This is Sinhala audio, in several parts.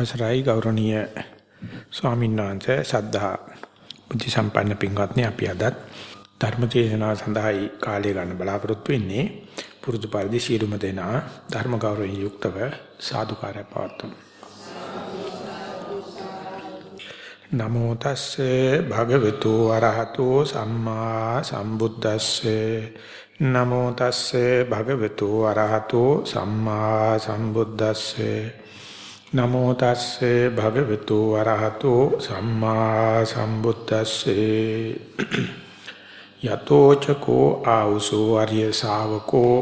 අවසරයි ගෞරවනීය ස්වාමීන් වහන්සේ සද්ධා බුද්ධ සම්පන්න පින්වත්නි අපි අදත් ධර්ම දේශනාව සඳහායි කාලය ගන්න බලාපොරොත්තු වෙන්නේ පුරුදු පරිදි සියලුම දෙනා ධර්ම ගෞරවයෙන් යුක්තව සාදුකාරය පවත්වමු. නමෝ තස්සේ භගවතු වරහතෝ සම්මා සම්බුද්දස්සේ. නමෝ තස්සේ භගවතු වරහතෝ සම්මා සම්බුද්දස්සේ. නමෝ තස්සේ භගවතු වරහතෝ සම්මා සම්බුද්දස්සේ. යතෝ චකෝ ආවුසෝ ආර්ය ශාවකෝ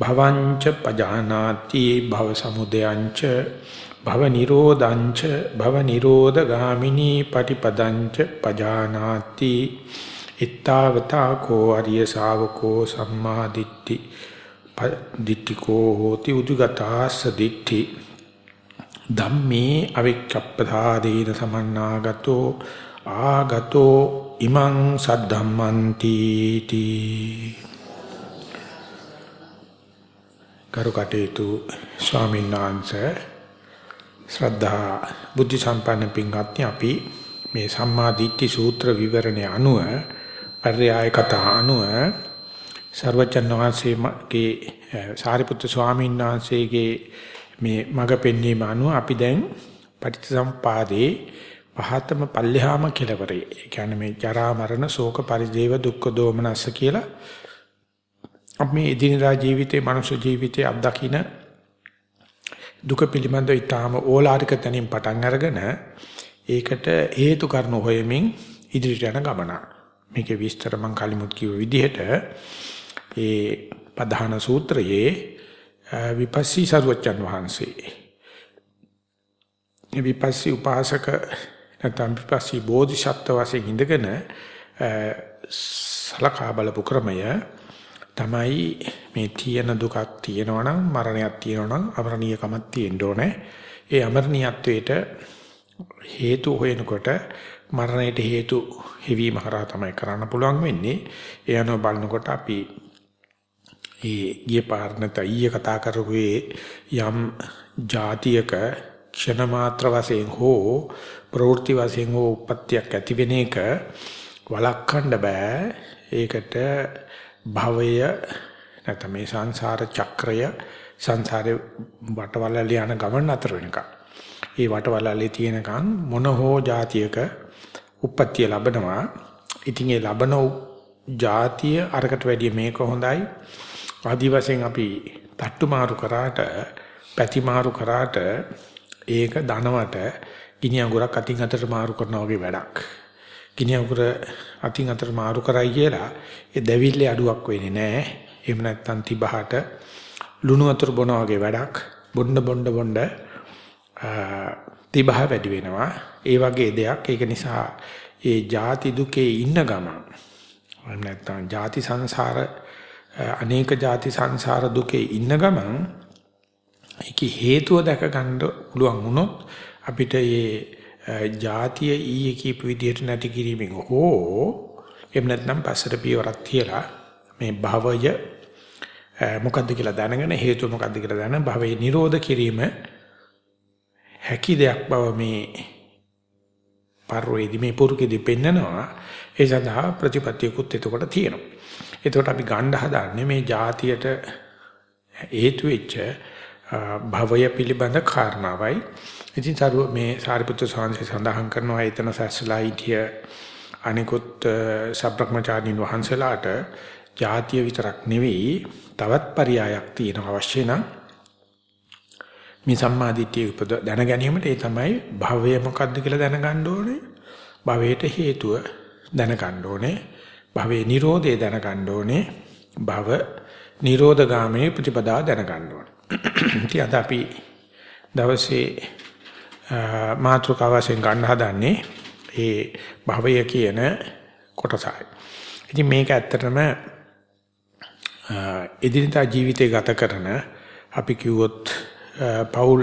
භවංච පජානාති භව සමුදයංච භව නිරෝධංච භව නිරෝධ ගාමිනී පටිපදංච පජානාති. ittavata ko ආර්ය ශාවකෝ සම්මා දිට්ඨි. දිට්ඨිකෝ හෝති උදුගතාස්ස දිට්ඨි. ධම්මේ අවික්කප්පදාදීන සමන්නාගතෝ ආගතෝ ඉමං සද්ධම්මන්ති තී. කරුකටේතු ස්වාමීන් වහන්සේ ශ්‍රද්ධා බුද්ධ සම්පන්න පින්වත්නි අපි මේ සම්මා දිට්ඨි සූත්‍ර විවරණය අනුව පර්යාය කතා අනුව සර්වචන් වහන්සේගේ සාරිපුත්‍ර ස්වාමීන් වහන්සේගේ මේ මග පෙන්වීම අනුව අපි දැන් පටිච්චසම්පාදේ පහතම පල්ලෙහාම කෙලවරේ. ඒ කියන්නේ මේ ජරා මරණ ශෝක පරිදේව දුක්ඛ දෝමනස්ස කියලා අපි මේ එදිනදා ජීවිතේ මනුෂ්‍ය ජීවිතේ අත්දකින්න දුක පිළිබඳව ඊටාම ඕලාරික තැනින් පටන් අරගෙන ඒකට හේතු කාරණා හොයමින් ඉදිරියට යන ගමන. මේකේ විස්තර මම කලිමුත් කිව්ව විදිහට ඒ ප්‍රධාන සූත්‍රයේ විපස්සී සරුවච්චන් වහන්සේ. මේ විපස්සී උපාසක නැත්නම් විපස්සී බෝධිසත්ව වශයෙන් ඉඳගෙන සලකා බලපු ක්‍රමය තමයි මේ තියෙන දුකක් තියෙනවා නම් මරණයක් තියෙනවා නම් අමරණීයකමක් තියෙන්න ඕනේ. ඒ අමරණීයත්වයට හේතු හොයනකොට මරණයට හේතු හිවීම හරහා තමයි කරන්න පුළුවන් වෙන්නේ. ඒ අනුව බලනකොට අපි ඒ ගිය පාර නැත ඊයේ කතා කරපුවේ යම් જાතියක ක්ෂණ මාත්‍ර වශයෙන් හෝ ප්‍රවෘත්ති වශයෙන් හෝ උප්පත්තියක් ඇති වෙන එක වළක්වන්න බෑ. ඒකට භවය නැත්නම් මේ සංසාර චක්‍රය සංසාරේ වටවලල යන ගමන අතර වෙනකම්. ඒ වටවලලේ තියෙනකම් මොන හෝ જાතියක උප්පත්තිය ලැබනවා. ඉතින් ඒ ලැබන જાතිය අරකට වැඩිය මේක හොඳයි. ආදි වශයෙන් අපි තට්ටු මාරු කරාට පැති මාරු කරාට ඒක ධනවට ගිනි අඟුරක් අතින් අතට මාරු කරනවා වගේ වැඩක්. ගිනි අඟුර අතින් අතට මාරු කරයි කියලා ඒ දැවිල්ලේ අඩුවක් වෙන්නේ නැහැ. එහෙම නැත්නම් තිබහට ලුණු වතුර බොනවා වගේ වැඩක්. බොන්න බොන්න බොන්න තිබහ වැඩි වෙනවා. ඒ වගේ දෙයක්. ඒක නිසා ඒ ಜಾති දුකේ ඉන්න ගමන් නැත්නම් ಜಾති සංසාර අනේක ಜಾති සංසාර දුකේ ඉන්න ගමන් ඒකේ හේතුව දැක ගන්න පුළුවන් වුණොත් අපිට මේ ಜಾතිය ඊයේ කියපු විදිහට නැති කිරීමෙන් හෝ එහෙම නැත්නම් පස්සට පියවරක් තියලා මේ භවය මොකද්ද කියලා දැනගෙන හේතුව මොකද්ද කියලා දැන භවයේ නිරෝධ කිරීම හැකි දෙයක් බව මේ පරිවේදි මේ පුරුකෙදි පෙන්නනවා. ඒ සඳහා ප්‍රතිපත්තියකුත් එතකොට තියෙනවා. එතකොට අපි ගන්න හදන්නේ මේ જાතියට හේතු වෙච්ච භවය පිළිබඳ කාරණාවයි. ඉතින් සරුව මේ සාරිපුත්‍ර සාංශය සඳහන් කරනවා එතන සැස්සලා හිටිය අනිකුත් සබ්‍රක්‍මචාරින් වහන්සේලාට જાතිය විතරක් නෙවෙයි තවත් පරයයක් තියෙන අවශ්‍ය නම් මේ සම්මාදිට්ඨිය උපද දැන ගැනීමට ඒ තමයි භවය මොකද්ද කියලා දැනගන්න ඕනේ. භවයට හේතුව දැනගන්න ඕනේ. භවයේ Nirodhe දැනගන්න ඕනේ. භව Nirodhagame ප්‍රතිපදා දැනගන්න ඕනේ. ඉතින් අද අපි දවසේ මාතෘකාව වශයෙන් ගන්න හදන්නේ ඒ භවය කියන කොටසයි. ඉතින් මේක ඇත්තටම එදිනදා ජීවිතය ගත කරන අපි කිව්වොත් පෞල්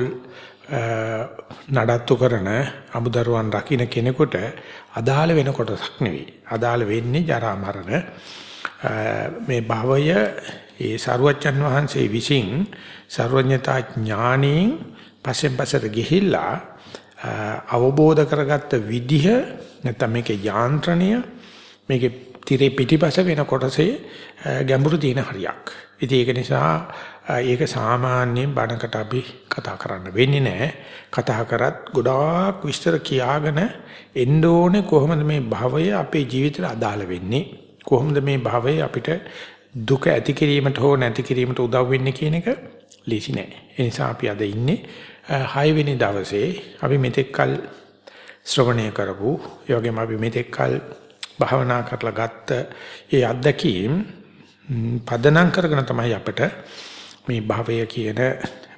නඩත්තු කරන අමුදරුවන් රකින්න කෙනෙකුට අදාළ වෙන කොටසක් නෙවෙයි. අදාළ වෙන්නේ ජරා මරණ මේ භවය ඒ සරුවච්චන් වහන්සේ විසින් සර්වඥතා ඥාණයෙන් පස්සෙන් පස්සට ගිහිල්ලා අවබෝධ කරගත්ත විදිහ නැත්නම් මේකේ යාන්ත්‍රණය මේකේ tire පිටිපස වෙන කොටසේ ගැඹුරු තියෙන හරියක්. ඉතින් ඒක නිසා ඒක සාමාන්‍යයෙන් බණකට අපි කතා කරන්න වෙන්නේ නැහැ. කතා කරත් ගොඩාක් විස්තර කියාගෙන එන්න ඕනේ කොහොමද මේ භවය අපේ ජීවිතයට අදාළ වෙන්නේ? කොහොමද මේ භවය අපිට දුක ඇති කිරීමට හෝ නැති කිරීමට උදව් වෙන්නේ කියන එක ලේසි නෑ. ඒ නිසා අපි අද ඉන්නේ 6 වෙනි දවසේ අපි මෙතෙක්කල් ශ්‍රවණය කරපු, ඒ වගේම අපි මෙතෙක්කල් භාවනා කරලා ගත්ත ඒ අත්දැකීම් පදනම් කරගෙන තමයි අපිට මේ භවය කියන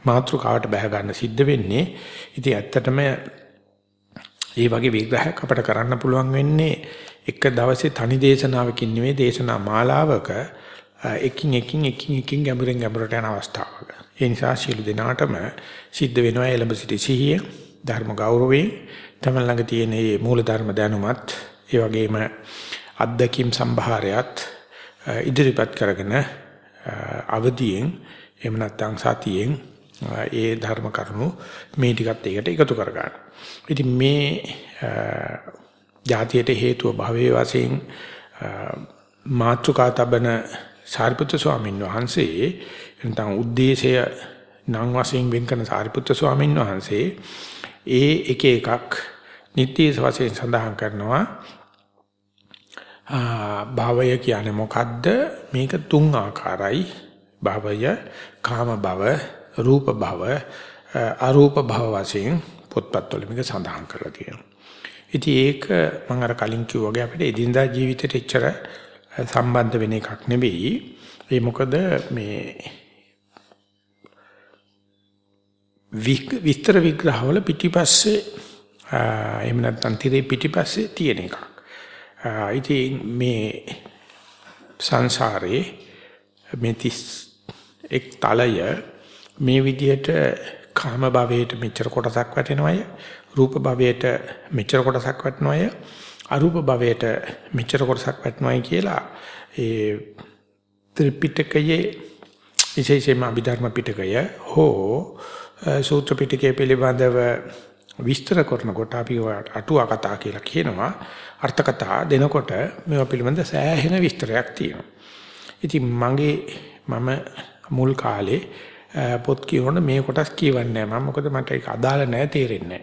මාතෘකාවට බහ ගන්න සිද්ධ වෙන්නේ. ඉතින් ඇත්තටම මේ වගේ විග්‍රහයක් අපිට කරන්න පුළුවන් වෙන්නේ එක දවසේ තනි දේශනාවකින් නෙවෙයි දේශනා මාලාවක එකින් එකින් එකින් එකින් ගැඹුරෙන් ගැඹුරට යන අවස්ථාවක. ඒ නිසා සියලු දෙනාටම සිද්ධ වෙනවා එළඹ සිටි සිහිය ධර්ම ගෞරවයෙන් තම ළඟ තියෙන මේ මූල ධර්ම දැනුමත් ඒ වගේම අත්දැකීම් සම්භාරයත් ඉදිරිපත් කරගෙන අවදියෙන් එහෙම නැත්නම් සතියෙන් ඒ ධර්ම කරුණු මේ ටිකත් ඒකට එකතු කර ගන්න. ඉතින් මේ ජාතියට හේතුව භවයේ වශයෙන් මාත්‍රිකා තබන සාරිපුත්‍ර ස්වාමීන් වහන්සේ නැත්නම් ಉದ್ದೇಶය නම් වශයෙන් වෙන් කරන සාරිපුත්‍ර ස්වාමීන් වහන්සේ ඒ එක එකක් නිත්‍යස වශයෙන් සඳහන් කරනවා භවය කියන්නේ මොකද්ද මේක තුන් ආකාරයි භවය කාම භව රූප භව අරූප භව වශයෙන් පොත්පත්වල මේක සඳහන් කරලා තියෙනවා ඉතින් ඒක මම අර කලින් කිව්වා වගේ අපිට එදිනදා ජීවිතේට එච්චර සම්බන්ධ වෙන එකක් නෙවෙයි. ඒ මොකද මේ විස්තර විග්‍රහවල පිටිපස්සේ එහෙම නැත්නම් tire පිටිපස්සේ තියෙන එකක්. ඉතින් මේ සංසාරේ මේ තිස් එක් තලය මේ විදිහට කාම භවයට මෙච්චර කොටසක් වැටෙනවය රූප භවයට මෙච්චර කොටසක් වටනොය අරූප භවයට මෙච්චර කොටසක් වටනොයි කියලා ඒ ත්‍රිපිටකයේ විශේෂයෙන්ම අභිධර්ම පිටකය හෝ සූත්‍ර පිටකයේ පිළිබඳව විස්තර කරනකොට අපි අටුවා කතා කියලා කියනවා අර්ථ කතා දෙනකොට මේවා පිළිබඳ සෑහෙන විස්තරයක් තියෙනවා. ඉතින් මගේ මම මුල් කාලේ පොත් කියවන මේ කොටස් කියවන්නේ නැහැ මම මොකද මට ඒක අදාළ නැහැ තේරෙන්නේ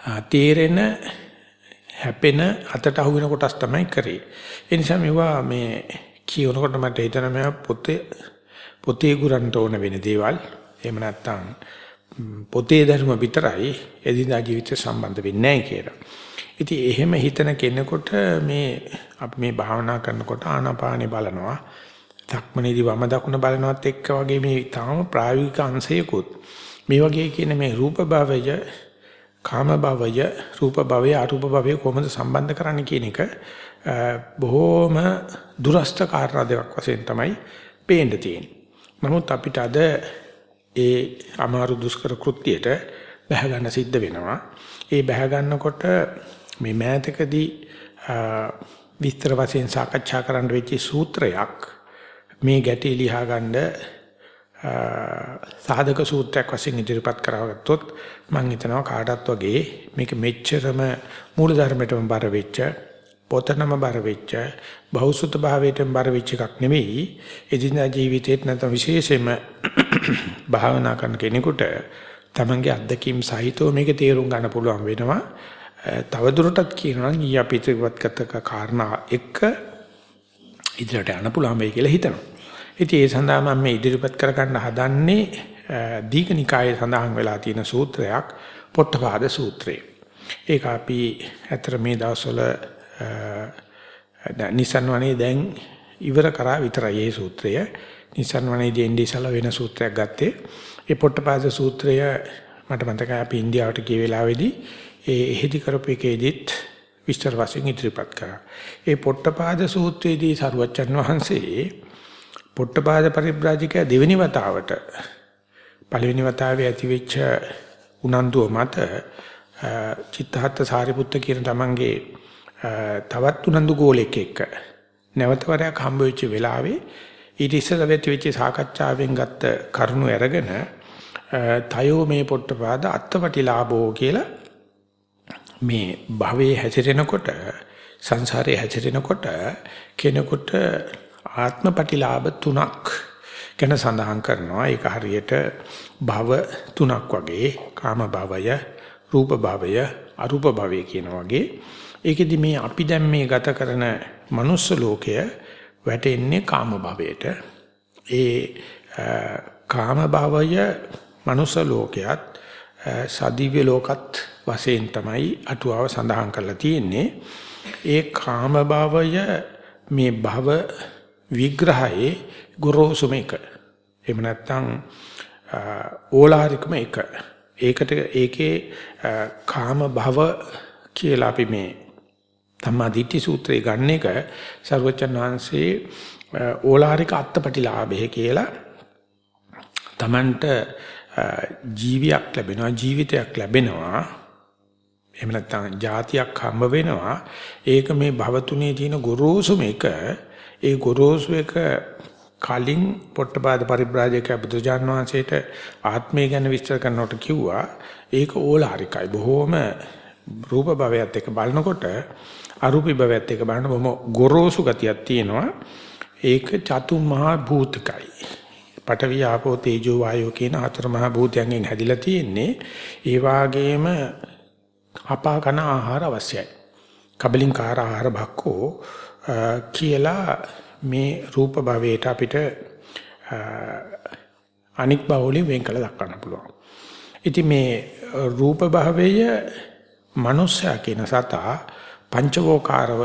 නැහැ. තේරෙන හැපෙන අතට අහු වෙන කොටස් තමයි කරේ. ඒ නිසා මේවා මේ කියනකොට මට හිතෙන මේ පොතේ පොතේ ගුරන්ට ඕන වෙන දේවල් එහෙම නැත්නම් පොතේ ධර්ම විතරයි එදිනදා ජීවිත සම්බන්ධ වෙන්නේ නැහැ කියලා. ඉතින් එහෙම හිතන කෙනෙකුට මේ අපි මේ භාවනා කරනකොට ආනාපානෙ බලනවා. ධක්මනේදී වම දකුණ බලනවත් එක්ක වගේ මේ තාම ප්‍රායෝගික අංශයකුත් මේ වගේ කියන මේ රූප භවය කාම භවය, රූප භවය, අරූප භවය කොහොමද සම්බන්ධ කරන්නේ කියන එක බොහොම දුරස්ත කාරණා දෙකක් වශයෙන් තමයි පේන්න තියෙන්නේ. නමුත් අපිට අද ඒ අමාරු දුෂ්කර කෘත්‍යයට බැහැ ගන්න සිද්ධ වෙනවා. ඒ බැහැ ගන්නකොට මේ මෑතකදී විස්තර වශයෙන් සාකච්ඡා කරන්න වෙච්ච සූත්‍රයක් මේ ගැටේ ලියා ගන්න සාධක සූත්‍රයක් වශයෙන් ඉදිරිපත් කරවගත්තොත් මම හිතනවා කාටත් වගේ මේක මෙච්චරම මූලධර්මයටම බර වෙච්ච පොතනම බර වෙච්ච බහුසුත භාවයටම බර වෙච්ච එකක් නෙවෙයි. එදිනදා ජීවිතේට නැත්නම් විශේෂයෙන්ම භාවනා කරන කෙනෙකුට තමන්ගේ අත්දැකීම් සහිතව මේක තේරුම් ගන්න පුළුවන් වෙනවා. තවදුරටත් කියනවා නම් ඊ අපිට ඉවත්ගත කාරණා එක ඉදිරියට යන්න පුළුවන් වෙයි කියලා හිතනවා. ඉතින් ඒ සඳහා මම මේ ඉදිරිපත් කරගන්න හදන්නේ දීඝනිකායේ සඳහන් වෙලා තියෙන සූත්‍රයක් පොට්ටපාද සූත්‍රය. ඒක අපි අතර මේ දවස්වල නිසන්වනේ දැන් ඉවර කරා විතරයි මේ සූත්‍රය. නිසන්වනේදී ඉන්දිසල වෙන සූත්‍රයක් ගත්තේ. ඒ පොට්ටපාද සූත්‍රය මට මතකයි අපි ඉන්දියාවට ගිය වෙලාවේදී ඒ එහෙදි කරපු එකේදීත් විස්තර වශයෙන් ඉදිරිපත් කරා. ඒ පොට්ටපාද සූත්‍රයේදී සරුවච්චන් වහන්සේ පොට්ටපාද පරිබ්‍රාජිකය දෙවෙනි වතාවට පළවෙනි වතාවේ ඇතිවෙච්ච උනන්දුව මත චිත්තහත් සාරිපුත්ත කියන තමන්ගේ තවත් උනන්දු ගෝලෙක් එක්ක නැවත වරයක් හම්බ වෙච්ච වෙලාවේ ඊට ඉස්සෙල්ලා වෙච්ච සාකච්ඡාවෙන් ගත්ත කරුණු අරගෙන තයෝ මේ පොට්ටපාද අත්තපටිලාභෝ කියලා මේ භවයේ හැසිරෙනකොට සංසාරයේ හැසිරෙනකොට කෙනෙකුට ආත්මපටිලාභ තුනක් ගැන සඳහන් කරනවා. ඒක හරියට භව තුනක් වගේ කාම භවය, රූප භවය, අරූප භවය කියන වගේ. ඒකෙදි මේ අපි දැන් මේ ගත කරන manuss ලෝකය වැටෙන්නේ කාම භවයට. ඒ කාම භවය manuss ලෝකයක් සදිව්‍ය ලෝකත් වශයෙන් තමයි අටුවාව සඳහන් කරලා තියෙන්නේ. ඒ කාම භවය මේ භව විග්‍රහයේ ගොරෝසුම එක. එහෙම නැත්නම් ඕලාරිකම එක. ඒකට ඒකේ කාම භව කියලා අපි මේ ධම්මාදිට්ඨි සූත්‍රය ගන්න එක සර්වචන් වහන්සේ ඕලාරික අත්පටිලාභය කියලා Tamanට ජීවියක් ලැබෙනවා ජීවිතයක් ලැබෙනවා එහෙම නැත්නම් જાතියක් හම්බ වෙනවා ඒක මේ භව තුනේ තියෙන ගොරෝසුම එක ඒ ගොරෝසු එක කලින් පොට්ටපාද පරිබ්‍රාජක බුදුජාන විශ්වයට ආත්මය ගැන විස්තර කරනකොට කිව්වා ඒක ඕලාරිකයි. බොහෝම රූප භවයත් එක්ක බලනකොට අරූපී භවයත් එක්ක බලන බොහොම ගොරෝසු ගතියක් තියෙනවා. ඒක චතු මහා භූතිකයි. පඨවි ආපෝ තේජෝ වායෝ කියන හතර මහා භූතයන්ගෙන් හැදිලා තියෙන්නේ. ඒ වාගේම අපාකන ආහාර අවශ්‍යයි. කබලින්කාර ආහාර භක්කෝ කියලා මේ රූප භවයට අපිට අනික් බවලින් වෙන් කළ දක්වන්න පුළුවන්. ඉතින් මේ රූප භවය මනුෂ්‍යයා කියන සතා පංචවෝකාරව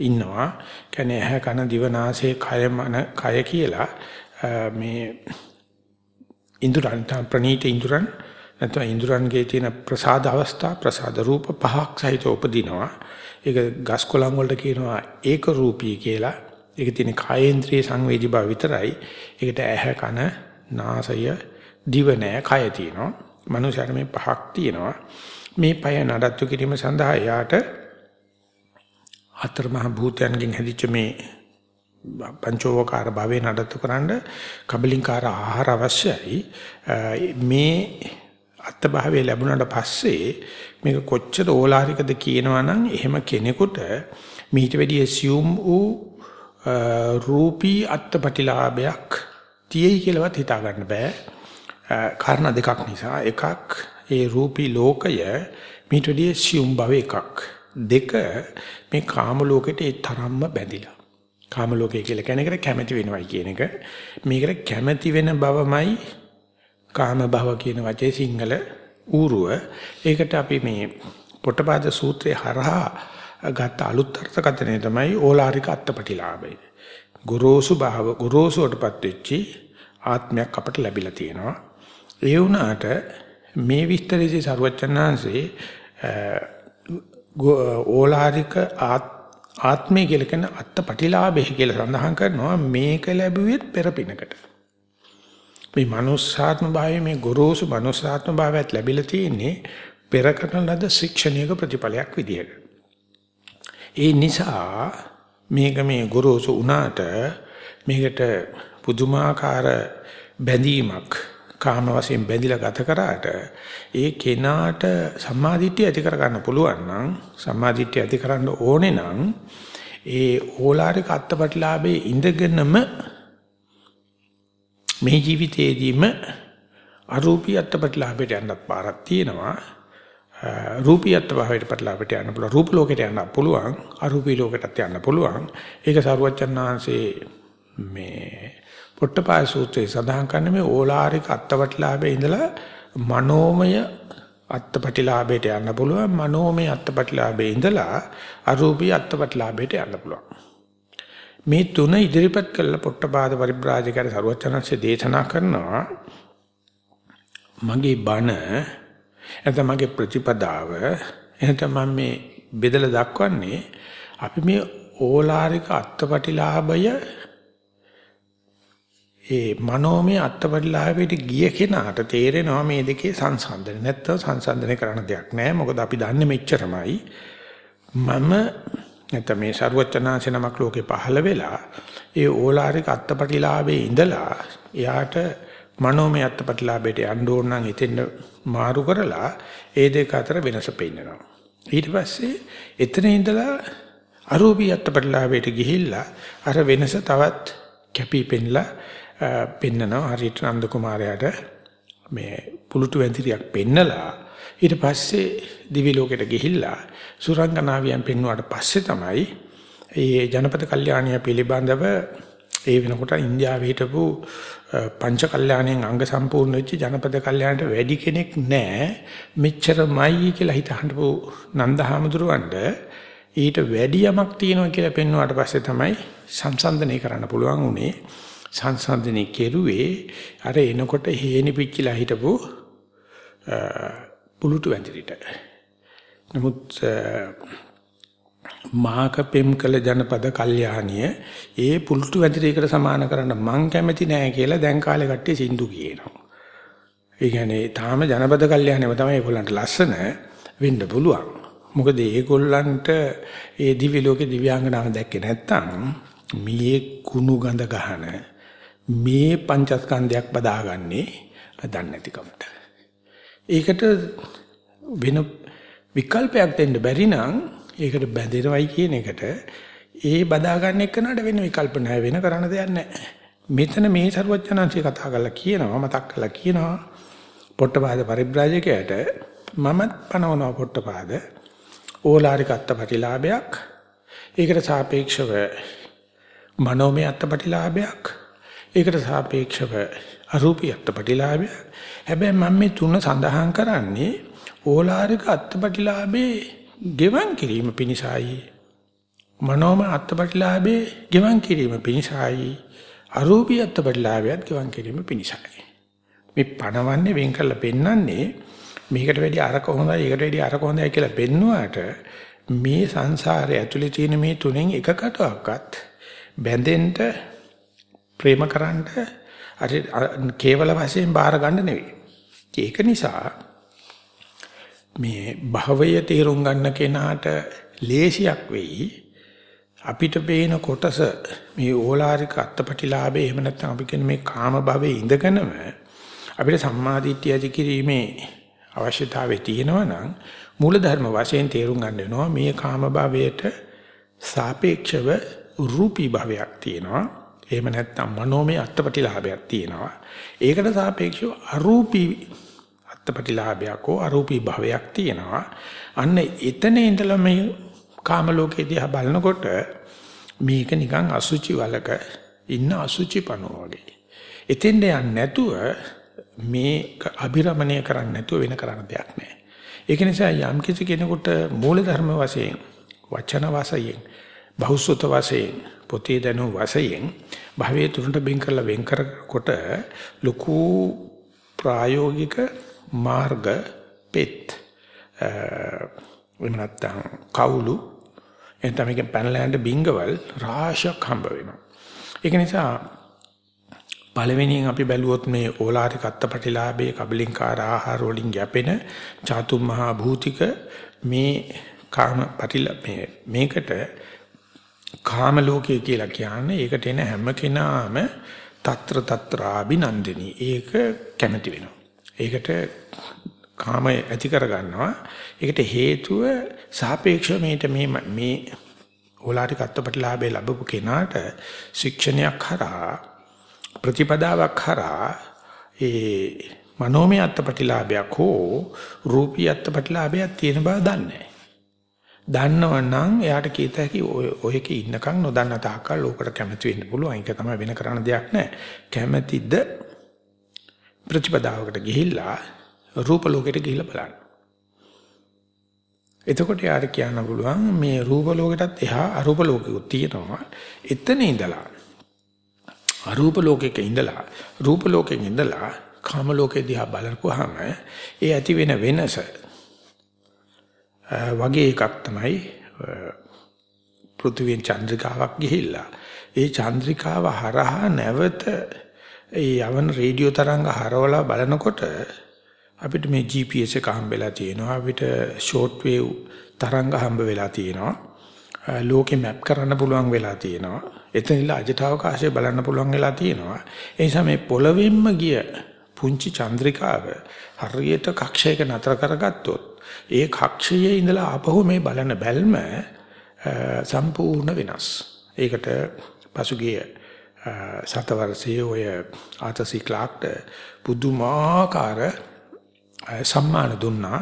ඉන්නවා. කියන්නේ ඇහැ කන දිව නාසය කය මන කය කියලා මේ ඉන්ද්‍රයන් ප්‍රනීත ඉන්ද්‍රයන් නැත්නම් ඉන්ද්‍රයන්ගේ තියෙන ප්‍රසාද අවස්ථා ප්‍රසාද රූප පහක් සහිත උපදිනවා. ඒක ගස් කොළන් වලට කියනවා ඒක රූපී කියලා. ඒක තියෙන කායේන්ද්‍රිය සංවේදී බව විතරයි. ඒකට ඇහැ කන නාසය දිව නෑ කය තියෙනවා. මනුෂ්‍යයර මේ පහක් තියෙනවා. මේ පය නඩත්තු කිරීම සඳහා යාට හතර මහ භූතයන්ගෙන් හැදිච්ච මේ පංචෝවකාර භාවේ නඩත්තු කරන්න කබලින්කාර ආහාර අවශ්‍යයි. මේ අත්භාවයේ ලැබුණාට පස්සේ මේක කොච්චර ඕලාරිකද කියනවනම් එහෙම කෙනෙකුට මීට වැඩි assume වූ රූපී අත්පටිලාභයක් තියෙයි කියලාවත් හිතා ගන්න බෑ. කාරණා දෙකක් නිසා එකක් ඒ රූපී ලෝකය මීට වැඩි assume භව එකක්. දෙක මේ කාම ලෝකෙට ඒ තරම්ම බැඳිලා. කාම ලෝකය කියලා කියන එකට කැමැති වෙනවයි කියන එක. මේකට කැමැති වෙන බවමයි කාම භව කියන වචේ සිංහල ඌරුව. ඒකට අපි මේ පොට්ටපාද සූත්‍රයේ හරහා ගත්ත අලුත් අර්ථකථනය තමයි ඕලාරික අත්පටිලාභය. ගොරෝසු භාව ගොරෝසුවටපත් වෙච්චි ආත්මයක් අපට ලැබිලා තියෙනවා. ඒ වුණාට මේ විස්තරයේ සරුවචනාංශේ ඕලාරික ආත්මය කියලා කියන අත්පටිලාභය කියලා සඳහන් කරනවා මේක ලැබුවෙත් පෙරපිනකට. මේ manussාත්ම භාවයේ මේ ගොරෝසු manussාත්ම භාවයත් ලැබිලා තියෙන්නේ පෙර කරන ලද ශික්ෂණීය ප්‍රතිඵලයක් විදියට. ඒ නිසා මේක මේ ගොරෝසු වුණාට මේකට පුදුමාකාර බැඳීමක් කාම වශයෙන් බැඳිලා ගත කරාට ඒ කෙනාට සම්මාදිට්ඨිය ඇති කරගන්න පුළුවන් නම් සම්මාදිට්ඨිය ඇති කරන්න ඕනේ නම් ඒ ඕලාරික අත්පටිලාභයේ ඉඳගෙනම මේ ජීවිතේදීම අරූපී අත්පටිලාභයට යන්නත් පාරක් තියෙනවා. රූපී අත්භාවයට පටලවට යන්න පුළුවන්. රූප ලෝකයට යන්න පුළුවන්. අරූපී ලෝකයටත් යන්න පුළුවන්. ඒක සරුවච්චන් වහන්සේ මේ පොට්ටපාය සූත්‍රයේ සඳහන් කරන්නේ මේ ඕලාරික අත්පටිලාභයේ ඉඳලා මනෝමය අත්පටිලාභයට යන්න පුළුවන්. මනෝමය අත්පටිලාභයේ ඉඳලා අරූපී අත්පටිලාභයට යන්න පුළුවන්. මේ තුන ඉදිරිපත් කළ පොට්ටපාද පරිබ්‍රාජකයන් සරුවචනන්සේ දේශනා කරනවා. මගේ බණ එතන මගේ ප්‍රතිපදාව එතන මම මේ බෙදලා දක්වන්නේ අපි මේ ඕලාරික අත්පටිලාභය ඒ මනෝමය අත්පටිලාභයට ගිය කෙනාට තේරෙනවා මේ දෙකේ සංසන්දනය නැත්තම් සංසන්දනය කරන්න දෙයක් නැහැ මොකද අපි දන්නේ මෙච්චරමයි. මම නැත්නම් මේ ਸਰුවචනාංශ නමක් ලෝකේ පහළ වෙලා ඒ ඕලාරික අත්පටිලාභේ ඉඳලා එයාට මනෝමය අත්පටිලාභයට යන්න ඕන නම් එතෙන් මාරු කරලා ඒ දෙක අතර වෙනස පෙන්නනවා. ඊට පස්සේ එතන ඉඳලා අරූපී අත්පටිලාභයට ගිහිල්ලා අර වෙනස තවත් කැපී පෙන්නලා පෙන්නනවා හරියට නන්ද කුමාරයාට මේ පුලුටු වැඳිරියක් පෙන්නලා ඊට පස්සේ දිවි ලෝකෙට ගිහිල්ලා සුරංගනාවියන් පෙන්වුවාට පස්සේ තමයි ඒ ජනපද කල්යාණිය පිළිබඳව ඒ වෙනකොට ඉන්දියාවේ හිටපු පංච කල්යාණයෙන් අංග සම්පූර්ණ වෙච්ච ජනපද කල්යාණයට වැඩි කෙනෙක් නැහැ මෙච්චරමයි කියලා හිතහඬපු නන්දහාමුදුරුවන්ට ඊට වැඩි යමක් තියෙනවා කියලා පෙන්වුවාට පස්සේ තමයි සංසන්දනය කරන්න පුළුවන් උනේ සංසන්දනය කෙරුවේ අර එනකොට හේනි පිච්චිලා හිටපු පුලුටු ඇඳිරිට නමුත් මාක පෙම් කළ ජනපද කල්යාණිය ඒ පුල්ටු වැදිරේකට සමාන කරන්න මං කැමති නෑ කියලා දැන් කාලේ කට්ටිය සින්දු කියනවා. ඒ කියන්නේ තාම ජනපද කල්යාණියම තමයි ඒගොල්ලන්ට ලස්සන වෙන්න පුළුවන්. මොකද ඒගොල්ලන්ට ඒ දිවි ලෝකේ දිව්‍යාංගනාව දැක්කේ නැත්තම් මේ කුණු ගඳ ගහන මේ පංචස්කන්ධයක් බදාගන්නේ දන්නේ නැතිකමට. ඒකට වෙන විකල්පයක් දෙන්න බැරි නම් ඒකට බැඳෙනවයි කියන එකට ඒ බදා ගන්න එක්කනට වෙන විකල්ප නැහැ වෙන කරන්න දෙයක් නැහැ. මෙතන මේ ਸਰවඥාන්සේ කතා කරලා කියනවා මතක් කරලා කියනවා. පොට්ටපාද පරිබ්‍රාජකයාට මමත් පනවනවා පොට්ටපාද. ඕලාරික අත්පටිලාභයක්. ඒකට සාපේක්ෂව මනෝමය අත්පටිලාභයක්. ඒකට සාපේක්ෂව අරූපී අත්පටිලාභයක්. හැබැයි මම මේ තුන සඳහන් කරන්නේ ඕලාරික අත්පටිලාභේ ගෙවන් කිරීම පිණිසයි. මනෝම අත්පටිලාභේ ගෙවන් කිරීම පිණිසයි. අරූපී අත්පටිලාභයත් ගෙවන් කිරීම පිණිසයි. මේ පණවන්නේ වෙන් කරලා පෙන්වන්නේ මේකට වැඩි අරක හොඳයි ඒකට වැඩි අරක හොඳයි කියලා පෙන්නුවාට මේ සංසාරය ඇතුලේ තියෙන මේ තුනෙන් එකකටවත් බැඳෙන්න ප්‍රේමකරන්න අර කේවල වශයෙන් බාර ගන්න නෙවෙයි. ඒක නිසා මේ භවය තේරුම් ගන්න කෙනාට ලේසියක් වෙයි. අපිට පේන කොටස මේ ඕලාරික අත්පටිලාභේ එහෙම නැත්නම් අපි කියන මේ කාම භවයේ ඉඳගෙනම අපිට සම්මාදිට්ඨිය ඇති කිරීමේ අවශ්‍යතාවය තියෙනවා නම් මූලධර්ම වශයෙන් තේරුම් ගන්න වෙනවා මේ කාම භවයට සාපේක්ෂව රූපී භවයක් තියෙනවා. එහෙම නැත්නම් මනෝමය අත්පටිලාභයක් තියෙනවා. ඒකට සාපේක්ෂව අරූපී අත්පටිලාභයක් හෝ අරූපී භවයක් තියෙනවා. අන්න එතන ඉඳලා මේ කාම ලෝකේ දිහා බලනකොට මේක නිකන් අසුචි වලක ඉන්න අසුචි පනෝ වගේ. එතෙන්ද යන්නේ නැතුව මේ අභිරමණය කරන්න නැතුව වෙන කරන්න දෙයක් නැහැ. ඒක නිසා යම් කිසි කෙනෙකුට මූල ධර්ම වශයෙන් වචන වශයෙන් බහුසුත වශයෙන් පොතේ දැනුම වශයෙන් භවයේ තුනට බින් කරලා වෙන් කරකොට ලොකු ප්‍රායෝගික මාර්ග පෙත් එහෙම නැත්නම් කවුළු එතන මේකෙන් පැනලා යන්න බිංගවල් රාශියක් හම්බ වෙනවා. ඒක නිසා පළවෙනියෙන් අපි බැලුවොත් මේ ඕලාරික අත්පටිලාභයේ කබලින්කාර ආහාර වලින් යැපෙන චාතුම් මහා භූතික මේ කාම පටිල මේ මේකට කාම ලෝකය කියලා කියන්නේ ඒකට එන හැම කෙනාම తත්‍ර తත්‍රාබිනන්දිනී ඒක කැමති වෙනවා. ඒකට කාමය ඇති කර ගන්නවා. ඒකට හේතුව සාපේක්ෂව මේට මේ මේ ඕලාරික අත්පටිලාභේ ලැබපු කෙනාට ශික්ෂණයක් හරහා ප්‍රතිපදාවක් හරහා ඒ මනෝමය අත්පටිලාභයක් හෝ රූපී අත්පටිලාභයක් තියෙන බව දන්නේ දන්නවනම් එයාට කීත හැකි ඔයකේ ඉන්නකම් නොදන්න තාක්කල් ලෝකට කැමති වෙන්න පුළුවන්. ඒක තමයි වෙන කරන්න දෙයක් නැහැ. කැමැතිද ප්‍රතිපදාවකට ගිහිල්ලා රූප ලෝකෙට ගිහිල්ලා බලන්න. එතකොට යාර කියන්න පුළුවන් මේ රූප ලෝකෙටත් එහා අරූප ලෝකෙකුත් තියෙනවා. එතන ඉඳලා අරූප ලෝකෙක ඉඳලා රූප ලෝකෙක ඉඳලා කාම ලෝකෙ දිහා බලනකොහම ඒ ඇති වෙන වෙනස වගේ එකක් තමයි පෘථිවියෙන් චන්ද්‍රිකාවක් ගිහිල්ලා ඒ චන්ද්‍රිකාව හරහා නැවත ඒ යවන රේඩියෝ තරංග හරවලා බලනකොට අපිට මේ GPS එක හම්බෙලා තියෙනවා. අපිට ෂෝට් වේව් තරංග හම්බ වෙලා තියෙනවා. ලෝකෙ මැප් කරන්න පුළුවන් වෙලා තියෙනවා. එතනilla අජට අවකාශය බලන්න පුළුවන් වෙලා තියෙනවා. ඒ නිසා මේ පොළවෙන්ම ගිය පුංචි චන්ද්‍රිකාව හරියට කක්ෂයක නතර කරගත්තොත් ඒ කක්ෂයේ ඉඳලා ආපහු මේ බලන බැල්ම සම්පූර්ණ වෙනස්. ඒකට පසුගිය සතවර්ෂයේ ඔය ආතසි ක්ලාක්ට පුදුමාකාර සම්මාන දුන්නා.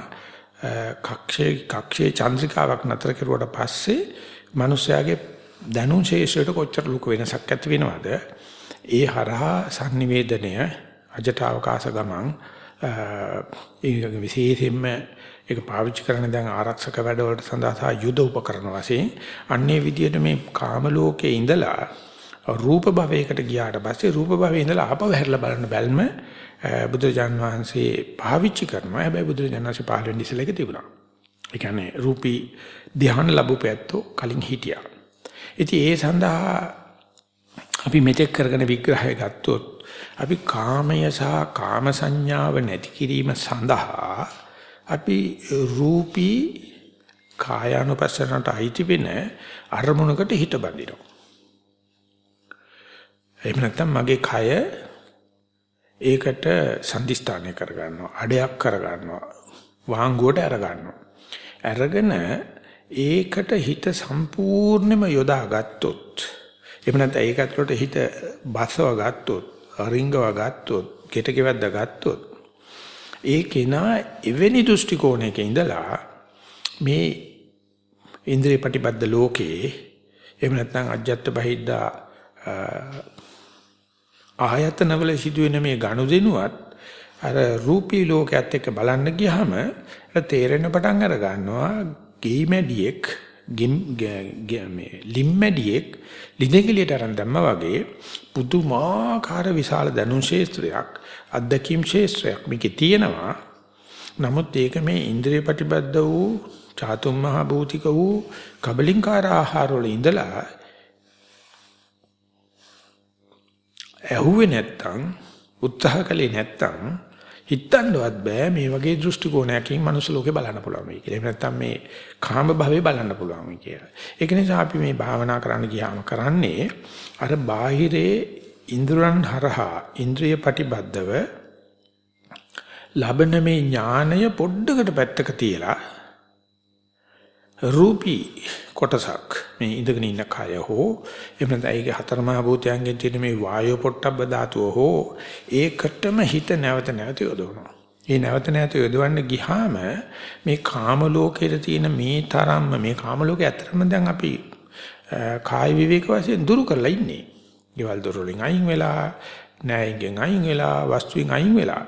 කක්ෂයේ කක්ෂයේ චන්ද්‍රිකාවක් නතර කරුවට පස්සේ මිනිස්යාගේ දැනුම් ශේෂයට කොච්චර ලොකු වෙනසක් ඇති වෙනවද? ඒ හරහා sannivedanaය අජට අවකාශ ගමන් ඒක විශේෂයෙන්ම ඒක පාවිච්චි කරන දැන් ආරක්ෂක වැඩවලට සඳහා යුද උපකරණ වශයෙන් අන්නේ විදියට මේ කාම ලෝකයේ ඉඳලා රූප භවයකට ගියාට පස්සේ රූප භවයේ ඉඳලා ආපහු හැරිලා බලන්න බැල්ම බුදුජාන් වහන්සේ පාවිච්චි කරනවා. හැබැයි බුදුජාන් වහන්සේ පහළ වෙන්න ඉස්සෙල්ලා ඒක තිබුණා. ඒ කියන්නේ රූපී ධ්‍යාන ලැබුපැත්තෝ කලින් හිටියා. ඉතින් ඒ සඳහා අපි මෙතෙක් කරගෙන විග්‍රහය ගත්තොත් අපි කාමය සහ කාම සංඥාව නැති කිරීම සඳහා අපි රූපී කායානුපස්සනට අයිති වෙන අරමුණකට හිත බඳිනවා. එහෙම නැත්නම් මගේ කය ඒකට සම්දිස්ථානය කරගන්නවා අඩයක් කරගන්නවා වාංගුවට අරගන්නවා. අරගෙන ඒකට හිත සම්පූර්ණයෙන්ම යොදා ගත්තොත් එහෙම නැත්නම් ඒක ඇතුළට හිත බසව ගත්තොත් අරිංගව ගත්තොත් කෙට කෙවද්ද ගත්තොත් ඒ කෙනා එවැනි දෘෂ්ටි කෝණයක ඉඳලා මේ ඉන්ද්‍රිය ප්‍රතිබද්ධ ලෝකේ එහෙම නැත්නම් අජ්ජත් බහිද්දා ආයතනවල සිදුවෙන මේ ගනුදෙනුවත් අර රූපී ලෝකයක් එක්ක බලන්න ගියාම තේරෙන පටන් අර ගන්නවා ගේමැඩියෙක් මේ ලිම්මැඩියෙක් ලිදෙකලියට අරන් දැම්මා වගේ පුදුමාකාර විශාල දැනුම් ශේත්‍රයක් අත්දැකීම් ශේත්‍රයක් මේකේ තියෙනවා. නමුත් ඒක මේ ඉන්ද්‍රිය ප්‍රතිබද්ධ වූ චාතුම් මහ භූතික වූ කබලින්කාර ආහාර වල ඉඳලා ඇහුවේ නැත්තම් උත්සාහ කළේ නැත්තම් හිතන්නවත් බෑ මේ වගේ දෘෂ්ටි කෝණයකින් මනුස්ස ලෝකේ බලන්න පුළුවන් වෙයි කියලා. එහෙම නැත්තම් මේ කාම භාවයේ බලන්න පුළුවන් වෙයි කියලා. ඒක නිසා අපි මේ භාවනා කරන්න ගියාම කරන්නේ අර බාහිරේ ඉන්ද්‍රයන් හරහා ඉන්ද්‍රිය ප්‍රතිබද්ධව ලබන මේ ඥානය පොඩ්ඩකට පැත්තක තියලා රූපී කොටසක් මේ ඉඳගෙන ඉන්න කය හෝ එහෙම නැත්නම් ඒකේ හතරමහා භූතයන්ගෙන් තියෙන මේ වායෝ පොට්ටබ්බ ධාතුව හෝ ඒකටම හිත නැවත නැවත යොදවනවා. ඒ නැවත නැවත යොදවන්න ගියාම මේ කාම ලෝකයේ තියෙන මේ තරම්ම මේ කාම ලෝකේ ඇත්තටම දැන් අපි කාය විවේක වශයෙන් දුරු කරලා ඉන්නේ. ඊවල දොර වලින් අයින් වෙලා, ණයෙන් අයින් වෙලා, වස්තුවෙන් අයින් වෙලා.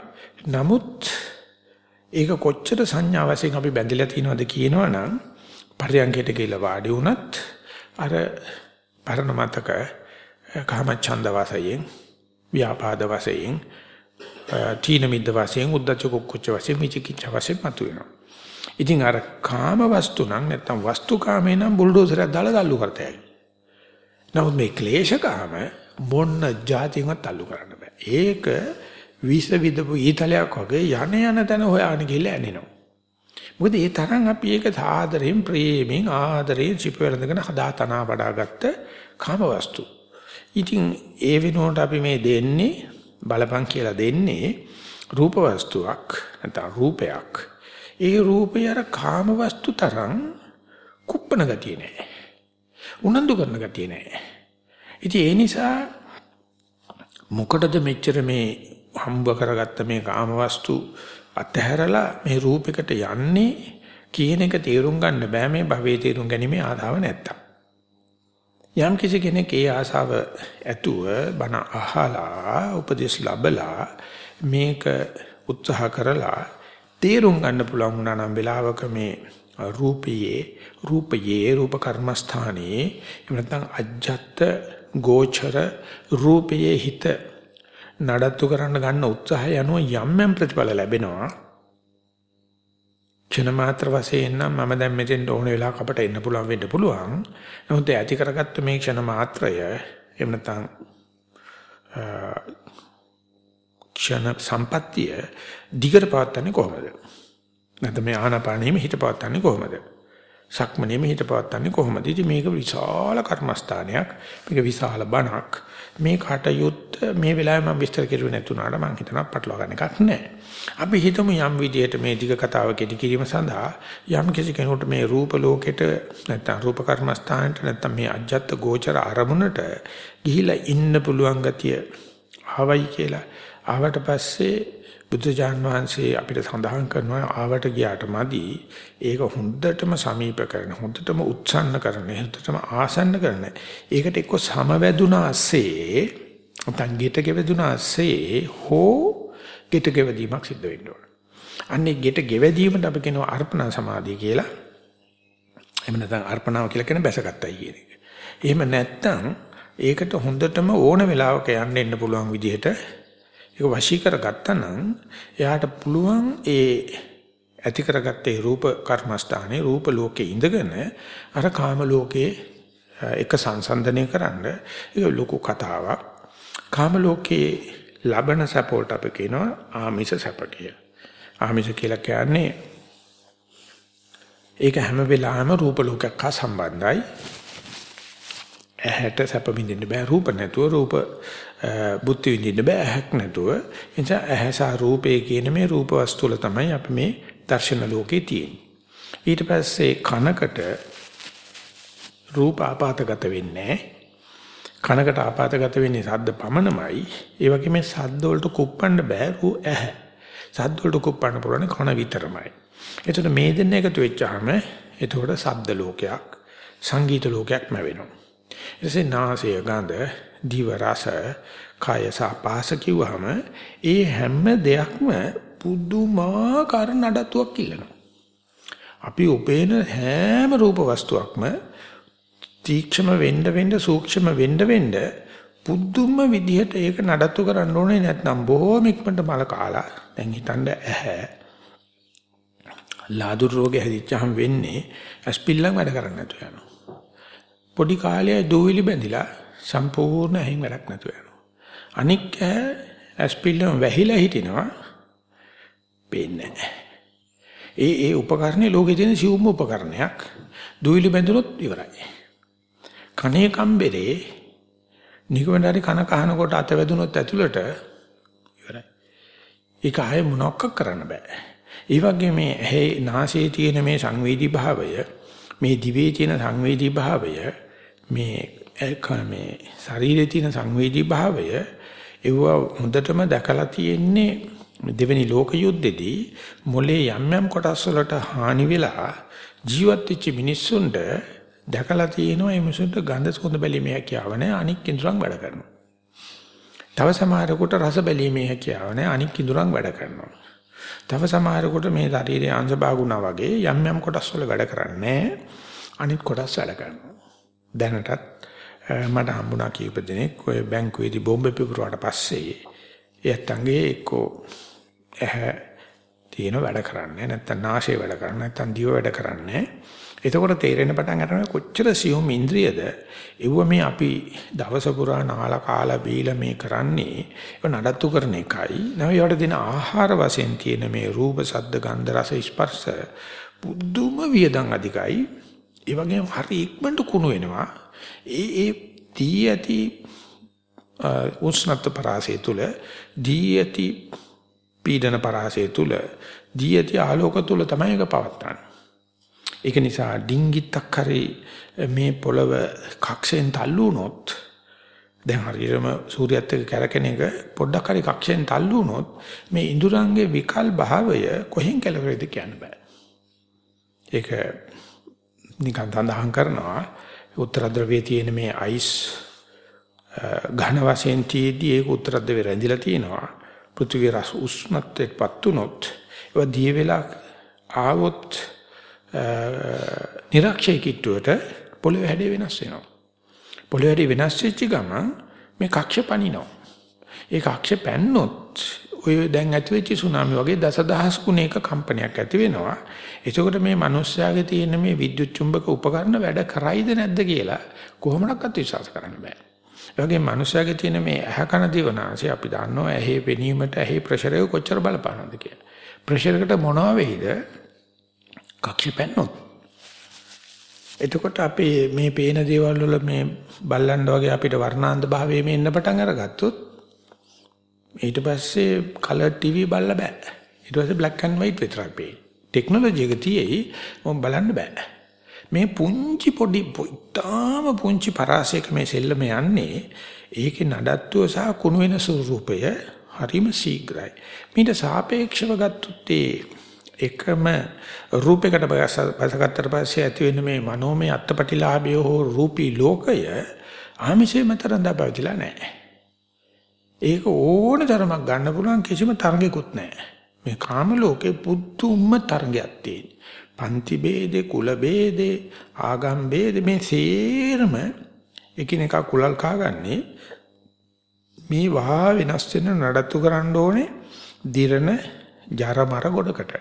නමුත් ඒක කොච්චර සංඥා වශයෙන් අපි බැඳලා තියෙනවද කියනවනම් පරියංගයට ගිහිල්ලා වාඩි වුණත් අර පරණ මතක කාමච්ඡන්ද වශයෙන් ව්‍යාපාද වශයෙන් තීන මිද්ද වශයෙන් උද්දච්ච කුක්කුච්ච වශයෙන් මිචිකිච්ච වශයෙන් මතුවෙනවා. ඉතින් අර කාම වස්තු නම් නැත්තම් වස්තු කාමේ නම් බුල්ඩෝසරයක් දාලා තල්ලු කරතයි. නමුත් මේ ක්ලේශ කාම මොන්න જાතියවත් තල්ලු කරන්න බෑ. ඒක විස විදපු ඊතලයක් වගේ යන යන තැන හොයාගෙන ගිහලා ඇනිනවා. මොකද ඒ තරම් අපි ඒක සාදරයෙන් ප්‍රේමයෙන් ආදරයෙන් සිප වෙනදගෙන හදා තනා වඩාගත්ත කාමවස්තු. ඉතින් ඒ වෙනුවට අපි මේ දෙන්නේ බලපං කියලා දෙන්නේ රූප වස්තුවක් නැත්නම් රූපයක්. ඒ රූපය අර කාමවස්තු තරම් කුප්පන ගතිය නෑ. උනන්දු කරන ගතිය නෑ. ඉතින් ඒ නිසා මොකටද මෙච්චර මේ හම්බ කරගත්ත මේ කාමවස්තු අතහැරලා මේ රූපයකට යන්නේ කියන එක තේරුම් ගන්න බෑ මේ භවයේ තේරුම් ගැනීමේ ආදාව නැත්තම්. යම් කිසි කෙනෙක් ඒ ආසාව ඇතුව බණ අහලා උපදේශ ලැබලා මේක උත්සාහ කරලා තේරුම් ගන්න පුළුවන් වුණා නම් වෙලාවක මේ රූපයේ රූපයේ රූප කර්මස්ථානයේ එහෙම නැත්නම් අජ්ජත් ගෝචර රූපයේ හිත නඩත්තු කරන්න ගන්න උත්සාහය යනුව යම් යම් ප්‍රතිඵල ලැබෙනවා. ක්ෂණ මාත්‍ර වශයෙන් නම් මම දැන් මෙතෙන් ඕන වෙලාවක අපට එන්න පුළුවන් වෙන්න පුළුවන්. නමුත් ඇති කරගත්ත මේ ක්ෂණ මාත්‍රය එහෙම නැත්නම් ක්ෂණ සම්පත්තිය දිගට පවත්න්නේ කොහොමද? නැත්නම් මේ ආනාපානෙම හිත පවත්න්නේ කොහොමද? සක්මනේ හිත පවත්න්නේ කොහොමද? ඉතින් මේක විශාල කර්මස්ථානයක්. මේක විශාල බණක්. මේ කටයුත්ත මේ වෙලාවේ මම විස්තර කෙරුවේ නැතුණාට මම හිතනවා පටලවා ගන්න එකක් නැහැ. අපි හිතමු යම් විදිහට මේ දිග කතාව කෙටි කිරීම සඳහා යම් කිසි කෙනෙකුට මේ රූප ලෝකෙට නැත්නම් රූප කර්මස්ථානට නැත්නම් මේ අජ්ජත් ගෝචර අරමුණට ගිහිලා ඉන්න පුළුවන් ගතිය ආවයි කියලා. ආවට පස්සේ බුදුජාන් වහන්සේ අපිට සඳහන් කරනවා ආවට ගියාට මදි ඒක හොඳටම සමීප කරන හොඳටම උත්සන්න කරන හොඳටම ආසන්න කරන ඒකට එක්ක සමවැදුනාසේ නැත්නම් ගෙට ගෙවදුනාසේ හෝ ගෙට ගෙවදීමක් සිද්ධ වෙන්න ඕන. අන්නේ ගෙට ගෙවදීමට අපි කියනවා අර්පණ සමාධිය කියලා. එහෙම නැත්නම් අර්පණාව කියලා කියන බැසගත්තයි කියන එක. එහෙම නැත්නම් ඒකට හොඳටම ඕන වෙලාවක යන්න එන්න පුළුවන් විදිහට ඒක වශී කරගත්තා නම් එයාට පුළුවන් ඒ ඇති කරගත්තේ රූප කර්මස්ථානේ රූප ලෝකේ ඉඳගෙන අර කාම ලෝකේ එක සංසන්දනය කරන්න ඒක ලොකු කතාවක් කාම ලෝකේ ලබන සපෝට් අපි කියනවා ආමිෂ සැප කියලා. ආමිෂ කියලා කියන්නේ ඒක හැම වෙලාවෙම රූප ලෝකයක් හා සම්බන්ධයි. ඇහැට සැප විඳින්න බෑ රූප නැතුව රූප බුද්ධ විඳින්න බෑ ඇහක් නැතුව. එනිසා ඇහැ සහ රූපේ කියන මේ රූප වස්තු වල තමයි අපි මේ දර්ශන ලෝකේ තියෙන්නේ. ඊට පස්සේ කනකට රූප ආපాతගත වෙන්නේ කනකට ආපాతගත වෙන්නේ සද්ද පමණමයි. ඒ වගේ මේ සද්ද වලට කුප්පන්න බෑ රූ ඇහැ. සද්ද වලට කුප්පන්න පුළුවන් කන විතරමයි. එතකොට මේ දෙන්න එකතු වෙච්චාම එතකොට සද්ද ලෝකයක් සංගීත ලෝකයක්ම වෙනවා ඊටසේ නාසය ගඳ දිව රස කය සාපාස කිව්වහම ඒ හැම දෙයක්ම පුදුමාකාර නඩත්තුවක් ඉල්ලනවා. අපි උපේන හැම රූප වස්තුවක්ම තීක්ෂම වෙන්න වෙන්න සූක්ෂම වෙන්න වෙන්න පුදුම විදිහට ඒක නඩත්තු කරන්න ඕනේ නැත්නම් බොහෝම ඉක්මනට මල කාලා දැන් හිතන්න ඇහැ ලාදුර රෝගේ හැදිච්චහම වෙන්නේ ඇස්පිල්ලම් වැඩ කරන්නේ නැතු යනවා පොඩි කාලේ දූවිලි බැඳිලා සම්පූර්ණ ඇහින් වැඩක් නැතුව යනවා. අනික් ඇස්පිල්ලම වැහිලා හිටිනවා. පේන්නේ ඒ ඒ උපකරණේ ලෝකේ තියෙන සිවුම් උපකරණයක්. දූවිලි බැඳුනොත් ඉවරයි. කනේ කම්බරේ නිකවන්ඩරි කන කහනකොට අත වැදුනොත් ඇතුළට ඉවරයි. ඒක ආයේ මොනවක් කරන්න බෑ. ඒ වගේ මේ ඇහි නාසයේ තියෙන මේ සංවේදී භාවය මේ දිවේ තියෙන සංවේදී භාවය මේ මේ ශරීරයේ තියෙන සංවේදී භාවය ඒව හොඳටම දැකලා තියෙන්නේ දෙවෙනි ලෝක යුද්ධෙදී මොලේ යම් යම් කොටස් වලට හානි වෙලා ජීවත් වෙච්ච මිනිස්සුන්ට දැකලා තියෙනවා මේ මිනිස්සුන්ට ගඳ සුවඳ බැලීමේ හැකියාව නැහැ අනික් ඉඳුරන් වැඩ කරනවා. තව සමහරකට රස බැලීමේ හැකියාව නැහැ අනික් ඉඳුරන් වැඩ කරනවා. තව සමහරකට මේ ශරීරයේ අංශ භාගුණා වගේ යම් යම් කොටස් වල වැඩ කරන්නේ අනිත් කොටස් වැඩ කරනවා. දැනටත් Eh, මට හම්බුණා කීප දෙනෙක්. ඔය බැංකුවේදී බෝම්බ පිපුරුවාට පස්සේ එයත්ගේ එක්කෝ ඇහැ තියෙන වැඩ කරන්නේ නැත්නම් නාසය වැඩ කරන්නේ නැත්නම් දිව වැඩ කරන්නේ එතකොට තේරෙන පටන් ගන්නවා කොච්චර සියුම් ඉන්ද්‍රියද? ඒව මේ අපි දවස පුරා නාලා කාලා බීලා මේ කරන්නේ ඒක නඩත්තු කරන එකයි. නැව ඒවට දෙන ආහාර වශයෙන් තියෙන මේ රූප ශබ්ද ගන්ධ රස ස්පර්ශ පුදුම වියදම් අධිකයි. ඒ වගේම හරි ඉක්මනට කුණු වෙනවා. ඒ ඒ දී ඇති උෂ්ණත්ව පරාසය තුල දී ඇති පීඩන පරාසය තුල දී ඇති ආලෝක තුල තමයි ඒක පවත්තන්නේ. ඒක නිසා ඩිංගිත්තක් හරි මේ පොළව කක්ෂයෙන් තල්ලු වුණොත් දැන් හරියටම සූර්යයත් එක්ක කැරකෙන එක පොඩ්ඩක් හරි කක්ෂයෙන් තල්ලු වුණොත් මේ ඉඳුරංගේ විකල් භාවය කොහෙන් කෙලවරද කියන්න බෑ. ඒක නිකන් සඳහන් කරනවා උත්තර ද්‍රවයේ තියෙන මේ අයිස් ඝන වශයෙන් තියේදී ඒක උත්තර ද්‍රවයේ රැඳිලා තියෙනවා. පෘථිවි රස උෂ්ණත්වයටපත් උනොත් ඒවා දී වෙලා ආවොත් නිරක්ෂය කිට්ටුවට පොළවේ හැඩය වෙනස් වෙනවා. පොළවේ හැඩය වෙනස් වෙච්ච ගමන් මේ කක්ෂ පනිනවා. ඒ කක්ෂ පැන්නොත් ඔය දැන් ඇති වෙච්ච සුනාමි වගේ දසදහස් ගුණයක කම්පනයක් ඇති වෙනවා. එතකොට මේ මිනිස්යාගේ තියෙන මේ විද්‍යුත් චුම්බක උපකරණ වැඩ කරයිද නැද්ද කියලා කොහොමඩක්වත් විශ්වාස කරන්න බෑ. ඒ වගේ මිනිස්යාගේ තියෙන මේ ඇහ කන දිවනාසය අපි දන්නවා ඇහි පෙනීමට ඇහි ප්‍රෙෂර් එක කොච්චර බලපානවද කියලා. ප්‍රෙෂර් එකට මොනවා වෙයිද? කක්ෂ පැන්නොත්. එතකොට අපේ මේ පේන දේවල් වල මේ බල්ලන්ඩ වගේ අපිට වර්ණාන්ත භාවයේ මේ එන්න පටන් අරගත්තොත් ඊට පස්සේ කලර් ටීවී බලලා බෑ. ඊට පස්සේ black and white විතරක් පේන්නේ. ටෙක්නොලොජි එක තියෙයි මොම් බලන්න බෑ. මේ පුංචි පොඩි තාම පුංචි පරාසයක මේ සෙල්ලම යන්නේ ඒකේ නඩත්තුව සහ කුණු වෙන ස්වරූපය හරිම ශීඝ්‍රයි. මීට සාපේක්ෂව ගත්තොත් එකම රූපයකට බසගත්තට පස්සේ ඇති වෙන මේ මනෝමය අත්පටිලාභය හෝ රූපී ලෝකය ආමිෂේ මතර දබවිලා නැහැ. ඒක ඕන තරමක් ගන්න පුළුවන් කිසිම තරගයක්වත් නැහැ. මේ කාම ලෝකේ පුදුම තරගයක් තියෙන. පන්ති ભેදේ, කුල ભેදේ, ආගම් ભેදේ මේ සේරම එකිනෙකා කුලල් කාගන්නේ මේ වහා වෙනස් වෙන නඩත්තු කරන්න ඕනේ දිරණ ජරමර ගොඩකට.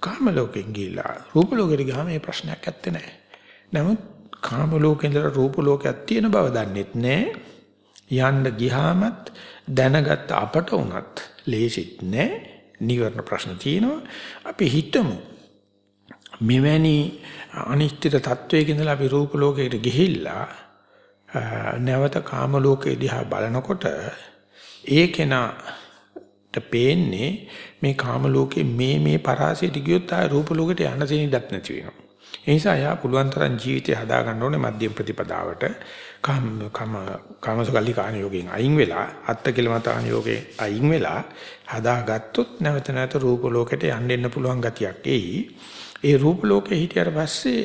කාම ලෝකෙන් ගිහිලා රූප ලෝකෙට ගියාම මේ ප්‍රශ්නයක් ඇත්තේ නැහැ. නමුත් කාම ලෝකේ ඉඳලා රූප ලෝකයක් තියෙන බව දන්නෙත් නැහැ. යන්න ගියාමත් දැනගත්ත අපට උනත් ලේසිත් නැහැ. නිවර්ණ ප්‍රශ්න තියෙනවා. අපි හිතමු මෙවැනි අනිශ්චිත තත්වයක ඉඳලා අපි රූප ලෝකයට ගිහිල්ලා නැවත කාම ලෝකෙ දිහා බලනකොට ඒ කෙනාට පේන්නේ මේ කාම ලෝකේ මේ මේ පරාසයට ගියොත් ආය රූප ලෝකෙට යන්න දෙන්නේවත් නැති වෙනවා. ඒ නිසා යා පුළුවන් තරම් ජීවිතය හදා ගන්න ඕනේ මධ්‍යම ප්‍රතිපදාවට කම් කම කාමසකල්ලි කාණ යෝගයෙන් අයින් වෙලා අත්ති කිලමතාන යෝගේ අයින් වෙලා හදාගත්තොත් නැවත නැවත රූප ලෝකෙට යන්න එන්න පුළුවන් ගතියක් එයි. ඒ රූප ලෝකේ හිටියට පස්සේ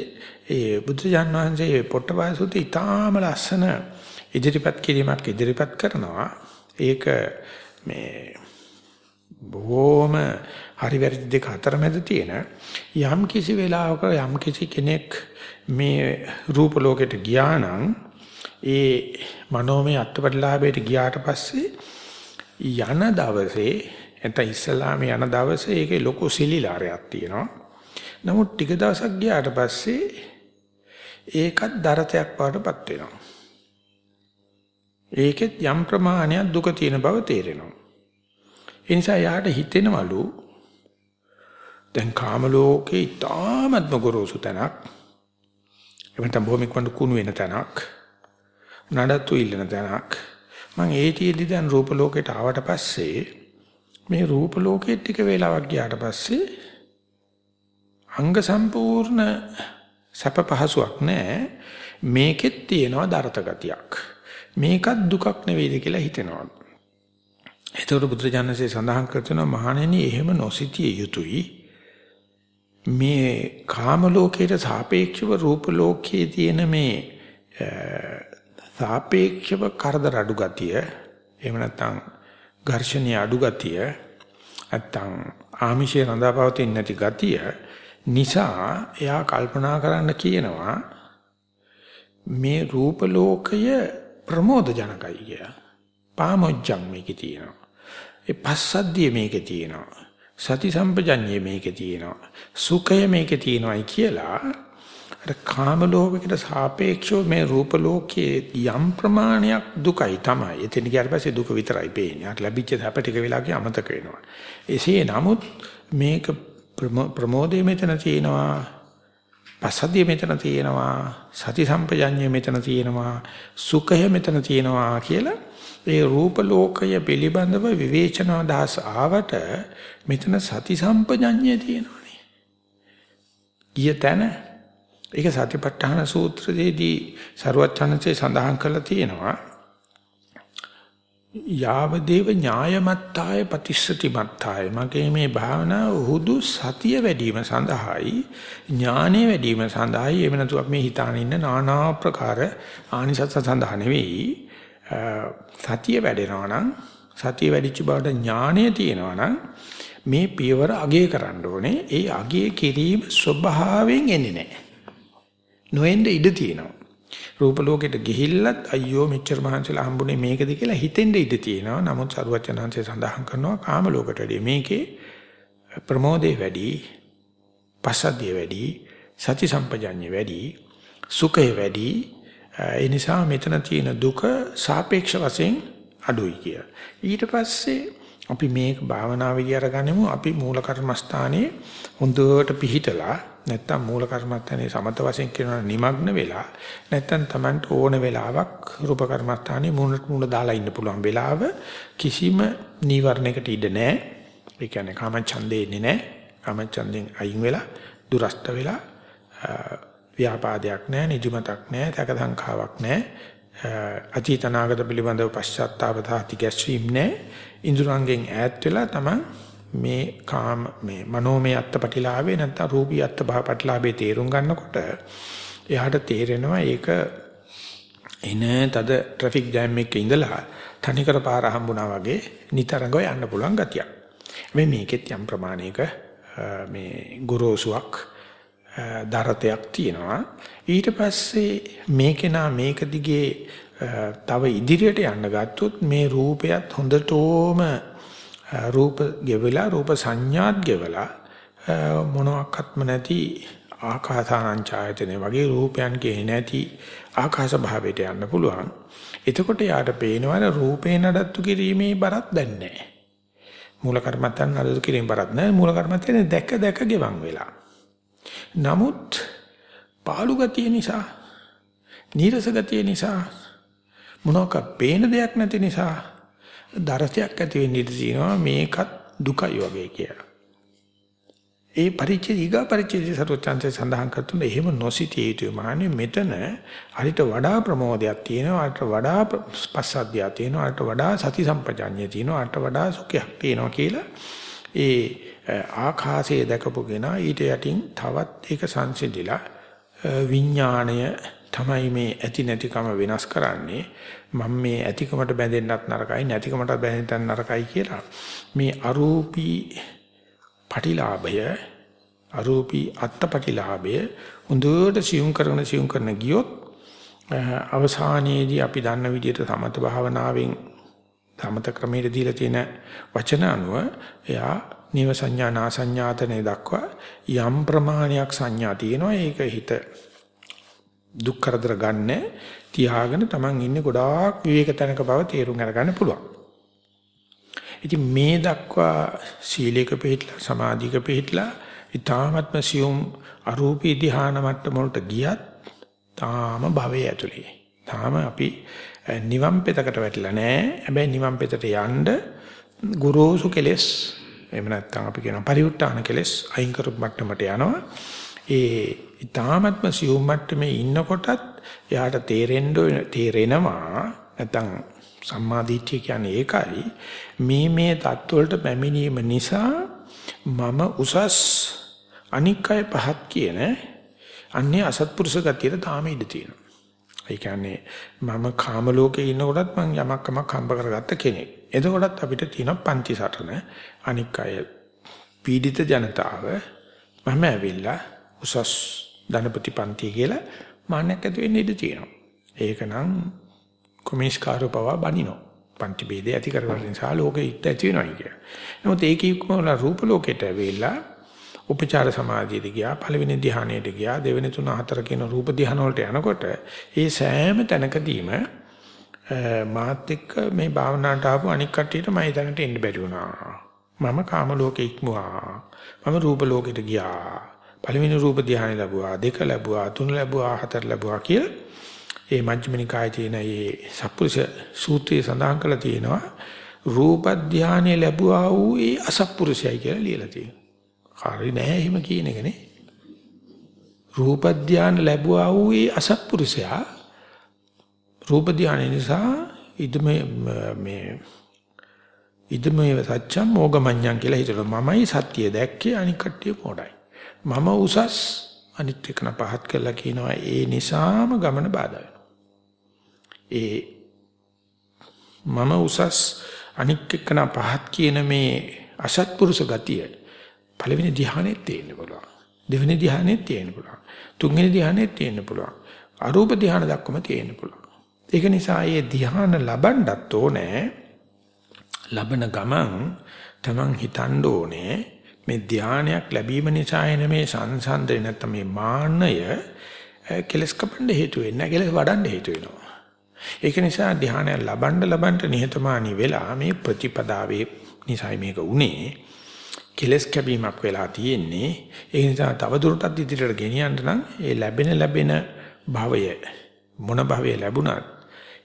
ඒ බුදුජාන් වහන්සේ පොට්ටපාසුති ඊටාම ලස්සන ඉදිරිපත් කිරීමක් ඉදිරිපත් කරනවා. ඒක මේ බොහොම හරි වැරදි දෙක අතරමැද තියෙන යම් කිසි වෙලාවක යම් කිසි කෙනෙක් මේ රූප ලෝකෙට ගියා නම් ඒ මනෝමය අත්පඩලාභයට ගියාට පස්සේ යන දවසේ නැත්නම් ඉස්ලාම යන දවසේ ඒකේ ලොකු සිලිලාරයක් තියෙනවා. නමුත් ටික දවසක් ගියාට පස්සේ ඒකත් දරතයක් වඩටපත් වෙනවා. ඒකෙත් යම් ප්‍රමාණයක් දුක තියෙන බව තේරෙනවා. ඒ නිසා යාට හිතෙනවලු දැන් කාම ලෝකේ ඊටාත්ම ගොරෝසු තැනක් එවනතම් බොහොම ඉක්මනට කුණු වෙන තැනක් නඩත්තු ඉල්ලන තැනක්. මම ඒටිෙදි දැන් රූප ලෝකයට ආවට පස්සේ මේ රූප ලෝකයේ ටික වේලාවක් ගියාට පස්සේ අංග සම්පූර්ණ සැප පහසුවක් නැහැ මේකෙත් තියෙනවා දරත ගතියක්. මේකත් දුකක් නෙවෙයිද කියලා හිතෙනවා. එතකොට බුදුරජාණන්සේ සඳහන් කරනවා මහණෙනි එහෙම නොසිතිය යුතුයි. මේ කාම ලෝකයට සාපේක්ෂව රූප ලෝකයේ තියෙන මේ සාපේක්ෂව කරදර අඩු ගතිය එහෙම නැත්නම් ඝර්ෂණීය අඩු ගතිය නැත්නම් ආමිෂේ රඳාපවතින් නැති ගතිය නිසා එයා කල්පනා කරන්න කියනවා මේ රූප ලෝකය ප්‍රමෝද ජනකයි කිය. පාමොජ්ජම් මේකේ තියෙනවා. ඒ පස්සද්ධිය මේකේ තියෙනවා. සති සම්පජඤ්ඤය මේකේ තියෙනවා. සුඛය මේකේ තියෙනවායි කියලා අර කාම ලෝකයකට සාපේක්ෂව මේ රූප ලෝකයේ යම් ප්‍රමාණයක් දුකයි තමයි. එතන ගියාට පස්සේ දුක විතරයි පේන්නේ. අර ලැබිච්ච සැප ටික වෙලාවකින් අමතක වෙනවා. එසේ නමුත් මේක ප්‍රමෝදයේ මෙතන තියෙනවා. පසද්ධිය මෙතන තියෙනවා. සති සම්පජඤ්ඤය මෙතන තියෙනවා. සුඛය මෙතන තියෙනවා කියලා ඒ රූප ලෝකය පිළිබඳව විවේචන අදහස් ආවට මෙතන සති සම්පජඤ්ඤය තියෙනවානේ. ගිය තැන ඒක සතිපට්ඨාන සූත්‍රයේදී සරුවච්චන්සේ සඳහන් කරලා තියෙනවා. යාවදේව ඥායමත්තාය පතිස්සති මත්තාය මගේ මේ භාවනාව උහුදු සතිය වැඩිම සඳහායි ඥානෙ වැඩිම සඳහායි එහෙම නැතු අපි මේ හිතාන ඉන්න নানা ආකාර ආනිසත් සඳහා නෙවෙයි සතිය වැඩෙනවා නම් සතිය වැඩිච්ච බවට ඥානය තියෙනවා නම් මේ පියවර අගය කරන්න ඕනේ. ඒ අගය කිරීම ස්වභාවයෙන් එන්නේ නැහැ. නොඑන්න ඉඩ තියෙනවා. රූප ලෝකෙට ගිහිල්ලත් අයියෝ මෙච්චර මහන්සිලා හම්බුනේ මේකද කියලා හිතෙන්න ඉඩ තියෙනවා. නමුත් සරුවචනංශය සඳහන් කරනවා කාම ලෝකයට වැඩිය මේකේ ප්‍රමෝදේ වැඩි, පසද්දිය වැඩි, සති සම්පජඤ්ඤය වැඩි, සුඛය වැඩි, ඒ නිසා මෙතන තියෙන දුක සාපේක්ෂ වශයෙන් අඩුයි කිය. ඊට පස්සේ අපි මේක භාවනා විදිය අරගනිමු අපි මූල කර්මස්ථානයේ හොඳට පිහිටලා නැත්තම් මූල කර්මස්ථානේ සමත වශයෙන් කියනවා නිමග්න වෙලා නැත්තම් Tamanට ඕන වෙලාවක් රූප කර්මස්ථානේ මූණට මූණ දාලා ඉන්න පුළුවන් වෙලාව කිසිම නීවරණයකට ඉඩ නැහැ. ඒ කියන්නේ කාම ඡන්දේ ඉන්නේ නැහැ. කාම ඡන්දෙන් අයින් වෙලා දුරස්ත වෙලා ව්‍යාපාදයක් නැහැ, නිදිමතක් නැහැ, තක සංඛාවක් නැහැ. අතීතනාගත පිළිබඳව පශ්චාත්තාප තාති ගැස්වීම නැහැ. ඉන්ද්‍රයන්ගෙන් ඈත් වෙලා තමයි මේ කාම මේ මනෝමය අත්පටිලාභේ නැත්නම් රූපී අත්පටිලාභේ තේරුම් ගන්නකොට එයාට තේරෙනවා ඒක එන තද ට්‍රැෆික් ජෑම් එකක ඉඳලා තනිකර පාර හම්බුණා වගේ නිතරම යන්න පුළුවන් ගතියක්. මේ මේකෙත් යම් ප්‍රමාණයක මේ ගොරෝසුවක් දරතයක් තියෙනවා. ඊට පස්සේ මේකේනා මේක දිගේ තව ඉදිරියට යන්න ගත්තොත් මේ රූපයත් හොඳටම රූප ගෙවලා රූප සංඥාත් ගෙවලා මොනවාක්වත්ම නැති ආකාසානං ඡායතනෙ වගේ රූපයන්ගේ නැති ආකාශ භාවයට යන්න පුළුවන්. එතකොට යාට පේනවා රූපේ නඩත්තු කිරීමේ බරක් දැන් නැහැ. මූල කර්මත්තන් නඩත්තු කිරීමේ බරක් නැහැ. මූල කර්මත්තනේ දැක දැක ගෙවන් වෙලා. නමුත් පාළු ගතිය නිසා, නීරස ගතිය නිසා, මොනවාක පේන දෙයක් නැති නිසා දරසයක් ඇති වෙන්න ඉඩ තියෙනවා මේකත් දුකයි වගේ කියලා. ඒ පරිච්ඡේද ඊගා පරිච්ඡේද සරුවචාන්සේ සඳහන් කරතුන එහෙම නොසිතිය යුතුයි මාන්නේ මෙතන හරිට වඩා ප්‍රමෝදයක් තියෙනවා අට වඩා පස්සද්ධියක් තියෙනවා අට වඩා සති සම්පජාඤ්ඤය තියෙනවා අට වඩා සුඛයක් තියෙනවා කියලා ඒ ආකාශයේ දැකපු කෙනා ඊට යටින් තවත් ඒක සංසිඳිලා විඥාණය තමයි මේ ඇති නැතිකම වෙනස් කරන්නේ මම මේ ඇතිකමට බැඳෙන්නත් නරකයි නැතිකමට බැඳෙන්නත් නරකයි කියලා. මේ අරූපී පටිලාභය අරූපී අත්පටිලාභය හොඳට සියුම් කරන සියුම් කරන ගියොත් අවසානයේදී අපි දන්න විදිහට සමත භාවනාවෙන් සමත ක්‍රමයට දීලා තියෙන වචන අනුව එයා නීව සංඥා නා සංඥාතනේ දක්වා යම් ප්‍රමාණයක් සංඥා තියෙනවා. ඒක හිත දුක් කරදර ගන්න තියාගෙන Taman ඉන්නේ ගොඩාක් විවේක තැනක බව තේරුම් අරගන්න පුළුවන්. ඉතින් මේ දක්වා සීලයක පිළිట్లా සමාධික පිළිట్లా ඊ타ත්ම සියුම් අරූපී ධ්‍යාන මට්ටම වලට ගියත් තාම භවයේ ඇතුලේ. තාම අපි නිවන් පෙතකට වැටිලා නැහැ. හැබැයි නිවන් පෙතට යන්න ගුරුසු කෙලස් එහෙම නැත්නම් අපි කියන පරිඋත් ทาน කෙලස් අයින් කරපු මට්ටමට යනවා. ඒ ඊ타ත්ම සියුම් මට්ටමේ ඉන්නකොටත් එයාට තේරෙන්න තේරෙනවා නැත්නම් සම්මාදිට්ඨිය කියන්නේ ඒකයි මේ මේ தත්වලට පැමිණීම නිසා මම උසස් අනික් අය පහත් කියන අන්නේ අසත්පුරුෂ ගතියට තාම ඉඩ තියෙනවා. ඒ කියන්නේ මම කාම ලෝකේ ඉන්නකොටත් මම යමක් කමක් හම්බ කරගත්ත කෙනෙක්. එතකොටත් අපිට තියෙන පන්ති සටන අනික් අය පීඩිත ජනතාව මම ඇවිල්ලා උසස් ධනපති පන්ති කියලා මාන්නයක් ඇති වෙන්න ඉඩ තියෙනවා. ඒක නම් කොමියුනිස්ට් කාර්යව පවා බනිනෝ. පන්ති ભેදේ ඇති කරගන්න නිසා ලෝකෙ ඉත් ඇති වෙනවා කිය. නමුත් ඒක ඉක්මවල රූප ලෝකෙට ඇවිල්ලා උපචාර සමාධියට ගියා පළවෙනි ධ්‍යානයට ගියා දෙවෙනි තුන හතර කියන රූප ධ්‍යාන වලට යනකොට ඒ සෑම තැනකදීම මාත් එක්ක මේ භාවනාවට ආපු අනික් කට්ටියට මම එතනට එන්න බැරි වුණා. මම කාම ලෝකෙ ඉක්මුවා. මම රූප ලෝකෙට ගියා. පළවෙනි රූප ධානය ලැබුවා, දෙක ලැබුවා, තුන ලැබුවා, හතර ලැබුවා කියලා ඒ මජ්ක්‍ධිම නිකායේ තියෙන මේ සත්පුරුෂ සූත්‍රයේ සඳහන් කරලා තියෙනවා රූප ධානය ලැබුවා වූ ඒ අසත්පුරුෂයයි කියලා ලියලා තියෙනවා. හරි නෑ එහෙම කියන එකනේ. රූප ධානය ලැබුවා වූ ඒ අසත්පුරුෂයා රූප ධානය නිසා ඉදම මේ ඉදමේ සත්‍යම් මොගමඤ්ඤං කියලා හිතනවා මමයි සත්‍ය දැක්කේ අනික් කට්ටිය මොඩයි මම උසස්. අනිත් එකන පහත් කළා කියනවා ඒ නිසාම ගමන බාධා ඒ මම උසස් අනික් එකන පහත් කියන මේ අසත්පුරුෂ ගතිය පළවෙනි ධ්‍යානෙත් තියෙන්න පුළුවන්. දෙවෙනි ධ්‍යානෙත් තියෙන්න පුළුවන්. තුන්වෙනි ධ්‍යානෙත් තියෙන්න පුළුවන්. අරූප ධ්‍යාන දක්වම තියෙන්න පුළුවන්. ඒක නිසා මේ ධ්‍යාන ලබන්නත් ඕනේ. ලබන ගමන් තමන් හිතන්න ඕනේ මේ ධානයක් ලැබීම නිසා එන මේ සංසන්දේ නැත්නම් මේ මාන්නය කෙලස් කපන්න හේතු වෙන්නේ කෙලස් වඩන්න හේතු වෙනවා. ඒක නිසා ධානය ලබන්න ලබන්න නිහතමානී වෙලා මේ ප්‍රතිපදාවේ නිසා මේක උනේ කෙලස් කැපීමක් වෙලා තියෙන්නේ. ඒ නිසා තව දුරටත් ඉදිරියට ගෙනියන්න නම් ඒ ලැබෙන ලැබෙන භවය මොන භවය ලැබුණත්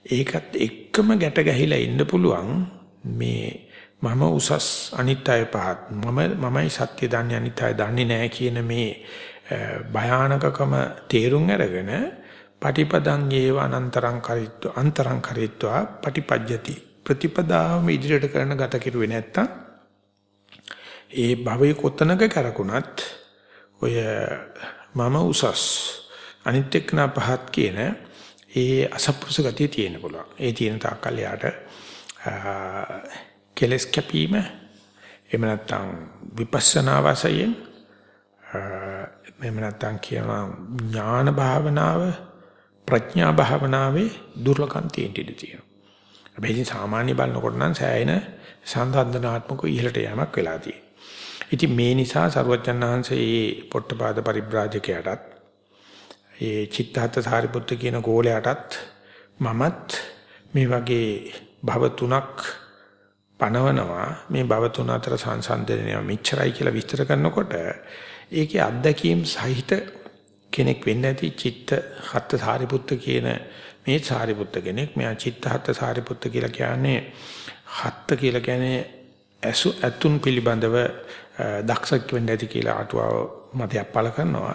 ඒකත් එක්කම ගැට ගැහිලා ඉන්න පුළුවන් මේ මම උසස් අනිත් අය පහත් මම මමයි සත්‍ය දන්නේ අනිත් අය දන්නේ නැහැ කියන මේ භයානකකම තේරුම් අරගෙන පටිපදං ඒව අනන්තරං කරිත්ව අන්තරං කරිත්වා පටිපජ්ජති ප්‍රතිපදාවම ඉදිරියට කරන ගත කිරුවේ නැත්තම් ඒ භවයේ කොතනක කරකුණත් ඔය මම උසස් අනිත් එක්කන පහත් කියන ඒ අසප්පුරුෂ ගතිය තියෙන්න පුළුවන්. ඒ තියෙන තාක්කල් යාට කෙලස් කැපීම එහෙම නැත්නම් විපස්සනා වාසයෙන් එහෙම නැත්නම් කියනවා ඥාන භාවනාව ප්‍රඥා භාවනාවේ දුර්ලභම් තියෙන්න ඉඩ තියෙනවා. හැබැයි සාමාන්‍ය බලනකොට නම් සෑයෙන සංසන්දනාත්මක ඉහළට යamak වෙලා තියෙනවා. ඉතින් මේ නිසා සරුවච්චන් වහන්සේ මේ පොට්ටපාද පරිබ්‍රාජකයාටත් ඒ චිත්තහත් සාරිපුත්ත කියන ගෝලයාටත් මමත් මේ වගේ භව තුනක් පනවනවා මේ භව තුන අතර සංසන්දනය මෙච්චරයි කියලා විස්තර කරනකොට ඒකේ අත්දැකීම් සහිත කෙනෙක් වෙන්න ඇති චිත්ත හත් සාරිපුත්ත කියන මේ සාරිපුත්ත කෙනෙක් මෙයා චිත්ත හත් සාරිපුත්ත කියලා කියන්නේ හත්ත කියලා කියන්නේ ඇසු ඇතුන් පිළිබඳව දක්ෂක් වෙන්න ඇති කියලා අටුවාව මතයක් පළ කරනවා.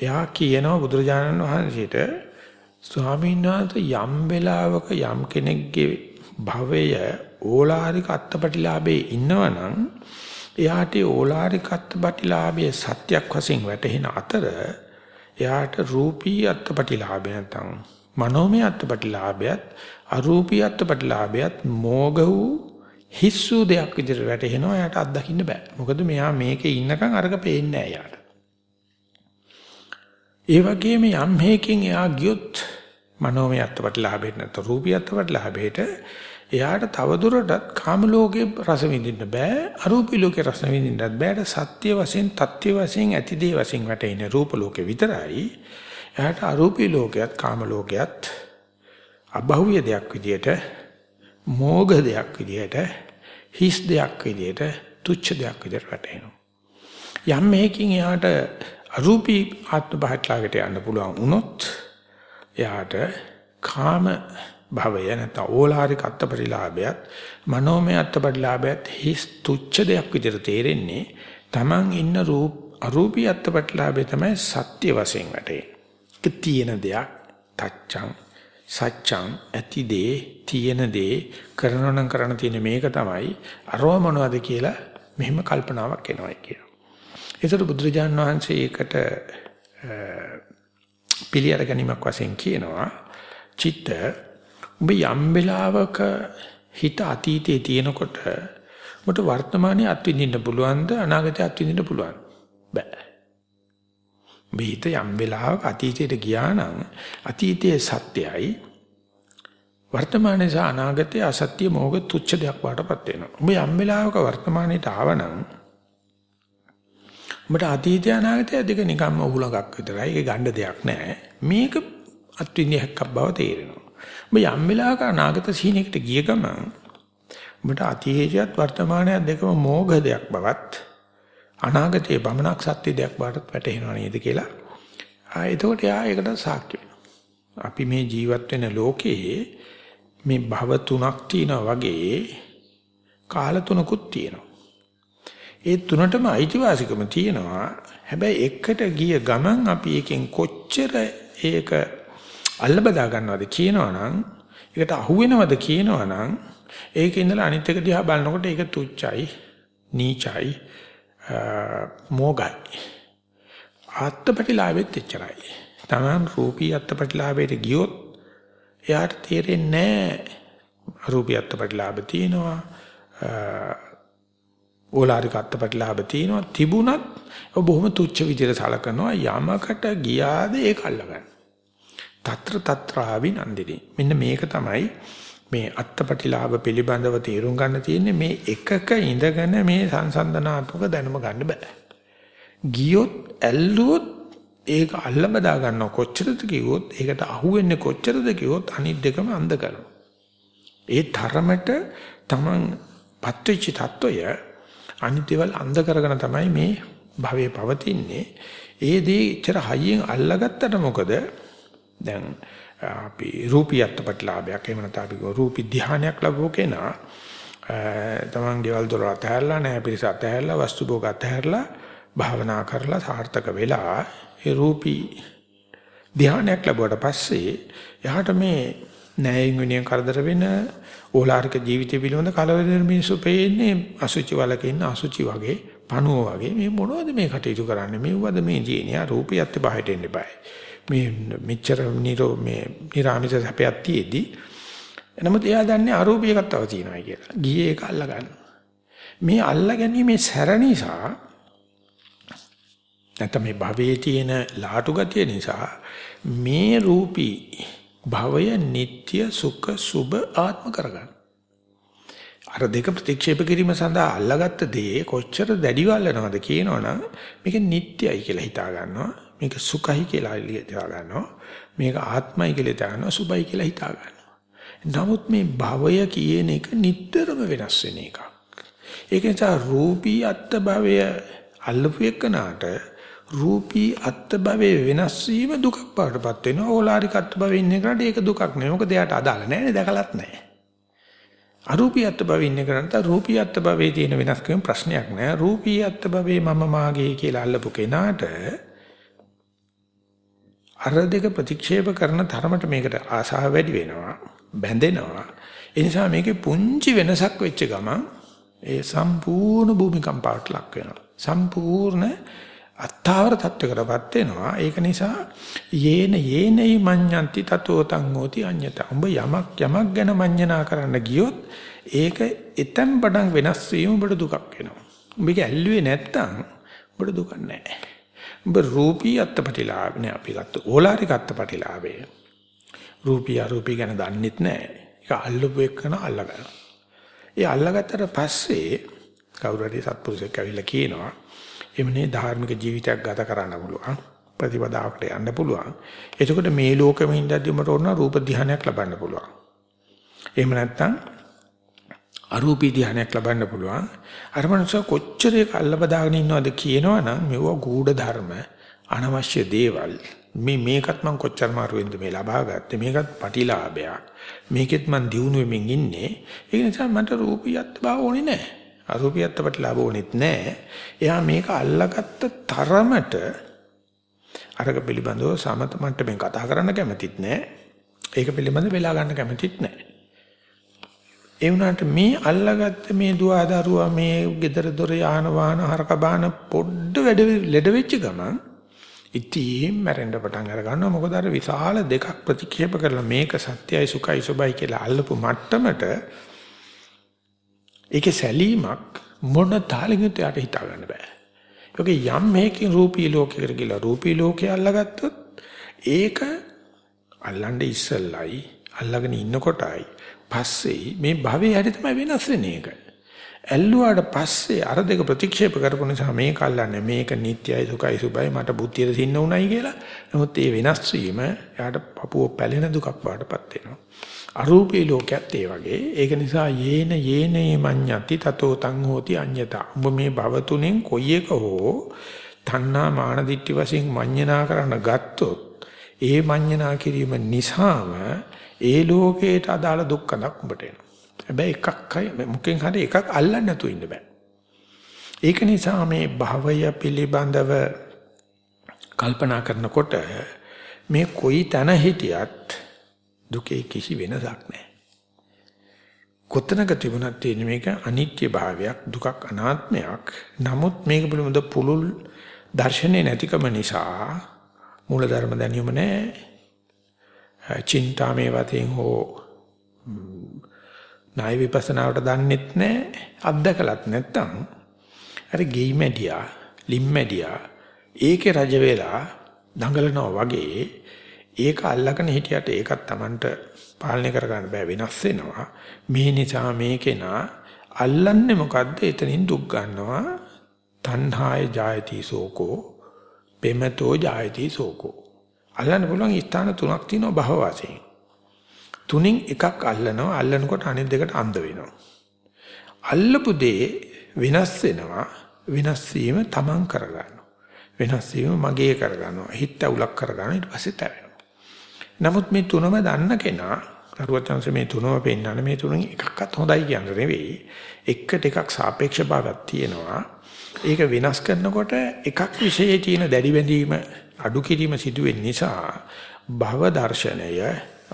එයා කියනවා බුදුරජාණන් වහන්සේට ස්වාමීන් වහන්සේ යම් වෙලාවක යම් කෙනෙක්ගේ භවය ඕලාරික අත්පටිලාභේ ඉන්නවනම් එයාට ඕලාරික අත්පටිලාභයේ සත්‍යක් වශයෙන් වැටහෙන අතර එයාට රූපී අත්පටිලාභය නැත්නම් මනෝමය අත්පටිලාභයත් අරූපී අත්පටිලාභයත් මෝග වූ හිස්සු දෙයක් විදිහට වැටෙනවා එයාට අත්දකින්න බෑ. මොකද මෙයා මේකේ ඉන්නකම් අරක පේන්නේ නෑ එයාට. ඒ වගේම යම් හේකින් එයා ගියොත් මනෝමය අත්පටිලාභයට නැත්නම් රූපී අත්පටිලාභයට එයාට තවදුරටත් කාම ලෝකේ රස විඳින්න බෑ අරූපී ලෝකේ රස විඳින්නත් බෑ. සත්‍ය වශයෙන් තත්ත්‍ය වශයෙන් ඇති දේ වශයෙන් වැටෙන රූප ලෝකේ විතරයි. එයාට අරූපී ලෝකයක් කාම ලෝකයක් අභෞවිය දෙයක් විදියට මෝග දෙයක් විදියට හිස් දෙයක් විදියට තුච්ඡ දෙයක් විදියට වැටෙනවා. යම් මේකින් එයාට අරූපී ආත්ම භාවයට යන්න පුළුවන් වුණොත් එයාට කාම භවය නැත්නම් ඕලාරික අත්පරිලාභයත් මනෝමය අත්පරිලාභයත් හිස් තුච්ඡ දෙයක් විදිහට තේරෙන්නේ Taman ඉන්න රූප අරූපී අත්පරිලාභය තමයි සත්‍ය වශයෙන් වැටේ. තියෙන දෙයක් තච්ඡං සච්ඡං ඇතිදේ තියෙන දේ කරනනම් කරන්න තියෙන මේක තමයි අරව මොනවද කියලා මෙහෙම කල්පනාවක් එනවායි කියනවා. ඒතර බුදුරජාන් වහන්සේ ඒකට පිළිඅර ගැනීමක් වශයෙන් කියනවා චිත්ත ඔබ යම් වෙලාවක හිත අතීතයේ තියෙනකොට ඔබට වර්තමානයේ අත්විඳින්න පුළුවන්ද අනාගතයේ අත්විඳින්න පුළුවන් බෑ. මේ හිත යම් වෙලාවක අතීතයට ගියා නම් අතීතයේ සත්‍යයි වර්තමානයේ සහ අනාගතයේ අසත්‍ය මොහොත තුච්ඡ දෙයක් වඩපත් වෙනවා. ඔබ යම් වෙලාවක වර්තමානයට ආවනම් ඔබට අතීතය අනාගතය දෙක නිකම්ම උහුලඟක් විතරයි. ඒක ගන්න දෙයක් නැහැ මේක අත්විඳියක් බව තේරෙනවා. ඔබ යම් වෙලාවක අනාගත සීනයකට ගිය ගමන් ඔබට අතීතයත් වර්තමානයත් දෙකම මෝඝ දෙයක් බවත් අනාගතයේ බමනක් සත්‍ය දෙයක් බවට වැටහෙනව නේද කියලා. ආ එතකොට යා ඒකට සාක්ෂි වෙනවා. අපි මේ ජීවත් වෙන ලෝකයේ මේ භව තුනක් තියෙනවා වගේ කාල තුනකුත් තියෙනවා. ඒ තුනටම අයිතිවාසිකම තියෙනවා. හැබැයි එකට ගිය ගමන් අපි එකෙන් කොච්චර ඒක අල්ල බදා ගන්නවද කියනවනම් ඒකට අහු වෙනවද කියනවනම් ඒක ඉඳලා අනිත් එක දිහා බලනකොට ඒක තුච්චයි නීචයි මෝගයි. ආත්මපටිලාභෙත් එච්චරයි. තමන් රූපී අත්පටිලාභයට ගියොත් එයාට තේරෙන්නේ නැහැ රූපී අත්පටිලාභ තියෙනවා ඕලාරික අත්පටිලාභ තියෙනවා. තිබුණත් බොහොම තුච්ච විදිහට සලකනවා යමකට ගියාද ඒක අල්ලගන්න. తත්‍ර తත්‍රාවි නන්දිනි. මෙන්න මේක තමයි මේ අත්පටිලාභ පිළිබඳව තේරුම් ගන්න තියෙන්නේ මේ එකක ඉඳගෙන මේ සංසන්දනාත්මක දැනුම ගන්න බෑ. ගියොත් ඇල්ලුවොත් ඒක අල්ල බදා ගන්න කොච්චරද කිව්වොත් ඒකට අහුවෙන්නේ කොච්චරද කිව්වොත් අනිත් දෙකම අඳ කරනවා. ඒ තරමට Taman පත්විච්ච තত্ত্বය අනිත් දේවල් අඳ කරගෙන තමයි මේ භවයේ පවතින්නේ. ඒ දේ ඉතර හයියෙන් අල්ලගත්තට මොකද දැන් අපි රූපී අත්පත්ලාභයක් එහෙම නැත්නම් අපි රූපී ධානයක් ලැබුව කෙනා තමන් ගෙවල් දොර අතහැරලා නැහැ පිරිස අතහැරලා වස්තු භෝග අතහැරලා භාවනා කරලා සාර්ථක වෙලා ඒ රූපී ධානයක් ලැබුවට පස්සේ එහාට මේ ණයයෙන් විනය කරදර වෙන ඕලාරික ජීවිතය පිළිබඳ කලවදින මිනිස්සු පේන්නේ අසුචි වලක ඉන්න අසුචි වගේ පණුව වගේ මේ මොනවද මේ කටයුතු කරන්නේ? මේවද මේ ජීනියා රූපියත් බාහිට එන්න බෑ මේ මෙච්චර නිරෝ මේ නිරාමිස සැපයක් තියේදී නමුත් එයා දන්නේ අරූපී එකක් තව තියෙනවා කියලා. ගියේ ඒක අල්ල ගන්න. මේ අල්ල ගැනීමේ සැර නිසා නැත්නම් මේ භවයේ තියෙන ලාටු ගතිය නිසා මේ රූපී භවය නিত্য සුඛ සුබ ආත්ම කරගන්න. අර දෙක ප්‍රතික්ෂේප කිරීම සඳහා අල්ලගත්ත දේ කොච්චර දැඩිව අල්ලනවද කියනවනම් මේක නිට්ටයයි කියලා හිතා ගන්නවා. මේක සුඛයි කියලා හිතා ගන්නවා. මේක ආත්මයි කියලා හිතා ගන්නවා. සුබයි කියලා හිතා ගන්නවා. නමුත් මේ භවය කියන එක නිටතරම වෙනස් වෙන එකක්. ඒක නිසා රූපී අත්ත භවය අල්ලපු එකනට රූපී අත්ත භවයේ වෙනස් වීම දුකක් බවටපත් වෙනවා. ඕලාරික අත්ත භවයේ ඉන්න එකට ඒක දුකක් නෙවෙයි. මොකද එයාට අදාළ නැහැ දැකලත් නැහැ. අරූපී අත්ත භවයේ ඉන්න එකට රූපී අත්ත භවයේ තියෙන වෙනස්කම් ප්‍රශ්නයක් නැහැ. රූපී අත්ත භවයේ මම මාගේ කියලා අල්ලපු කෙනාට අර දෙක ප්‍රතික්ෂේප කරන තරමට මේකට ආසාව වැඩි වෙනවා. බැඳෙනවා. ඒ නිසා මේකේ පුංචි වෙනසක් වෙච්ච ගමන් ඒ සම්පූර්ණ භූමිකම්පාවට ලක් වෙනවා. සම්පූර්ණ අත්තාවර තත්වයකටපත් වෙනවා. ඒක නිසා යේන යේනයි මඤ්ඤන්ති තතෝ තං හෝති අඤ්ඤත. උඹ යමක් යමක් ගැන මඤ්ඤණා කරන්න ගියොත් ඒක එතෙන් පටන් වෙනස් වීම ඔබට දුකක් වෙනවා. උඹක ඇල්ලුවේ නැත්තම් ඔබට දුකක් නැහැ. උඹ රූපී අත්පටිලාභ නේ අපි ගත්ත ඕලාරික අත්පටිලාභය. රූපී අරූපී ගැන දන්නෙත් නැහැ. ඒක අල්ලපු එකන අල්ලගන්නවා. ඒ අල්ලගත්තට පස්සේ කවුරු හරි සත්පුරුෂයෙක් ඇවිල්ලා කියනවා එමනේ ධාර්මික ජීවිතයක් ගත කරන්න පුළුවන්. ප්‍රතිපදාවකට යන්න පුළුවන්. එතකොට මේ ලෝකෙම ඉඳද්දි මට ඕන රූප ධානයක් ලබන්න පුළුවන්. එහෙම නැත්නම් අරූපී ධානයක් ලබන්න පුළුවන්. අර මනුස්ස කොච්චර ඒක අල්ලබදාගෙන ඉන්නවද කියනවනම් මෙවුව ගූඪ ධර්ම අනවශ්‍ය දේවල් මේ මේකත් මම කොච්චර මාරුවෙන්ද මේ ලබා ගත්තේ මේකත් පටිලාභයක් මේකෙත් මං දිනු වෙමින් ඉන්නේ ඒ නිසා මට රූපියත් බව ඕනේ නැහැ අරූපියත් අපට ලාභ ඕනෙත් නැහැ. එයා මේක අල්ලගත්ත තරමට අරක පිළිබඳව සමත මට්ටමින් කතා කරන්න කැමතිත් නැහැ. ඒක පිළිබඳව වෙලා ගන්න කැමතිත් නැහැ. ඒ වුණාට මේ අල්ලගත්ත මේ දුවදරුවා මේ gedara dore යාන වාහන හරක බාන පොඩ්ඩ වැඩ ලෙඩ වෙච්ච ගමන් ඉතින් මැරෙන්න පටන් අර ගන්නවා මොකද අර විශාල දෙකක් ප්‍රතික්ෂේප කරලා මේක සත්‍යයි සුඛයි සුබයි කියලා අල්ලපු මට්ටමට ඒකේ සැලීමක් මොන තාලෙකින්ද යට හිතා ගන්න බෑ. ඒකේ යම් මේකින් රූපී ලෝකයකට ගිහලා රූපී ලෝකේ අල්ලගත්තොත් ඒක අල්ලන්නේ ඉස්සල්ලයි අල්ලගෙන ඉන්නකොටයි පස්සේ මේ භවයේ හැටි තමයි වෙනස් වෙන්නේ ඒක. ඇල්ලුවාට පස්සේ අර දෙක ප්‍රතික්ෂේප කරපු නිසා මේක අල්ලන්නේ මේක නිට්ටයයි සුඛයි සුබයි මට බුද්ධියට සින්න උණයි කියලා. නමුත් ඒ වෙනස් වීම එයාට පපුව පැලෙන දුකක් වඩපත් වෙනවා. අරූපී ලෝකයේත් ඒ වගේ. ඒක නිසා යේන යේනේ මඤ්ඤති තතෝ තං හෝති අඤ්ඤතා. ඔබ මේ භව තුනෙන් කොයි එක හෝ තණ්හා මාන දිට්ඨි වශයෙන් මඤ්ඤණා කරන්න ගත්තොත් ඒ මඤ්ඤණා කිරීම නිසාම ඒ ලෝකයට අදාළ දුක්ඛක් ඔබට එනවා. හැබැයි එකක් මුකෙන් හරි එකක් අල්ලන්න නැතුව ඉන්න බෑ. ඒක නිසා මේ භවය පිළිබඳව කල්පනා කරනකොට මේ කොයි තැන හිටියත් දුකේ කිසි වෙනසක් නැහැ. කොතනක තිබුණත් තියෙන මේක අනිත්‍ය භාවයක් දුකක් අනාත්මයක්. නමුත් මේක පිළිබඳ පුළුල් දර්ශනේ නැතිකම නිසා මූලධර්ම දැනියම නැහැ. චින්තාමේ වතෙන් හෝ ණය විපස්සනාවට දන්නෙත් නැහැ. අත්දකලත් නැත්තම් අර ගෙයි මැඩියා, ලිම් මැඩියා ඒකේ රජ වෙලා දඟලනවා වගේ ඒක අල්ලගෙන හිටියට ඒකත් Tamanට පාලනය කරගන්න බෑ වෙනස් වෙනවා. මේ නිසා මේකේනා අල්ලන්නේ මොකද්ද? එතනින් දුක් ගන්නවා. තණ්හාය ජායති සෝකෝ, පෙමතෝ ජායති සෝකෝ. අල්ලන්න පුළුවන් ස්ථාන තුනක් තියෙනවා භව වශයෙන්. තුنين එකක් අල්ලනවා අල්ලනකොට අනිත් දෙකට අඳ වෙනවා. අල්ලපු දේ වෙනස් වෙනවා වෙනස් වීම තමන් කරගන්නවා. වෙනස් වීම මගේ කරගන්නවා. හිත උලක් කරගන්නවා ඊට පස්සේ තැවෙනවා. නමුත් මේ තුනම දන්න කෙනා කරුවචන්ස මේ තුනම පෙන්වන්නේ මේ තුනෙන් එකක්වත් හොඳයි කියන්නේ නෙවෙයි. එකට එකක් සාපේක්ෂ භාවයක් තියෙනවා. ඒක වෙනස් කරනකොට එකක් විශේෂයේ තියෙන දැඩි බැඳීම අඩු කිරීම සිදුවෙන නිසා භව දර්ශනය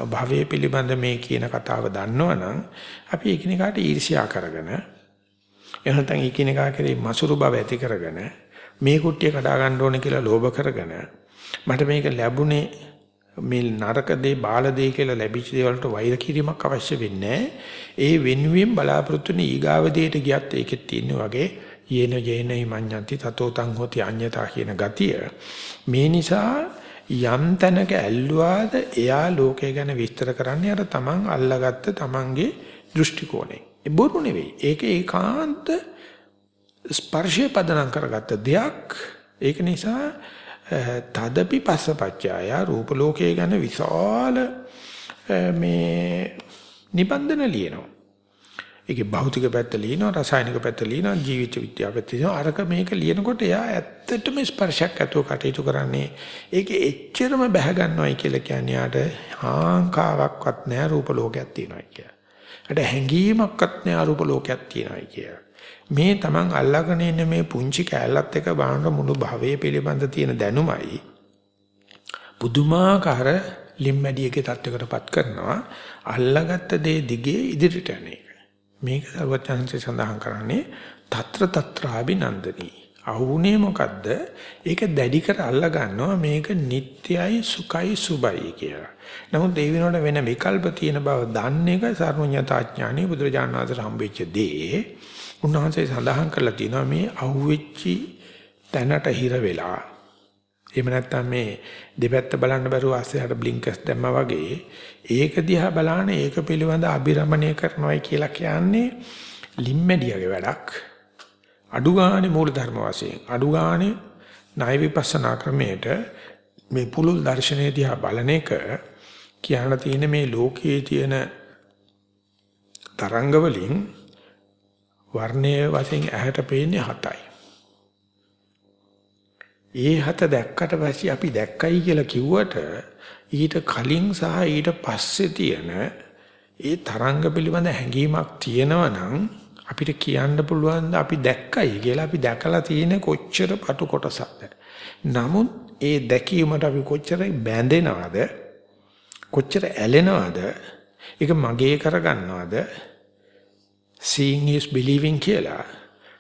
භවයේ පිළිබඳ මේ කියන කතාව දන්නවනම් අපි එකිනෙකාට ඊර්ෂ්‍යා කරගෙන එහෙනම් එකිනෙකා කෙරේ මසුරු බව ඇති කරගෙන මේ කුට්ටිය කඩා ගන්න ඕනේ කියලා ලෝභ කරගෙන මට මේක ලැබුණේ මේ නරක දේ බාල දේ කියලා ලැබිච්ච දේවල්ට වෛර කිරීමක් අවශ්‍ය වෙන්නේ ඒ වෙනුවෙන් බලාපොරොත්තු වෙන ඊගාව දෙයට ගියත් ඒකෙත් තියෙන වගේ යේන යේනයි මඤ්ඤන්ති තතෝ තං හොති අඤ්ඤතා කියන ගතිය මේ නිසා යම් තැනක ඇල්ලුවාද එයා ලෝකය ගැන විස්තර කරන්නේ අර තමන් අල්ලාගත්ත තමන්ගේ දෘෂ්ටි කෝණය. ඒ බොරු නෙවෙයි. ඒක ඒකාන්ත ස්පර්ශය පදනම් කරගත්ත දෙයක්. ඒක නිසා තදපි පස්සපච්චාය රූප ලෝකයේ ගැන විශාල මේ නිබන්ධන ලියනවා. ඒකේ භෞතික පැත්ත ලියනවා, රසායනික පැත්ත ලියනවා, ජීවිත විද්‍යාව පැත්ත ලියනවා. අරක මේක ලියනකොට එයා ඇත්තටම ස්පර්ශයක් ඇතුව කටයුතු කරන්නේ. ඒකේ එච්චරම බැහැ ගන්නවයි කියලා කියන්නේ යාට හාංකාවක්වත් නැහැ රූප ලෝකයක් තියෙනවයි කියලා. අර හැඟීමක්වත් නැහැ රූප ලෝකයක් තියෙනවයි කියලා. මේ Taman අල්ලාගෙන ඉන්න මේ පුංචි කැලලත් එක බලන මුළු භවයේ පිළිබඳ තියෙන දැනුමයි පුදුමාකාර ලිම්මැඩියගේ තත්වයකටපත් කරනවා අල්ලාගත්ත දේ දිගේ ඉදිරියට යන එක. මේක සර්වඥාන්සේ සඳහන් කරන්නේ తත්‍ර తත්‍රාබිනන්දනී. අහුනේ මොකද්ද? ඒක දැඩි කර අල්ලා ගන්නවා මේක නිට්ටයයි සුඛයි සුබයි කියලා. නමුත් ඒ වෙනකොට වෙන විකල්ප තියෙන බව දන්න එක සර්වඥතාඥානි බුදුරජාණන් වහන්සේ හම්බෙච්ච දේ උන්වහන්සේ සඳහන් කරලා තියෙනවා මේ අහුවෙච්චි තැනට හිර වෙලා එහෙම නැත්නම් මේ දෙපැත්ත බලන්න බැරුව ASCIIට බ්ලින්කර්ස් දැම්මා වගේ ඒක දිහා බලන ඒක පිළිබඳ අභිරමණය කරනවායි කියලා කියන්නේ ලිම්මැඩියගේ වැඩක් අඩු ගානේ මූල ධර්ම වශයෙන් අඩු ගානේ ණය විපස්සනා ක්‍රමයට මේ පුලුල් දර්ශනය දිහා බලන එක කියන්න තියෙන මේ ලෝකයේ තියෙන තරංග වලින් වර්ණයේ වශයෙන් ඇහැට පේන්නේ හතයි. ඒ හත දැක්කට පස්සේ අපි දැක්කයි කියලා කිව්වට ඊට කලින් සහ ඊට පස්සේ තියෙන ඒ තරංග පිළිබඳ හැඟීමක් තියෙනවා නම් අපිට කියන්න පුළුවන් අපි දැක්කයි කියලා අපි දැකලා තියෙන කොච්චර පටු කොටසක්ද. නමුත් ඒ දැකීමට අපි කොච්චර බැඳෙනවද? කොච්චර ඇලෙනවද? ඒක මගේ කරගන්නවද? Seeing is believing කියලා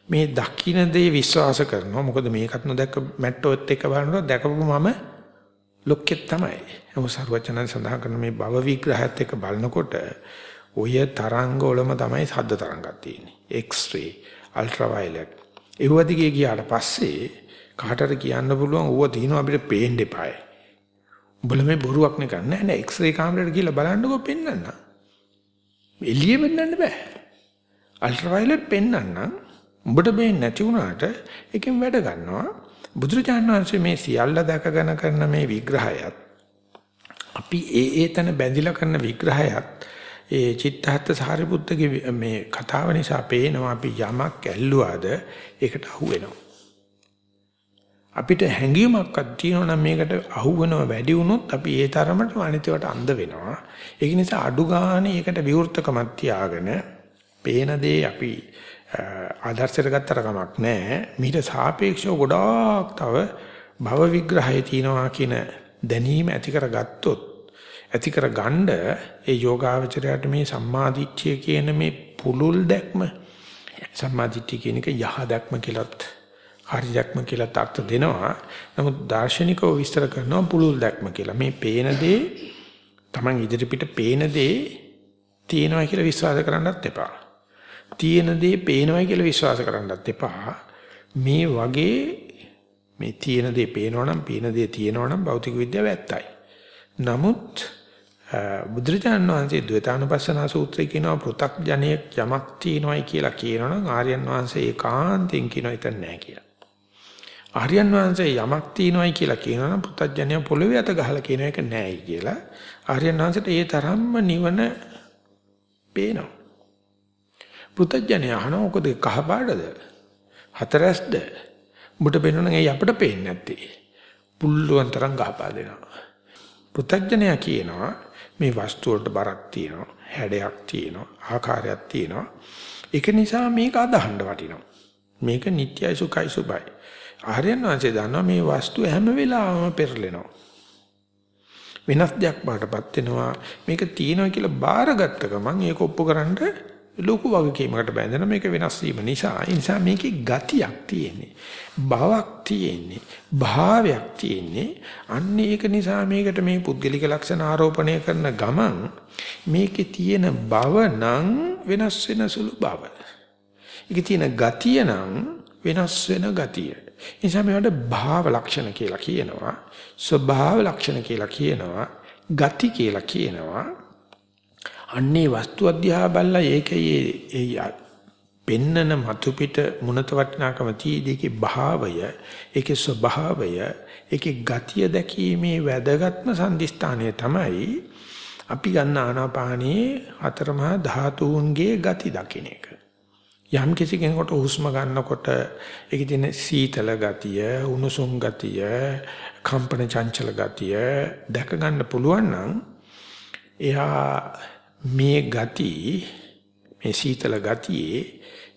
මේ දකින්න දේ විශ්වාස කරනවා. මොකද මේකත් නොදැක්ක මැට්ටෝත් එක්ක බලනකොට දැකපු මම ලොක්කෙත් තමයි. ඒක සර්වචනන් සඳහන් කරන මේ භව විග්‍රහයත් එක්ක බලනකොට ඔය තරංග වලම තමයි ශබ්ද තරංගක් තියෙන්නේ. X-ray ultraviolet. ඒව දිගේ ගියාට පස්සේ කාටට කියන්න පුළුවන් ඌව තියෙනවා අපිට පේන්න එපායි. උඹලා මේ බොරුවක් නේ කරන්නේ. නැහැ නේ x-ray කාමරේට ගිහලා බලන්නකෝ පෙන්වන්න එළිය වෙන්නන්න බෑ. අල්ට්‍රාවයලට් පෙන්වන්නම් උඹට මේ නැති වුණාට එකෙන් වැඩ ගන්නවා. බුදුරජාණන් වහන්සේ මේ සියල්ල දැකගෙන කරන මේ විග්‍රහයත් අපි ඒ ඒ තන බැඳිලා කරන විග්‍රහයත් ඒ චිත්තහත් සාරිපුත්තගේ මේ කතාව නිසා පේනවා අපි යමක් ඇල්ලුවාද ඒකට අහු වෙනවා අපිට හැඟීමක්වත් තියෙනවා නම් මේකට අහු වෙනව වැඩි වුණොත් අපි ඒ තරමට අනිතවට අඳ වෙනවා. ඒක නිසා අඩු ගානේ ඒකට විවෘතකමක් තියාගෙන පේන දේ අපි ආදර්ශයට ගත්තර කමක් නැහැ. මීට සාපේක්ෂව ගොඩාක් තව භව විග්‍රහය තියෙනවා කියන දැනීම ඇති කරගත්තොත් ඇති කරගන්න ඒ යෝගාවචරයට මේ සම්මාදිට්ඨිය කියන මේ පුලුල් දැක්ම සම්මාදිට්ඨිය කියන එක යහ දැක්ම කියලත් හරි දැක්ම කියලත් අර්ථ දෙනවා. නමුත් දාර්ශනිකව විස්තර කරනවා පුලුල් දැක්ම කියලා. මේ පේන දේ Taman ඉදිරිපිට පේන දේ තියෙනවා කියලා විශ්වාස කරන්නත් එපා. තියෙන දේ පේනවයි කියලා විශ්වාස කරන්නත් එපා. මේ වගේ මේ තියෙන දේ පේනවනම් පේන දේ තියෙනවනම් භෞතික විද්‍යාව ඇත්තයි. නමුත් බුදුරජාණන් වහන්සේ ද්වේතානුපස්සනා සූත්‍රයේ කියනවා පෘ탁ජනයක් යමක් තියෙනවයි කියලා කියනවනම් ආර්යයන් වහන්සේ ඒකාන්තයෙන් කියනවා එතන නැහැ කියලා. ආර්යයන් වහන්සේ යමක් තියෙනවයි කියලා කියනවනම් පෘ탁ජනය පොළවේ අත ගහලා කියන එක නෑයි කියලා. ආර්යයන් වහන්සේට ඒ තරම්ම නිවන පේනවා. පුතඥය අහනවා මොකද කහ පාටද? හතරස්ද උඹට පේනවනම් ඒ අපිට පේන්නේ නැත්තේ. පුල්ලුවන් තරම් ගහපා දෙනවා. පෘථග්ජනයා කියනවා මේ වස්තු වලට බරක් තියෙනවා, හැඩයක් තියෙනවා, ආකාරයක් තියෙනවා. ඒක නිසා මේක අදහන්න වටිනවා. මේක නිට්යයි සුඛයි සුබයි. ආර්යයන් වහන්සේ දන්නවා මේ වස්තු හැම වෙලාවෙම පෙරලෙනවා. වෙනස් දෙයක් බාටපත් වෙනවා. මේක තියෙනවා කියලා බාරගත්ත ගමන් ඒක ඔප්පු කරන්න ලොකු වගකීමකට බැඳෙන මේක වෙනස් වීම නිසා ඒ නිසා මේකේ ගතියක් තියෙන්නේ බවක් තියෙන්නේ භාවයක් තියෙන්නේ. අන්න ඒක නිසා මේකට මේ පුද්ගලික ලක්ෂණ ආරෝපණය කරන ගමන් මේකේ තියෙන බව නම් වෙනස් වෙන සුළු බව. ඒකේ තියෙන ගතිය නම් වෙනස් වෙන ගතිය. නිසා මේවට භාව ලක්ෂණ කියලා කියනවා ස්වභාව ලක්ෂණ කියලා කියනවා ගති කියලා කියනවා. අන්නේ වස්තු අධ්‍යා බල්ලා ඒකේ ඒ පෙන්නන මතු පිට මුණත වටිනාකම තියේදී භාවය ඒකේ ස්වභාවය ඒකේ ගතිය දැකීමේ වැදගත්ම සම්දිස්ථානය තමයි අපි ගන්න ආනාපානයේ හතරමහා ධාතුන්ගේ ගති දකින්න එක. යම් කිසි කෙනෙකුට හුස්ම ගන්නකොට ඒකේ තියෙන සීතල ගතිය, උණුසුම් ගතිය, කම්පන චංචල ගතිය දැක ගන්න පුළුවන් නම් එයා මේ ගති මේ සීතල ගතියේ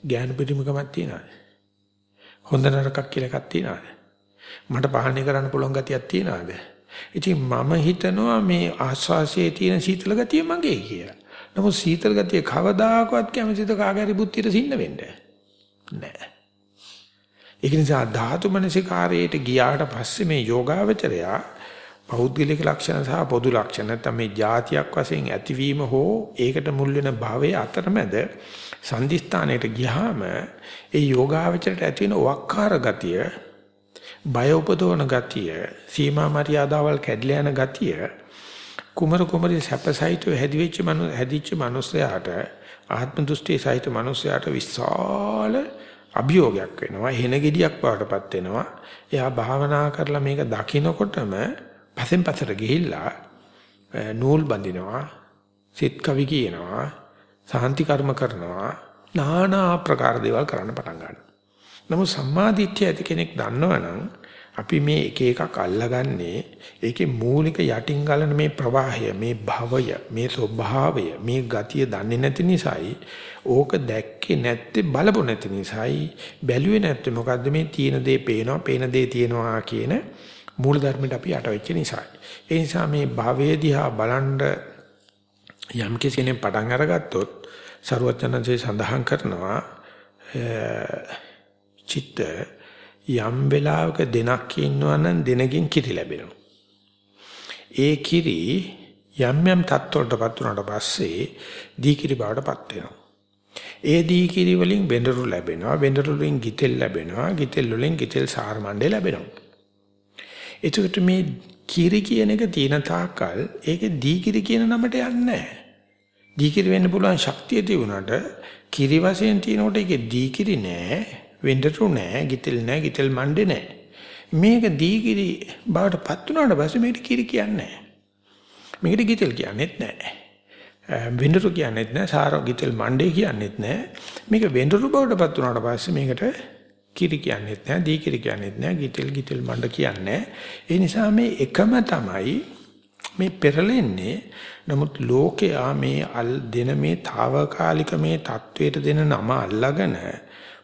ඥාන පිරිමකමක් තියනවාද? හොඳ නරකක් කියලා එකක් තියනවාද? මට පාලනය කරන්න පුළුවන් ගතියක් තියනවාද? ඉතින් මම හිතනවා මේ ආස්වාසියේ තියෙන සීතල ගතිය මගේ කියලා. නමුත් සීතල ගතිය කවදාකවත් කැමතිද කාගෑරි බුද්ධියට සින්න වෙන්නේ නැහැ. ඒක නිසා ධාතු මනසිකාරයට ගියාට පස්සේ මේ යෝගාවචරයා පෞද්ගලික ලක්ෂණ සහ පොදු ලක්ෂණ නැත්නම් මේ જાතියක් වශයෙන් ඇතිවීම හෝ ඒකට මුල් වෙන භවයේ අතරමැද සංදිස්ථානයට ගියාම ඒ යෝගාවචරයට ඇති වෙන වක්කාර ගතිය බය උපදවන ගතිය සීමා මරියාදාවල් කැඩලා යන ගතිය කුමරු කුමරි සැපසහිතව හැදිවෙච්ච මනු හැදිච්ච මිනිසයාට ආත්ම දෘෂ්ටි සහිත මිනිසයාට විශාල අභියෝගයක් වෙනවා හෙන ගෙඩියක් බවටපත් වෙනවා. එයා භාවනා කරලා මේක දකිනකොටම පසෙන් පසට ගිහිල්ලා නූල් බඳිනවා සිත් කවි කියනවා සාන්ති කර්ම කරනවා নানা ආකාර දේවල් කරන්න පටන් ගන්නවා. නමුත් සම්මාදිට්ඨිය ඇති කෙනෙක් දන්නවනම් අපි මේ එක එකක් අල්ලගන්නේ ඒකේ මූලික යටින් ගලන මේ ප්‍රවාහය මේ භවය මේ ස්වභාවය මේ ගතිය දන්නේ නැති නිසායි ඕක දැක්කේ නැත්තේ බලපො නැති නිසායි බැලුවේ නැත්තේ මොකද්ද මේ තියෙන දේ පේනවා පේන දේ තියෙනවා කියන මූල ධර්මයට අපි යට වෙච්ච නිසායි. ඒ නිසා මේ භවයේ දිහා බලන්න යම් කෙනෙක් පටන් අරගත්තොත් ਸਰුවචනන්සේ සඳහන් කරනවා චිත්ත යම් වෙලාවක දෙනක් ඉන්නවා නම් දෙනකින් කිරි ලැබෙනවා. ඒ කිරි යම් යම් තත්ත්වවලටපත් වුණාට පස්සේ දීකිරි බවටපත් වෙනවා. ඒ දීකිරි වලින් බෙන්ඩරු ලැබෙනවා. බෙන්ඩරු වලින් ගිතෙල් ලැබෙනවා. ගිතෙල් වලින් ගිතෙල් සාර මණ්ඩේ ලැබෙනවා. එතකොට මේ කිරි කියන එක තියෙන තාක්කල් ඒකේ දීකිරි කියන නමට යන්නේ නැහැ. දීකිරි වෙන්න පුළුවන් ශක්තිය තිබුණාට කිරි වශයෙන් තියෙනකොට ඒකේ දීකිරි නෑ, වෙන්දරු නෑ, ගිතෙල් නෑ, ගිතෙල් මණ්ඩේ නෑ. මේක දීකිරි බවට පත් වුණාට පස්සේ මේකට කිරි කියන්නේ නෑ. මේකට ගිතෙල් කියන්නේත් නෑ. වෙන්දරු කියන්නේත් නෑ, සාර ගිතෙල් මණ්ඩේ කියන්නේත් නෑ. මේක වෙන්දරු බවට පත් වුණාට පස්සේ මේකට කිරි කියන්නේත් නැහැ, දී කිරි කියන්නේත් නැහැ, ගිතෙල් ගිතෙල් මණ්ඩ කියන්නේ. ඒ නිසා මේ එකම තමයි මේ පෙරලෙන්නේ. නමුත් ලෝකයා මේ අල් දෙන මේ తాවකාලික මේ தത്വයට දෙන නම අල්ලාගෙන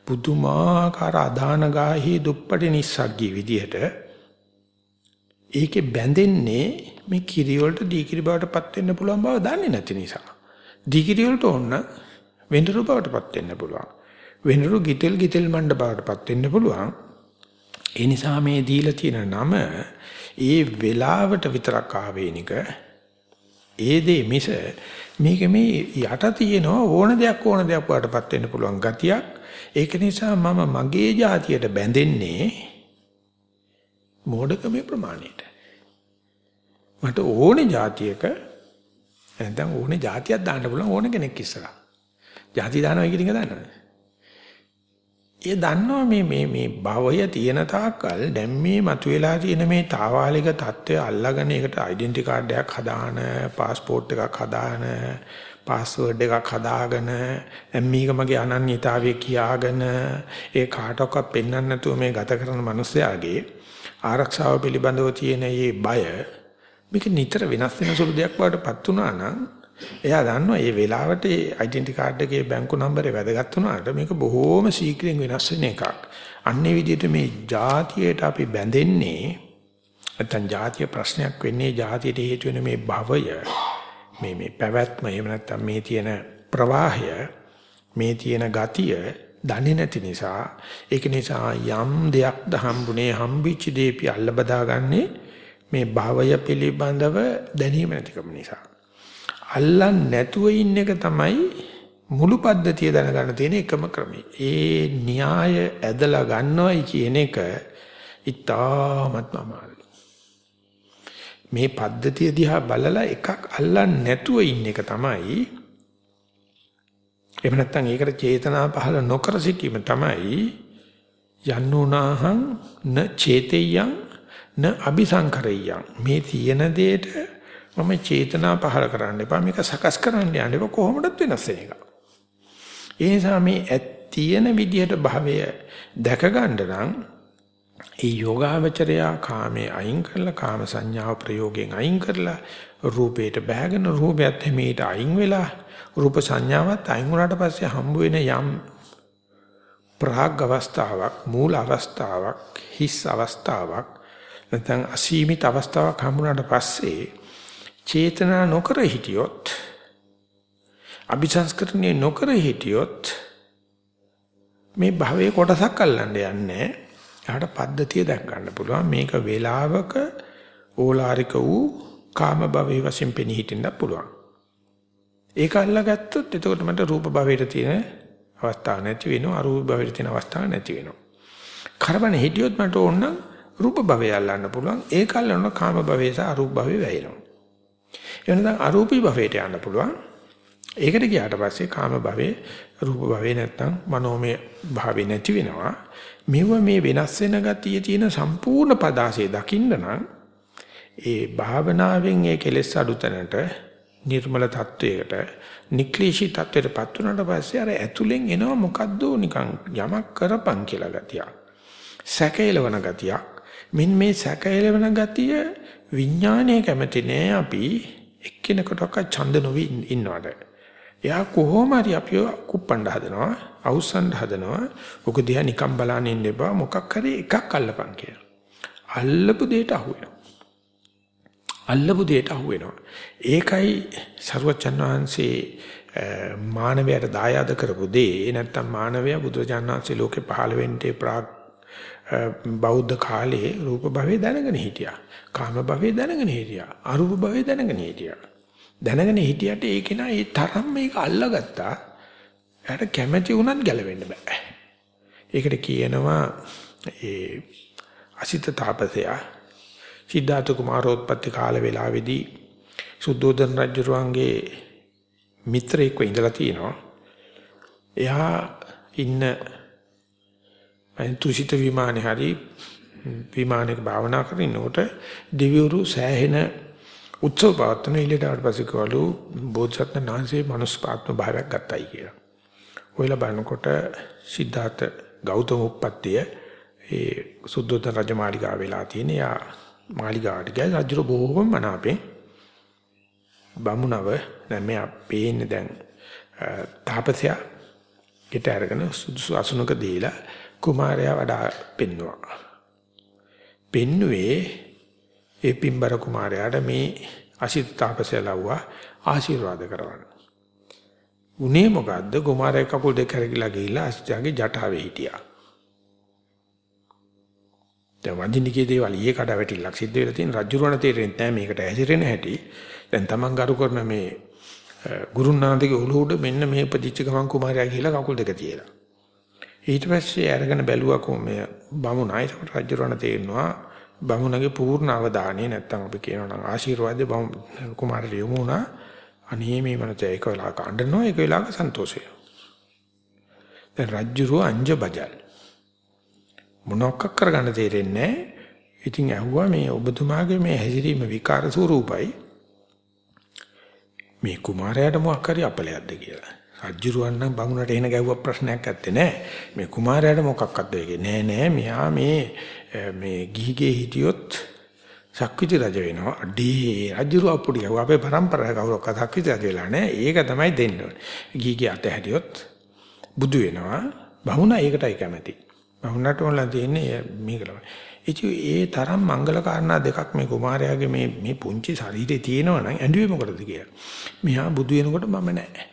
පුදුමාකාර අදානගාහි දුප්පටි නිස්සග්ගී විදිහට ඒකේ බැඳෙන්නේ මේ කිරි වලට දී කිරි බවටපත් වෙන්න පුළුවන් බව දන්නේ නැති නිසා. දී කිරි වලට ඕන්න වෙඬරු බවටපත් වෙන්න පුළුවන්. වෙනරු ගිතෙල් ගිතෙල් මණ්ඩ බාටපත් වෙන්න පුළුවන්. ඒ නිසා මේ දීලා තියෙන නම ඒ වෙලාවට විතරක් ආවේනික ඒ දේ මිස මේක මේ යට තියෙන ඕන දෙයක් ඕන දෙයක් වඩටපත් වෙන්න පුළුවන් ගතියක්. ඒක නිසා මම මගේ જાතියට බැඳෙන්නේ මෝඩකමේ ප්‍රමාණයට. මට ඕනේ જાතියක නැත්නම් ඕනේ જાතියක් දාන්න පුළුවන් ඕන කෙනෙක් ඉස්සරහ. જાති දානවා කියන එක දන්නවද? ඒ දන්නවා මේ මේ මේ භවය තියෙන තාක්කල් දැන් මේ මතුවලා තියෙන මේ తాවාලික தত্ত্বය අල්ලාගෙන ඒකට ඩෙන්ටි කාඩ් එකක් හදාන પાස්පෝර්ට් එකක් හදාන පාස්වර්ඩ් එකක් හදාගෙන මේක මගේ අනන්‍යතාවය කියාගෙන ඒ කාටවත් පෙන්වන්න නැතුව මේ ගත කරන මිනිස්යාගේ ආරක්ෂාව පිළිබඳව තියෙන මේ බය මේක නිතර වෙනස් වෙන සුළු දෙයක් වඩටපත් වුණා නම් එයා දන්නවා මේ වෙලාවට ඒ ඩෙන්ටි කාඩ් එකේ බැංකු නම්බරේ වැදගත් වුණාට මේක බොහෝම සීක්‍රෙන් වෙනස් වෙන එකක්. අන්නේ විදිහට මේ જાතියට අපි බැඳෙන්නේ නැත්නම් જાතිය ප්‍රශ්නයක් වෙන්නේ જાතියට හේතු වෙන මේ භවය මේ මේ පැවැත්ම එහෙම නැත්නම් මේ තියෙන ප්‍රවාහය මේ තියෙන ගතිය දන්නේ නැති නිසා ඒක නිසා යම් දෙයක් ද හම්බුනේ හම්බිච්ච දේ අපි අල්ල බදාගන්නේ මේ භවය පිළිබඳව දැනීම නැතිකම නිසා අල්ලන් නැතුව ඉන්න එක තමයි මුළු පද්ධතිය දැනගන්න තියෙන එකම ක්‍රමය. ඒ න්‍යාය ඇදලා ගන්නවයි කියන එක ඉතාමත්ම අමාරුයි. මේ පද්ධතිය දිහා බලලා එකක් අල්ලන්නේ නැතුව ඉන්න එක තමයි එහෙම නැත්නම් ඒකට චේතනා පහළ නොකර සිටීම තමයි යන්නුනාහං න චේතෙයං න අபிසංකරෙයං මේ තියෙන දෙයට මම චේතනා පහළ කරන්න එපා මේක සකස් කරන්න යන්න එපා කොහොමදත් වෙනස් වෙන එක. ඒ නිසා මේ ඇත් තියෙන විදිහට භවය දැක ගන්න නම් ඒ යෝගාවචරයා කාමයේ අයින් කරලා කාම සංඥාව ප්‍රයෝගයෙන් අයින් කරලා රූපයට බැහැගෙන රූපයත් හැමීට අයින් වෙලා රූප සංඥාවත් අයින් වුණාට පස්සේ හම්බ වෙන යම් ප්‍රාග් අවස්ථාවක් මූල අවස්ථාවක් හිස් අවස්ථාවක් නැත්නම් අසීමිත අවස්ථාවක් හම්බුනාට පස්සේ චේතනා නොකර හිටියොත් අபிසංස්කරණය නොකර හිටියොත් මේ භවයේ කොටසක් අල්ලන්න යන්නේ එහාට පද්ධතිය දැක් ගන්න පුළුවන් මේක වේලාවක ඕලාරික වූ කාම භවයේ වශයෙන් පෙනී හිටින්න පුළුවන්. ඒක අල්ලගත්තොත් එතකොට මට රූප භවයට තියෙන අවස්ථාව නැති වෙනවා අරූප භවයට තියෙන අවස්ථාව නැති වෙනවා. කරබන හිටියොත් මට ඕන රූප භවය අල්ලන්න පුළුවන් ඒක අල්ලන කාම භවය සහ අරූප භවය වැයෙනවා. එවනනම් අරූපී භවයට යන්න පුළුවන්. ඒකට ගියාට පස්සේ කාම භවයේ රූප භවේ නැත්තම් මනෝමය භාවේ නැති වෙනවා. මෙව මේ වෙනස් වෙන ගතිය තියෙන සම්පූර්ණ පදාසේ දකින්න නම් ඒ භාවනාවෙන් ඒ කෙලෙස් අඩුතැනට නිර්මල තත්වයකට නික්ලේශී තත්වයටපත් වුණාට පස්සේ අර ඇතුලෙන් එනවා මොකද්ද නිකන් යමක් කරපන් කියලා ගතියක්. සැකයලවන ගතියක්. මින් මේ සැකයලවන ගතිය විඥානයේ කැමති නෑ අපි එක්කෙනෙකුටක ඡන්ද නොවි ඉන්නවට. එයා කොහොම හරි අපිව කුප්පණ්ඩ හදනවා, අවුස්සන්න හදනවා. ඔක දිහා නිකන් බලන්න ඉන්න එපා. මොකක් හරි එකක් අල්ලපන් කියලා. අල්ලපු දෙයට අහු වෙනවා. අල්ලපු දෙයට අහු වෙනවා. ඒකයි සරුවචන් වහන්සේ මානවයාට දායාද කරපු දේ නැත්තම් මානවයා බුදුරජාණන් වහන්සේ ලෝකේ පහළ වෙන්නේ ප්‍රාග් බෞද්ධ කාලේ රූප භවයේ දැනගෙන හිටියා. කාම භවයේ දැනගෙන හිටියා. අරූප භවයේ දැනගෙන හිටියා. දැනගෙන හිටියට ඒක නා ඒ තරම් මේක අල්ලගත්තා. එයාට කැමැති වුණත් ගැලවෙන්න බෑ. ඒකට කියනවා ඒ අසිත තාපසයා සිද්ධාර්ථ කුමාරෝත්පත්ති කාල වේලාවේදී සුද්ධෝදන රජුරුවන්ගේ මිත්‍රයෙක්ව ඉඳලා තිනවා. එයා ඉන්න අන්තුසිත විමානේ හරි විමානයක භාවනා කරනකොට දිව්‍යුරු සෑහෙන උත්සව පවත්වන ඉලට ආවට පස්සේ කවලු බෝධිසත්වයන් වහන්සේ මනුස්පාත්ම භාවයක් ගත්තයි කියලා. ඔයලා බලනකොට සිද්ධාර්ථ ගෞතම උප්පත්තිය ඒ සුද්ධෝදන රජමාලිගාව වෙලා තියෙන යා මාලිගාවට ගියා රජු බොහෝම මනාපේ බමුණව දැන් මෙයා පේන්නේ දැන් තාපසයා ගෙට අරගෙන සුදුසු අසුනක දීලා කුමාරයා වඩා පෙන්නවා. පෙන්නුවේ ඒ පින්බර කුමාරයාට මේ අසිත තාපසය ලව්වා ආශිර්වාද කරවන්න. උනේ මොකද්ද? කුමාරයා කකුල් දෙක කරගිලා ගිහිල්ලා අසිතගේ ජටාවේ හිටියා. දැන් වඳින්නකේ දේවල් ඊයේ කඩ වැටිලක් සිද්ධ වෙලා තියෙන රජුරණ තේරෙන්නේ නැහැ මේකට ඇසිරෙන හැටි. දැන් Taman ගරු කරන මේ ගුරුනාන්දගේ ඔළුව උඩ මෙන්න මේ උපදිච්ච ගමන් කුමාරයා ගිහිල්ලා කකුල් දෙක තියලා. ඊට පස්සේ අරගෙන බැලුවා කොහොමද බමුණා ඒකට රජුරණ තේරෙනවා බමුණගේ පූර්ණ අවධානය නැත්තම් අපි කියනවා නම් ආශිර්වාදේ කුමාරට යොමු වුණා. අනේ මේ මනස ඒක වෙලාවක අඬනවා ඒක වෙලාවක සන්තෝෂය. දැන් රජ්ජුරුව අංජ බජල්. මොනක් කරගන්න තේරෙන්නේ ඉතින් ඇහුවා මේ ඔබතුමාගේ මේ හැසිරීම විකාර ස්වරූපයි. මේ කුමාරයාට මොකක් හරි අපලයක්ද කියලා. රජ්ජුරුවන් නම් බමුණට එන ගැව්ව ප්‍රශ්නයක් ඇත්තේ නෑ. මේ කුමාරයාට මොකක්වත් වෙන්නේ නෑ නෑ. මෙහා මේ මේ ගිහිගේ හිටියොත් සක්විති රජ වෙනවා. අඩේ රජුරු අපුඩි ගාව අපේ પરම්පරාව කවුරක්වත් සක්විති රජ වෙලා නැහැ. ඒක තමයි දෙන්න ඕනේ. ගීගේ අත හැදියොත් බුදු වෙනවා. බහුණා ඒකටයි කැමති. බහුණාට ඕනලා තියෙන්නේ මේක තමයි. ඉතින් ඒ තරම් මංගල කාරණා දෙකක් මේ කුමාරයාගේ මේ මේ පුංචි ශරීරේ තියෙනවා නම් ඇඬුවේ මොකටද කියලා. මෙහා බුදු වෙනකොට මම නැහැ.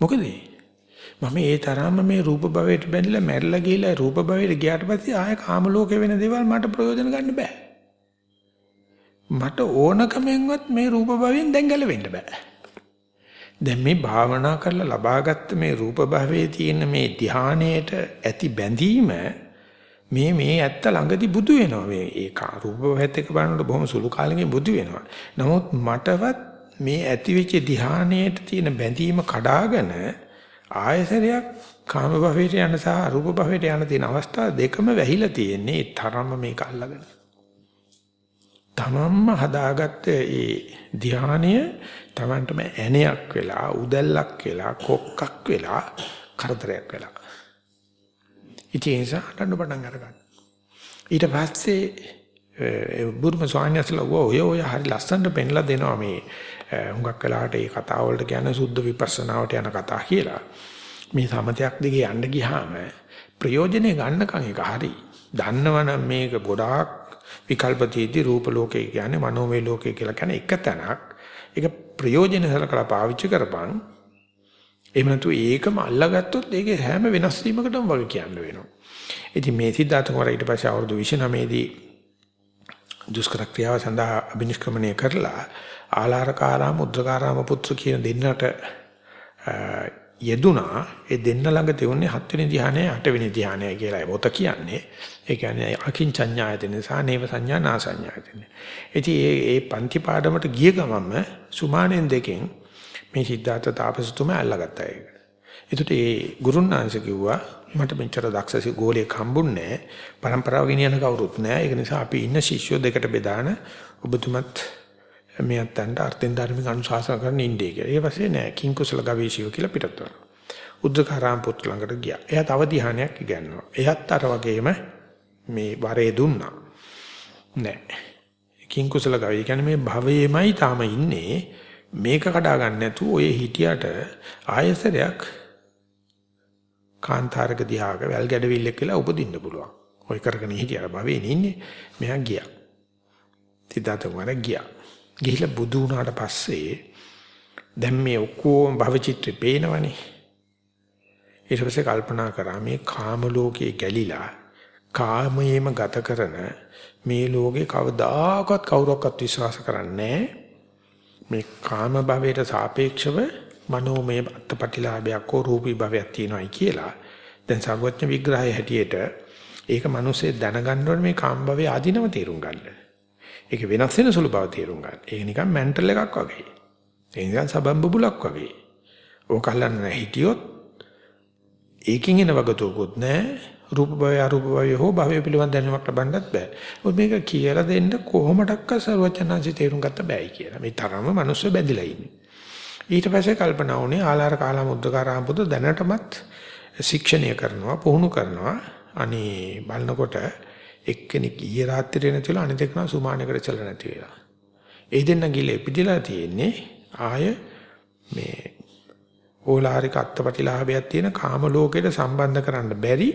මොකද මම ඒ තරම්ම මේ රූප භවයට බැඳලා මැරිලා ගිහලා රූප භවයට ගියාට පස්සේ ආය කාම ලෝකේ වෙන දේවල් මට ප්‍රයෝජන ගන්න බෑ. මට ඕනකමෙන්වත් මේ රූප භවයෙන් දැන් ගැලවෙන්න බෑ. දැන් මේ භාවනා කරලා ලබාගත්ත මේ රූප භවයේ තියෙන මේ ධානයේට ඇති බැඳීම මේ මේ ඇත්ත ළඟදී බුදු වෙනවා මේ ඒ රූප භවයත් එක්ක බලනකොට බොහොම සුළු කාලෙකින් බුදු වෙනවා. නමුත් මටවත් මේ ඇතිවෙච්ච ධානයේට තියෙන බැඳීම කඩාගෙන ආයසරයක් කාම භවයට යන සහ අරූප භවයට යන තියෙන අවස්ථා දෙකම වැහිලා තියෙන්නේ ඒ තරම්ම මේක අල්ලගෙන. තමන්ම හදාගත්ත ඒ ධානය තමන්ටම ඇණයක් වෙලා උදැල්ලක් වෙලා කොක්කක් වෙලා කරදරයක් වෙලා. ඉතින් ඒ නිසා හදන්න පටන් අරගන්න. ඊට පස්සේ බුදුම ස්වාමීන්වහන්සේලා ඔය ඔය හරි ලස්සනට පෙන්ලා දෙනවා මේ හුඟක් වෙලාවට මේ කතාව වලට කියන්නේ සුද්ධ විපස්සනාවට යන කතා කියලා. මේ සමතයක් දිගේ යන්න ගියාම ප්‍රයෝජනේ ගන්නකම් ඒක හරි. දන්නවනම් මේක ගොඩාක් විකල්ප තීදි රූප ලෝකේ කියන්නේ මනෝමය ලෝකේ කියලා කියන එක තැනක්. ඒක ප්‍රයෝජන සලකලා පාවිච්චි කරපන්. එහෙම නැතු ඒකම අල්ලගත්තොත් ඒකේ හැම වෙනස් වීමකටම වග කියන්න වෙනවා. ඉතින් මේ සිද්ධාර්ථ කුමාරයා ඊට පස්සේ අවුරුදු 29 දී දුෂ්කර ක්‍රියාව සඳහා අභිනිෂ්ක්‍රමණය කරලා ආලාරකාරාම උද්දකාරාම පුත්‍ර කියන දෙන්නට යෙදුනා ඒ දෙන්න ළඟ තියුනේ හත්වෙනි ධ්‍යානය අටවෙනි ධ්‍යානය කියලා පොත කියන්නේ ඒ කියන්නේ අකින්චඤ්ඤායතන සහ නේව සංඥා නාසඤ්ඤායතන. ඉතින් මේ මේ පන්ති පාඩමට ගිය ගමන්ම සුමානෙන් දෙකෙන් මේ සිද්ධාර්ථ තාපසතුමා අල්ලගත්තා ඒක. ඒකට ඒ ගුරුන්නාංශ කිව්වා මට මෙච්චර දක්ෂ ගෝලියෙක් හම්බුන්නේ නැහැ. પરම්පරාව ගෙනියන කවුරුත් නැහැ. ඒක නිසා අපි ඉන්න ශිෂ්‍යෝ දෙකට බෙදාන ඔබතුමත් මේ අතන්ට අර්ථෙන් ධර්මික අනුශාසන කරන්න ඉන්නේ කියලා. ඊට පස්සේ නෑ කිං කුසල ගවේෂියෝ කියලා පිටත් වුණා. උද්දකාරාම පුත් ළඟට ගියා. එයා තව ධ්‍යානයක් ඉගෙනනවා. එයත් අර වගේම මේ වරේ දුන්නා. නෑ. කිං කුසල ගවේෂිය කියන්නේ මේ භවයේමයි තාම ඉන්නේ. මේක කඩා ගන්න නැතුව ඔය හිටියට ආයසරයක් කාන්තාරක දිහාක වැල් ගැඩවිල්ලක් කියලා උපදින්න පුළුවන්. ඔය කරගෙන හිටියර භවයේ ඉන්නේ. මෙයා ගියා. සිතාත වර ගියා. ගිහිලා බුදු වුණාට පස්සේ දැන් මේ ඔක්කොම භව චිත්‍රේ පේනවනේ. ඊට පස්සේ කල්පනා කරා මේ කාම ලෝකේ ගැලිලා කාමයේම ගත කරන මේ ලෝකේ කවදාකවත් කවුරක්වත් විශ්වාස කරන්නේ මේ කාම භවයට සාපේක්ෂව මනෝමය අත්පටිලාභයක් හෝ රූපී භවයක් තියෙනවායි කියලා. දැන් සර්වඥ විග්‍රහය හැටියට ඒක මිනිස්සේ දැනගන්න ඕනේ මේ කාම භවයේ ආධිනව තේරුම් ගන්න. ඒක වෙනස් වෙන සුළු බව තේරුම් ගන්න. ඒක නිකන් මෙන්ටල් එකක් වගේ. ඒ නිකන් සබම් බබුලක් වගේ. ඕක අල්ලන්න හිටියොත් ඒකින් එන වගතුකුත් නැහැ. රූප භවය අරූප භවය හෝ භවය පිළිබඳ දැනුමක් ලබන්නත් බෑ. මොකද මේක කියලා දෙන්න කොහොමඩක්ක සර්වචනංශي තේරුම් ගත්ත බෑයි කියලා. මේ තරම මිනිස්සු බැඳිලා ඉන්නේ. ඊට පස්සේ කල්පනා වුණේ ආලාර කාලා මුද්දකාරාම පුදු දැනටමත් ශික්ෂණය කරනවා, පුහුණු කරනවා. අනේ බලනකොට එක්කෙනෙක් ඊයේ රාත්‍රියේ නැතිලා අනිත් එක්කන සුමානකට චල නැති වෙලා. ඒ දෙන්න ගිල එපිදිලා තියෙන්නේ ආය මේ ඕලාරික අත්පටිලාභයක් තියෙන කාම ලෝකයට සම්බන්ධ කරන්න බැරි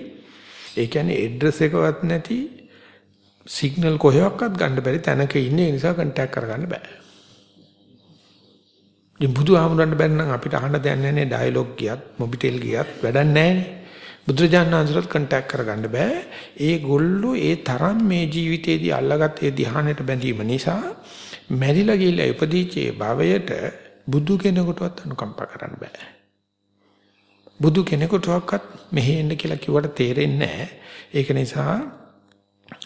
ඒ කියන්නේ ඇඩ්‍රස් එකවත් නැති සිග්නල් කොහෙවත් ගන්න බැරි තැනක ඉන්නේ නිසා කන්ටැක්ට් කරගන්න බෑ. ඉතින් බුදුහාමුදුරන්ට බැන්නම් අපිට අහන්න දෙයක් නැහැ නේ ඩයලොග් ගියත් මොබිටෙල් ගියත් වැඩක් නැහැ නේ. බුදුරජාණන් වහන්සේට කන්ටැක්ට් කරගන්න බෑ. ඒ ගොල්ලෝ ඒ තරම් මේ ජීවිතේදී අල්ලගත් ඒ ධ්‍යානෙට බැඳීම නිසා මැරිලා ගිහිල්ලා උපදීචේ භවයට බුදු කෙනෙකුටවත් අනුකම්පා කරන්න බෑ. බුදු කෙනෙකුටවත් මෙහෙ එන්න කියලා කිව්වට තේරෙන්නේ නැහැ. ඒක නිසා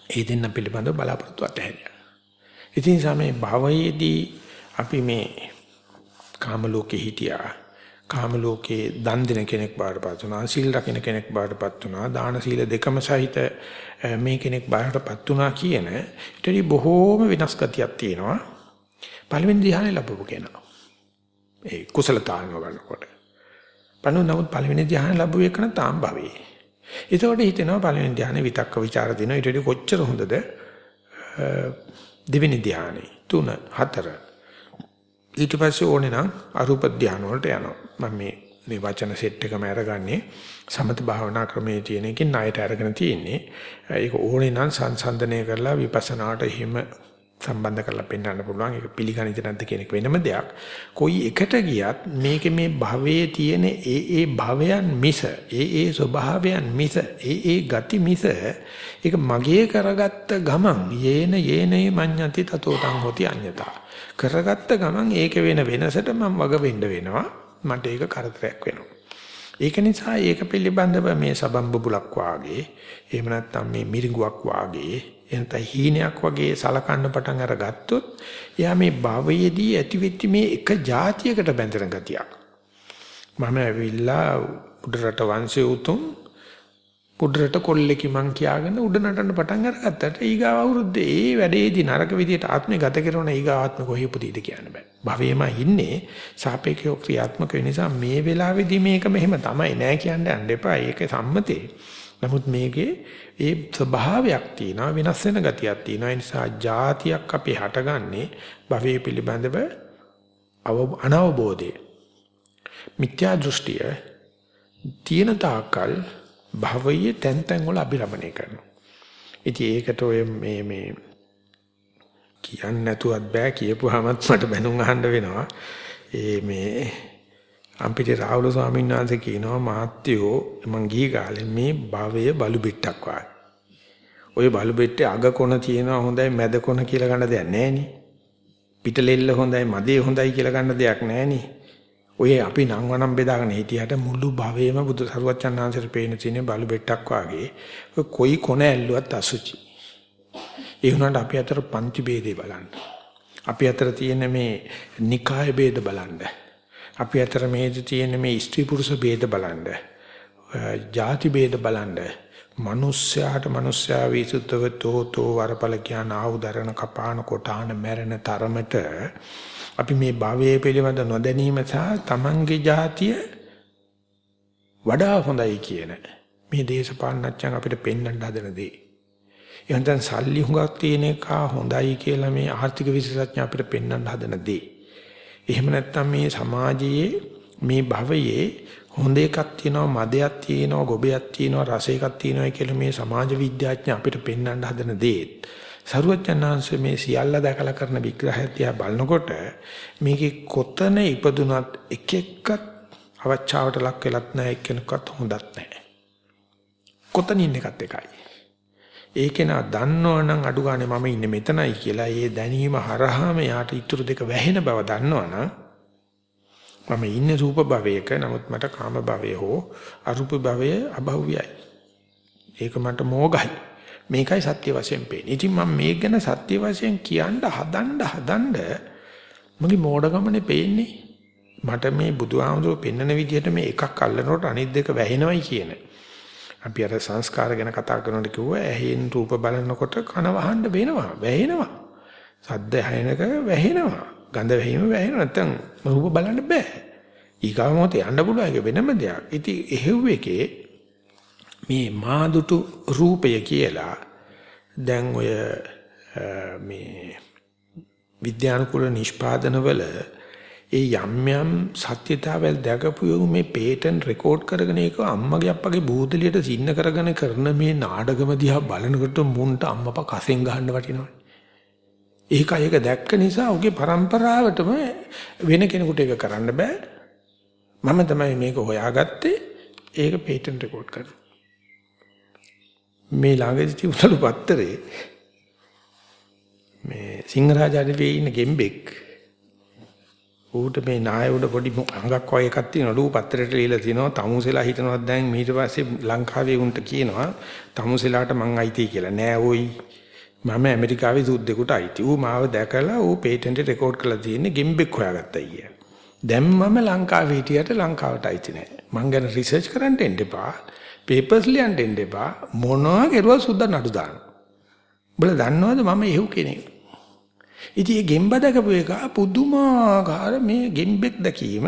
ඒ දෙන්න පිළිබඳව බලාපොරොත්තු අතහැරියා. ඉතින් සමේ භවයේදී අපි මේ කාම ලෝකේ හිටියා කාම ලෝකේ දන් දෙන කෙනෙක් බාටපත් වුණා සීල් රකින්න කෙනෙක් බාටපත් වුණා දාන සීල දෙකම සහිත මේ කෙනෙක් බාටපත් වුණා කියන ඊටදී බොහෝම වෙනස් ගතියක් තියෙනවා පළවෙනි ධ්‍යානෙ ලැබුව කෙනා. ඒ කුසලතාවම ගන්නකොට. පණු නමුත් පළවෙනි ධ්‍යාන ලැබුව එක තාම භවයේ. ඒතකොට හිතෙනවා පළවෙනි ධ්‍යානෙ විතක්ක ਵਿਚාර දෙනවා ඊට වඩා කොච්චර හොඳද දෙවෙනි ධ්‍යානෙ තුන හතර ඊට පස්සේ ඕනේ නම් අරූප ධ්‍යාන වලට යනවා. මම මේ මේ වචන සෙට් එකම අරගන්නේ සමත භාවනා ක්‍රමයේ තියෙන එකකින් ණයට අරගෙන තියෙන්නේ. ඒක ඕනේ නම් සංසන්දනය කරලා විපස්සනාට හිම සම්බන්ධ කරලා පෙන්වන්න පුළුවන්. ඒක පිළිගනිත නැද්ද කියන එක වෙනම දෙයක්. කොයි එකට ගියත් මේකේ මේ භවයේ තියෙන ඒ ඒ භවයන් මිස, ඒ ඒ ස්වභාවයන් මිස, ඒ ඒ ගති මිස ඒක මගේ කරගත්ත ගමන් යේන යේනේ මඤ්ඤති තතෝ තං හොති අඤ්ඤතා. කරගත්ත ගමන් ඒක වෙන වෙනසට මම වග වෙන්න වෙනවා. මට ඒක කරදරයක් වෙනවා. ඒක නිසා ඒක පිළිබඳව මේ සබම්බුලක් වාගේ එහෙම නැත්නම් මේ මිරිඟුවක් වාගේ එනතයි හීනයක් වගේ සලකන්න පටන් අරගත්තොත් එයා මේ භවයේදී ඇතිවෙච්ච මේ එක જાතියකට බැඳෙන ගතියක්. මම ඇවිල්ලා උඩරට වංශය උතුම් උඩරට කොල්ලෙකි මං කියාගෙන උඩ නටන්න පටන් අරගත්තට ඊගාව අවුරුද්දේ ඒ වැඩේදී නරක විදියට ආත්මේ ගත කරන ඊගාව ආත්ම කොහේ උපදීද කියන්න බෑ. භවයේම ඉන්නේ සාපේක්ෂව ක්‍රියාත්මක වෙන නිසා මේ වෙලාවේදී මේක මෙහෙම තමයි නෑ කියන්න යන්න එපා. ඒක සම්මතේ. නමුත් මේකේ ඒ ස්වභාවයක් තියෙනවා වෙනස් වෙන ගතියක් තියෙනවා. ඒ නිසා જાතියක් අපි හටගන්නේ භවයේ පිළිබඳව අනවබෝධය. මිත්‍යා දෘෂ්ටිය තියෙන තාකල් භවයේ තැන් තැන් වල අභිරමණය කරනවා. ඉතින් ඒකට ඔය මේ මේ කියන්නේ නැතුවත් බෑ කියපුවාමත් මට බැනුම් අහන්න වෙනවා. ඒ මේ අම්පිටේ රාහුල ස්වාමීන් වහන්සේ කියනවා මාත්‍යෝ මං ගිහි කාලේ මේ භවය බලු බෙට්ටක් වගේ. ඔය බලු බෙට්ටේ අග කොන තියෙනවා හොඳයි මැද කොන කියලා ගන්න දෙයක් නැහැ නේ. පිටලෙල්ල හොඳයි මදේ හොඳයි කියලා ගන්න දෙයක් නැහැ නේ. ඔය අපි නම් වනම් බෙදාගෙන හිටියට මුළු භවයේම බුදු සරුවච්චන් ආංශයට පේන තියෙන බලු බෙට්ටක් වාගේ ඔය කොයි කොන ඇල්ලුවත් අසුචි. ඒ වුණාට අපි අතර පන්ති ભેදේ බලන්න. අපි අතර තියෙන මේ නිකාය ભેද බලන්න. අපි අතර මේද තියෙන මේ ස්ත්‍රී පුරුෂ ભેද බලන්න. ಜಾති ભેද බලන්න. මිනිස්යාට මිනිස්යා විසුද්ධව තෝතෝ වරපල කියන ආහුදරණ කපාන කොටාන මැරෙන තරමට අපි මේ භවයේ පිළිබඳ නොදැනීම සහ Tamange જાතිය වඩා හොඳයි කියන මේ දේශපාලනඥයන් අපිට පෙන්වන්න හදන දේ. එහෙනම් සල්ලි හුඟක් තියෙන එක හොඳයි කියලා මේ ආර්ථික විශේෂඥ අපිට පෙන්වන්න හදන දේ. එහෙම නැත්නම් මේ සමාජයේ මේ භවයේ හොඳ එකක් තියෙනවා මදයක් තියෙනවා ගොබයක් තියෙනවා රස එකක් තියෙනවා කියලා මේ සමාජ විද්‍යාඥ අපිට පෙන්වන්න හදන දේත් සරුවචනාංශ මේ සියල්ල දැකලා කරන විග්‍රහය දිහා බලනකොට මේකේ කොතන ඉපදුනත් එක එක්ක අවචාවට ලක් වෙලත් නැහැ එක්කෙනෙක්වත් හොඳත් නැහැ. කොතනින් එකත් එකයි. ඒකේ නා දන්නවනම් අඩු ගානේ මම ඉන්නේ මෙතනයි කියලා ඒ දැනීම හරහාම යාට ඊටු දෙක වැහෙන බව දන්නවනම් මම ඉන්නේ රූප භවයක නමුත් මට කාම භවය හෝ අරූප භවය අභව්‍යයි. ඒක මට මෝගයි. මේකයි සත්‍ය වශයෙන් පේන්නේ. ඉතින් මම මේක ගැන සත්‍ය වශයෙන් කියන්න හදන්න හදන්න මගේ මෝඩකමනේ පේන්නේ. මට මේ බුදුහාමුදුරුවෝ පෙන්වන විදිහට මේ එකක් අල්ලනකොට අනිත් දෙක වැහෙනවයි කියන. අපි අර සංස්කාර ගැන කතා කරනකොට කිව්වා ඇහෙන් රූප බලනකොට කන වහන්න වෙනවා, වැහෙනවා. සද්ද ඇහෙනක වැහෙනවා. ගඳ වැහිම වැහෙනවා. නැත්තම් රූප බලන්න බෑ. ඊගාව මොහොතේ යන්න පුළුවන් ඒක වෙනම දෙයක්. ඉතින් එහෙව් එකේ මේ මාදුටු රූපය කියලා දැන් ඔය මේ විද්‍යානුකූල නිෂ්පාදනවල ඒ යම් යම් සත්‍යතාවල් දැකපු මේ පේටන්ට් රෙකෝඩ් කරගෙන ඒක අම්මගේ අප්පගේ බූදලියට සින්න කරගෙන කරන මේ නාඩගම දිහා බලනකොට මුන්ට අම්මපා කසෙන් ගහන්න වටිනවනේ. ඒක ඒක දැක්ක නිසා ඔහුගේ પરම්පරාවටම වෙන කෙනෙකුට ඒක කරන්න බෑ. මම තමයි මේක හොයාගත්තේ. ඒක පේටන්ට් රෙකෝඩ් කරනවා. මේ ළඟදී තිබුණලු පත්තරේ මේ සිංහරාජාගේ ඉන්න ගෙම්බෙක් ඌට මේ නාය උඩ පොඩි අඟක් වගේ එකක් තියෙනවලු පත්තරේට ලියලා තිනවා. තමුසෙලා හිටනවත් දැන් ඊට පස්සේ ලංකාවේ උන්ට කියනවා තමුසෙලාට මං අයිති කියලා. නෑ ඕයි මම ඇමරිකාවේ සුද්දෙකුට අයිති. ඌ මාව දැකලා ඌ පේටන්ට් රෙකෝඩ් කරලා තියෙන්නේ ගෙම්බෙක් හොයාගත්තා කියලා. දැන් මම ලංකාවේ හිටියට ලංකාවට අයිති නෑ. මං ගැන රිසර්ච් කරන්න එන්න එපා. පේපර්ස් ලියන්න දෙන්න එපා. මොනවා කරුවා සුද්දා නඩු දානවා. උඹලා දන්නවද මම එහෙව් කෙනෙක්. ඉතින් මේ ගෙම්බ දැකපු එක පුදුමාකාර මේ ගෙම්බෙක් දැකීම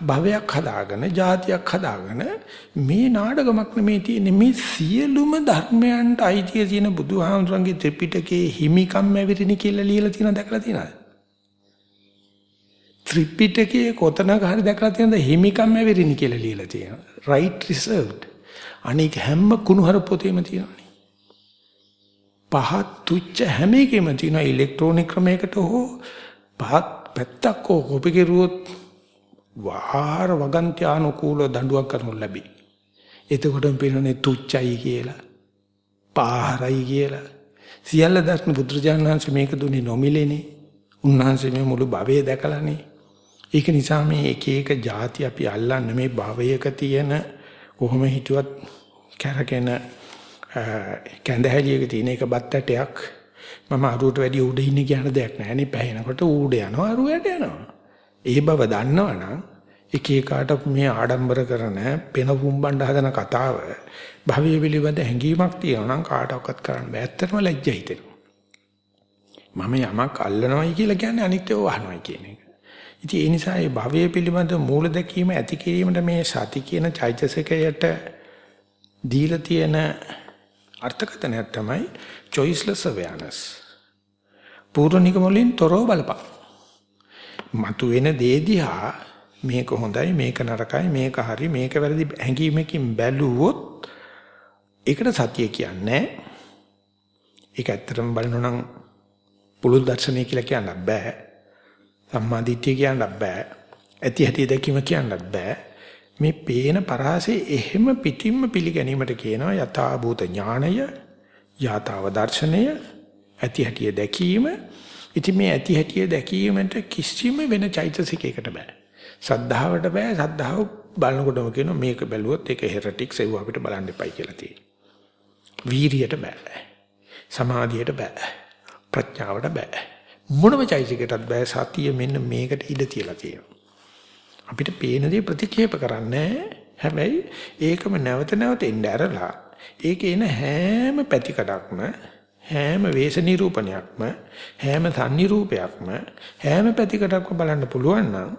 භවයක් හදාගෙන જાතියක් හදාගෙන මේ නාටකමක් නෙමේ තියෙන්නේ. මේ සියලුම ධර්මයන්ට අයිතිය තියෙන බුදුහාමුදුරන්ගේ ත්‍රිපිටකයේ හිමිකම් ඇවිරිනි කියලා ලියලා තියෙන දැකලා තියෙනවද? ත්‍රිපිටකයේ කොතනක හරි දැකලා තියෙනද හිමිකම් ඇවිරිනි කියලා ලියලා තියෙනවා right reserved. අනික හැම කුණුහරු පොතේම තියෙනවනේ. පහත් තුච්ච හැම එකෙම තියෙනවා ඉලෙක්ට්‍රොනික ක්‍රමයකට හෝ පහත් පැත්තක් හෝ කොපි කෙරුවොත් වාර වගන්ත්‍යානුකූල දඬුවම් කරනු ලැබේ. එතකොටම පේනනේ තුච්චයි කියලා. පාරයි කියලා. සියල්ල දක්න බුදුරජාණන් වහන්සේ මේක දුන්නේ නොමිලේනේ. උන්වහන්සේ මේ මුළු භවය දැකලානේ. ඒක නිසා මේ එක එක ಜಾති අපි අල්ලන්නේ මේ භවයක තියෙන කොහොම හිතුවත් කැරකෙන කැඳහැලියක තියෙන එක බත් ඇටයක් මම අරුවට වැඩි උඩ ඉන්නේ කියන දෙයක් නැහැ නේ පැහැෙනකොට ඌඩ යනවා අරුවට යනවා ඒ බව දන්නවනම් එක එකාට මේ ආඩම්බර කරන පෙන පුම්බණ්ඩ හදන කතාව භවයේ පිළිබඳ හැඟීමක් තියෙනවා නම් කාටවත් කරන්න බෑ. ඇත්තටම ලැජ්ජා හිතෙනවා. මම යමක් අල්ලනවයි කියලා කියන්නේ අනිත්‍යව වහනවයි කියන එක. ඉතින් ඒ නිසා මේ භවයේ පිළිබඳ මූල දැකීම ඇති කිරීමට මේ සති කියන චෛතසිකයට දීලා තියෙන අර්ථකථනයක් තමයි choiceless awareness. පූර්ව නිගමවලින් තොරව බලපං. මතුවෙන දේ දිහා මේක හොඳයි මේක නරකයි මේක හරි මේක වැරදි හැඟීමකින් බැලුවොත් ඒකට සතිය කියන්නේ ඒක ඇත්තටම බලනවා නම් පුළුල් දර්ශනය කියලා කියන්න බෑ සම්මාදිට්ඨිය කියන්න බෑ ඇති හැටි දැකීම කියන්න බෑ මේ පේන පරාසය එහෙම පිටින්ම පිළිගැනීමට කියනවා යථා භූත ඥාණය යථාව දර්ශනය ඇති හැටි දැකීම ඉතින් මේ ඇති හැටිය දැකීමට කිසිම වෙන චෛතසිකයකට බෑ. සද්ධාවට බෑ. සද්ධාව බලනකොටම කියනවා මේක බැලුවොත් ඒක හෙරටික්ස් ඒව අපිට බලන්න එපයි කියලා තියෙනවා. වීරියට බෑ. සමාධියට බෑ. ප්‍රඥාවට බෑ. මොනම චෛතසිකයකටත් බෑ සතිය මෙන්න මේකට ඉඩ තියලා තියෙනවා. අපිට පේන දේ ප්‍රතික්ෂේප කරන්නේ හැබැයි ඒකම නැවත නැවත එන්න ඇරලා ඒකේ එන හැම පැතිකඩක්ම හැම වේශ නිරූපණයක්ම හැම සංනිරූපයක්ම හැම පැතිකඩක්ම බලන්න පුළුවන් නම්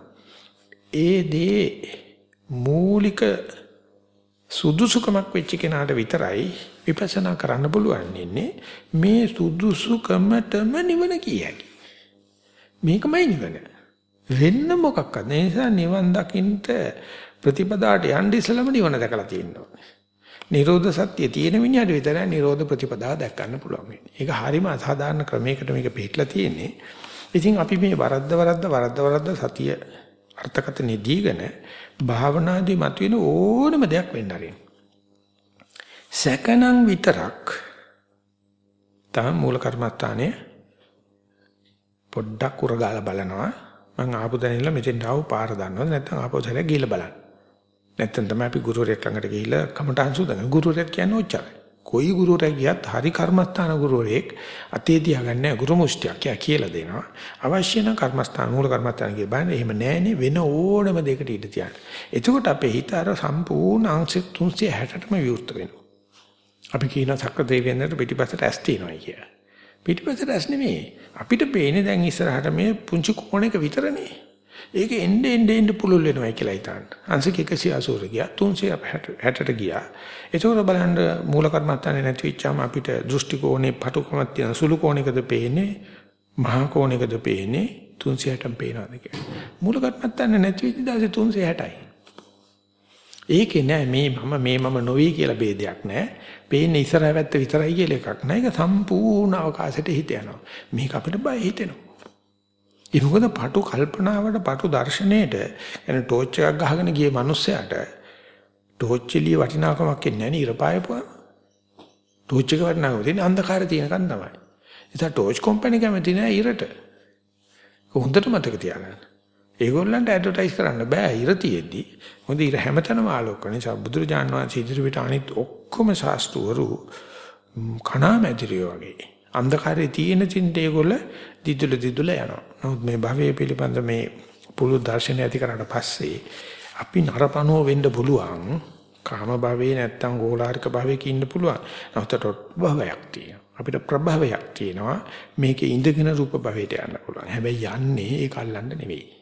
ඒ දේ මූලික සුදුසුකමක් වෙච්ච කෙනාට විතරයි විපස්සනා කරන්න පුළුවන් ඉන්නේ මේ සුදුසුකමටම නිවන කියයි. මේකමයි නිවන. වෙන්න මොකක්ද ඒ නිසා නිවන් දකින්න ප්‍රතිපදාට යන්න ඉස්සලම නිවන දැකලා තියෙනවා නිරෝධ සත්‍ය තියෙන මිනිහට විතරයි නිරෝධ ප්‍රතිපදාව දැක්කන්න පුළුවන් වෙන්නේ. ඒක හරිම අසාධාරණ ක්‍රමයකට මේක පිටලා තියෙන්නේ. ඉතින් අපි මේ වරද්ද වරද්ද වරද්ද වරද්ද සතිය අර්ථකතනෙ දීගෙන භාවනාදී මතුවෙන ඕනම දෙයක් වෙන්න ආරින්. සැකනම් විතරක් තම මූල කර්මස්ථානයේ පොඩ්ඩක් උරගාලා බලනවා. මං ආපු දැනෙලා මෙතෙන් ආව පාර දන්නවද නැත්නම් ආපහු සැරයක් ගිහලා බලන්න. නැත්තම් තමයි අපි ගුරුවරයෙක් ළඟට ගිහිල්ලා කමටහන් සූදානම්. ගුරුවරයෙක් කියන්නේ ඔච්චරයි. කොයි ගුරුවරයෙක් ගියත් හරි කර්මස්ථාන ගුරුවරයෙක් අතේ තියාගන්නේ ගුරු මුෂ්ටියක් කියලා දෙනවා. අවශ්‍ය නම් කර්මස්ථාන මූල කර්මස්ථාන කිය බලන්න. එහෙම නැහැනේ වෙන ඕනම දෙයකට ඉඳ තියන්න. එතකොට අපේ හිත අර සම්පූර්ණ අංශ 360ටම විවෘත වෙනවා. අපි කියන සක්‍ර දෙවියන්ට පිටිපස්සට ඇස් තියෙනවා කියලා. පිටිපස්සට ඇස් නෙමෙයි. අපිට පේන්නේ දැන් ඉස්සරහට මේ පුංචි කෝණයක විතරනේ. ඒක එන්න එන්න එන්න පුළුල් වෙනවා කියලා හිතන්න. අංශක 180 ගියා 360ට ගියා. ඒකෝර බලන්න මූල කර්මත්තානේ නැති වෙච්චාම අපිට දෘෂ්ටි කෝණේ පටුකමක් තියෙන සුළු කෝණයකද පේන්නේ මහා කෝණයකද පේන්නේ 360න් පේනවාද කියලා. මූල කර්මත්තානේ නැති වෙච්ච දාසේ 360යි. ඒකේ නෑ මේ මම මේ මම නොවි කියලා ભેදයක් නෑ. පේන්නේ ඉස්සරහ පැත්ත විතරයි කියලා එකක් නෑ. ඒක සම්පූර්ණ අවකාශයට හිත යනවා. මේක අපිට බය හිතෙනවා. ඒ මොකද පටු කල්පනාවට පටු දර්ශනයේට එන ටෝච් එකක් ගහගෙන ගිය මිනිස්සයාට ටෝච් එළිය වටිනාකමක් එන්නේ නැහැ නේ ඉරපායපුවා. ටෝච් එක වටිනාකම තියෙන්නේ අන්ධකාරය තියෙනකන් තමයි. ඒසත් ටෝච් කම්පැනි කැමති නැහැ ඉරට. හොඳට මතක තියාගන්න. ඒගොල්ලන්ට ඇඩ්වර්ටයිස් කරන්න බෑ ඉර තියෙද්දි. මොකද ඉර හැමතැනම ආලෝක නිසා බුදුරජාණන් වහන්සේ ඉදිරියට අනිත් ඔක්කොම ශාස්ත්‍රවරු කණාමැදිරිය වගේ. අන්ධකාරයේ තියෙන තින්ට ඒගොල්ල දිදුල දිදුල යනවා. නමුත් මේ භවයේ පිළිබඳ මේ පුළු දර්ශනය ඇති කරාට පස්සේ අපි නරපණෝ වෙන්න පුළුවන්. කාම භවයේ නැත්තම් ගෝලාරික භවයක ඉන්න පුළුවන්. නමුත් භවයක් තියෙනවා. අපිට ප්‍රභවයක් තියෙනවා. මේකේ ඉඳගෙන රූප භවයට යන්න පුළුවන්. හැබැයි යන්නේ ඒක අල්ලන්න නෙවෙයි.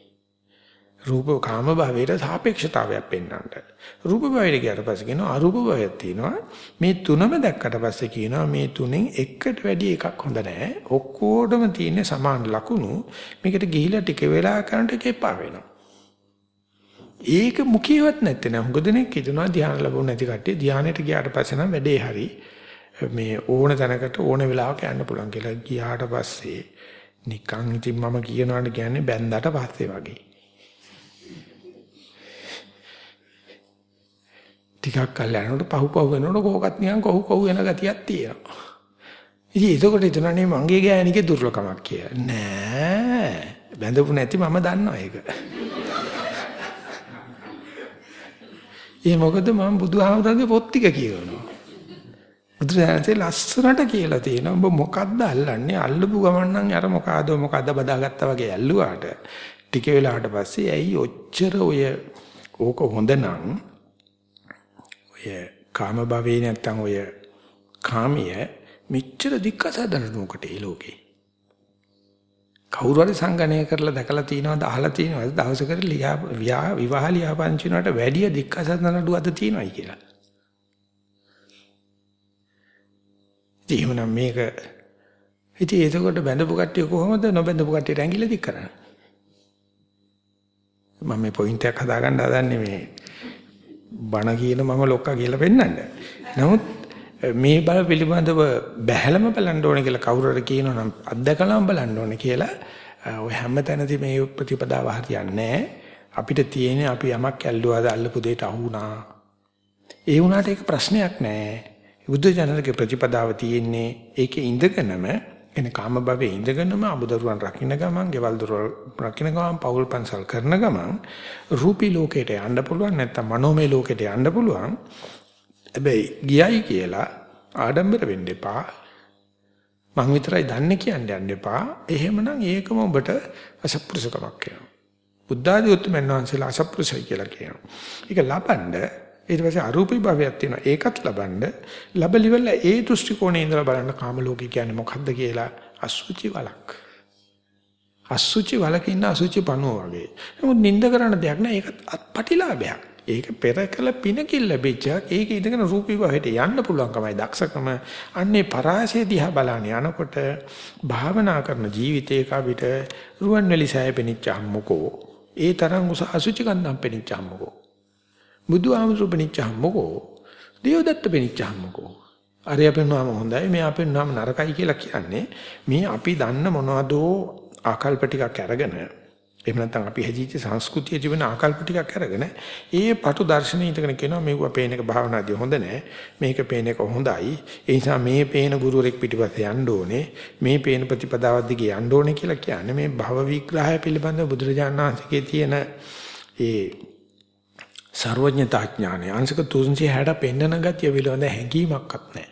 රූප කාම භවයට සාපේක්ෂතාවයක් පෙන්වන්නට. රූප භවයට ගියාට පස්සේ කියනවා අරූප භවයක් තියෙනවා. මේ තුනම දැක්කට පස්සේ කියනවා මේ තුනෙන් එකකට වැඩි එකක් හොඳ නැහැ. ඔක්කොටම තියෙන සමාන ලකුණු. මේකට ගිහිලා ටික වෙලා කරන්ට කෙපා වෙනවා. ඒක මුඛියවත් නැත්තේ නෑ. හුඟ දෙනෙක් හිතනවා ධ්‍යාන ලැබුණ නැති කට්ටිය ධ්‍යානෙට ගියාට පස්සේ නම් වැඩේ හරි. මේ ඕන තැනකට ඕන වෙලාවක යන්න පුළුවන් කියලා ගියාට පස්සේ නිකන් ඉතින් මම කියනවාට කියන්නේ බැන්දාට පස්සේ වගේ. ටිකක් කල් යනකොට පහු පහු වෙනකොට කෝකත් නිකන් කොහු කොහු වෙන ගතියක් තියෙනවා. ඉතින් ඒකකොට හිතනනේ මගේ ගෑණිකේ දුර්ලකමක් කියලා. නෑ. බැඳපු නැති මම දන්නවා ඒක. ඒ මොකද මම බුදුහාමුදුරන්ගේ පොත් ටික කියවනවා. බුදුරජාණන්සේ ලස්සනට කියලා තියෙනවා. ඔබ මොකද්ද අල්ලන්නේ? අල්ලපු ගමන් නම් අර මොකಾದ මොකද්ද බදාගත්තා වගේ ඇල්ලුවාට ටික වෙලාවට පස්සේ ඇයි ඔච්චර ඔය ඕක හොඳ නම් ඔය කාම භවේ නැත්තම් ඔය කාමිය මෙච්චර දික්කසදන නෝකට ඒ ලෝකේ. කවුරු හරි සංගණය කරලා දැකලා තියෙනවද අහලා තියෙනවද දවසකට ලියා විවාහ ලියාපදිංචිනකට වැඩිය දික්කසදන නඩු අද තියෙනවයි කියලා. ඉතින් මේක ඉතින් එතකොට බැඳපු කට්ටිය කොහොමද නොබැඳපු කට්ටියට ඇඟිල්ල දික් කරන්නේ? මම මේ පොයින්ට් එකක් හදාගන්න හදන්නේ මේ බණ කියන මම ලොක්කා කියලා පෙන්නන්න. නමුත් මේ බල පිළිබඳව බැහැලම බලන්න ඕනේ කියලා කවුරු හරි කියනවා නම් අත්දකලාම බලන්න ඕනේ කියලා ඔය හැම තැනදී මේ ප්‍රතිපදාව හරියන්නේ අපිට තියෙන්නේ අපි යමක් ඇල්ලුවාද අල්ලපු දෙයට අහු වුණා. ඒ වුණාට ඒක ප්‍රශ්නයක් නෑ. බුද්ධ ජනකගේ ප්‍රතිපදාව තියෙන්නේ ඒකේ ඉඳගෙනම එන කාම භවයේ ඉඳගෙනම අමුදරුවන් රකින්න ගමන්, ගෙවල් දොරවල් රකින්න ගමන්, පෞල් පන්සල් කරන ගමන් රූපී ලෝකයට යන්න පුළුවන් නැත්නම් මනෝමය ලෝකයට යන්න පුළුවන්. හැබැයි ගියයි කියලා ආඩම්බර වෙන්න එපා. මං විතරයි දන්නේ කියන්න යන්න එපා. එහෙමනම් ඒකම ඔබට අසප්පුරුෂකමක් වෙනවා. බුද්ධ ආදී උතුම්යන් වහන්සේලා අසප්පුරුෂයි කියලා කියනවා. ඒක ලබන්නේ ඊට පස්සේ අරූපී භවයක් තියෙනවා. ඒකත් ලබන්න ලැබලිවල ඒ දෘෂ්ටි කෝණේ ඉඳලා බලන්න කාම ලෝකේ කියන්නේ මොකද්ද කියලා අසුචි වලක්. අසුචි වලක ඉන්න අසුචි පණුව වගේ. නමුත් නිନ୍ଦ කරන දෙයක් නෑ ඒකත් අත්පටිලාභයක්. ඒක පෙර කළ පිනකින් ලැබිච්ච ඒක ඉඳගෙන රූපී භවයට යන්න පුළුවන්කමයි දක්ෂකම අන්නේ පරාසය දිහා බලන යනකොට භාවනා කරන ජීවිතයක අපිට රුවන්වැලි සෑය පෙනිච්චාම්මකෝ ඒ තරම් උස අසුචි කන්දම් පෙනිච්චාම්මකෝ බුදු ආමතුරු පෙනිච්චාම මොකෝ? දේවදත්ත පෙනිච්චාම මොකෝ? අරය පෙන්වම හොඳයි මේ අපෙන් නම් නරකයි කියලා කියන්නේ මේ අපි දන්න මොනවදෝ ආකල්ප ටිකක් අරගෙන එහෙම නැත්නම් අපි හැදිච්ච සංස්කෘතිය ජීවන ආකල්ප ටිකක් අරගෙන ඒ පටු දර්ශනේ ඉදගෙන කියනවා මේක පේන එක භාවනාදී හොඳ නෑ මේක පේන එක හොඳයි ඒ නිසා මේ පේන ගුරුවරෙක් පිටිපස්සේ යන්න ඕනේ මේ පේන ප්‍රතිපදාවක් දිගේ යන්න ඕනේ කියලා කියන්නේ මේ භව විග්‍රහය පිළිබඳව බුදුරජාණන් වහන්සේගේ තියෙන ඒ ਸਰවඥතා ඥානය අංශක 360 පෙන්නන ගතිය පිළිබඳ හැඟීමක්වත් නැහැ.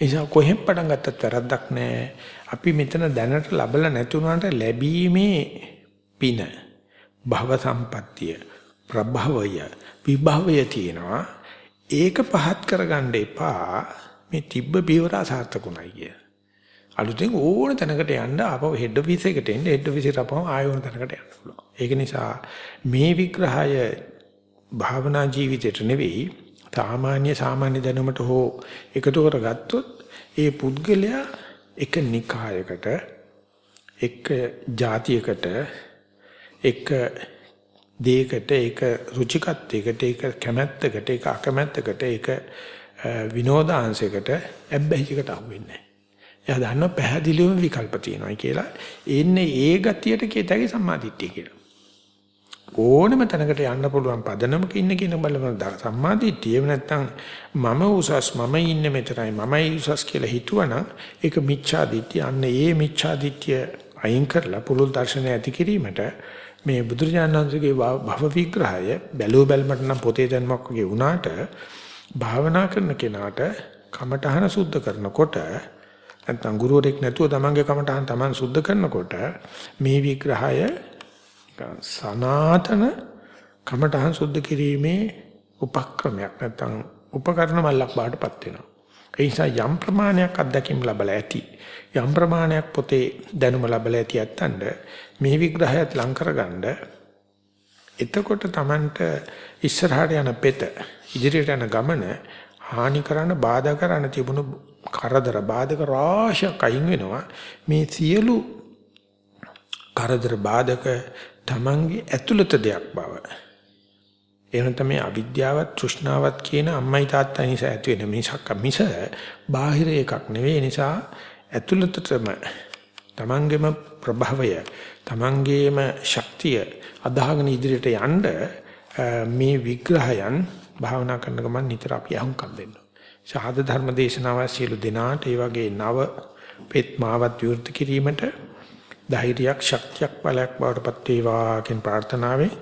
ඒ නිසා කොහෙන් පටන් ගත්තත් වැරද්දක් නැහැ. අපි මෙතන දැනට ලබලා නැතුණාට ලැබීමේ පින භව සම්පත්තිය ප්‍රභවය විභවය තියෙනවා. ඒක පහත් කරගන්න එපා. මේ තිබ්බ බිවර අසාර්ථකුණයි කිය. අලුතෙන් ඕන තැනකට යන්න ආපහු හෙඩ් ඔෆිස් එකට එන්න හෙඩ් ඔෆිස් එකට ආපහු ආය ඕන තැනකට යන්න පුළුවන්. ඒක නිසා මේ විග්‍රහය භාවනා ජීවිතයට නෙවෙයි සාමාන්‍ය සාමාන්‍ය දැනුමට හෝ එකතු කරගත්තොත් ඒ පුද්ගලයා එක නිකායකට එක જાතියකට එක දෙයකට එක රුචිකත්වයකට එක කැමැත්තකට එක අකමැත්තකට එක විනෝදාංශයකට ඇබ්බැහියකට අහු වෙන්නේ නැහැ. එයා දන්නවා පැහැදිලිවම විකල්ප තියෙනවා කියලා. එන්නේ ඒ ගතියට කේතගේ සම්මාදිට්ඨිය කියලා. ඕනම තැනකට යන්න පුළුවන් පදනමක ඉන්න කියන බලන සම්මාදිට්ඨිය නැත්තම් මම උසස් මම ඉන්නේ මෙතනයි මමයි උසස් කියලා හිතුවනම් ඒක මිච්ඡාදිට්ඨිය. අන්න ඒ මිච්ඡාදිට්ඨිය අයින් කරලා පුළුල් දර්ශනය ඇති කිරීමට මේ බුදුරජාණන් වහන්සේගේ භව විග්‍රහය බැලුව බැලමට නම් පොතේ දැනුමක් වගේ වුණාට භාවනා කරන කෙනාට කමඨහන සුද්ධ කරනකොට නැත්නම් ගුරුවරෙක් නැතුව තමන්ගේ කමඨහන තමන් සුද්ධ කරනකොට මේ විග්‍රහය සනාතන කමඨහන් සුද්ධ කිරීමේ උපක්‍රමයක් නැත්නම් උපකරණ මල්ලක් බාටපත් වෙනවා. ඒ නිසා යම් ප්‍රමාණයක් අත්දැකීම් ලැබලා ඇති. යම් ප්‍රමාණයක් පොතේ දැනුම ලැබලා ඇති ඇත්තන්ට මේ විග්‍රහයත් ලං කරගන්න එතකොට Tamanට ඉස්සරහට යන පෙත ඉදිරියට යන ගමන හානි කරන්න බාධා කරන්න තිබුණු කරදර බාධක රාශියක් අයින් වෙනවා මේ සියලු කරදර බාධක Tamanගේ ඇතුළත දෙයක් බව එහෙනම් තමයි අවිද්‍යාවත් තෘෂ්ණාවත් කියන අම්මයි තාත්තා නිසා ඇති වෙන මිසක් මිස බාහිර එකක් නෙවෙයි නිසා ඇතුළතටම තමන්ගේම ප්‍රභවය තමන්ගේම ශක්තිය අදාහගෙන ඉදිරියට යන්න මේ විග්‍රහයන් භාවනා කරන ගමන් නිතර අපි අහුම්කම් දෙන්න. ශාද ධර්ම දේශනාව සියලු දෙනාට ඒ වගේ නව පෙත් මාවත් විවෘත කිරීමට ධෛර්යයක් ශක්තියක් බලයක් බවටපත් වේවා කියන ප්‍රාර්ථනාවෙන්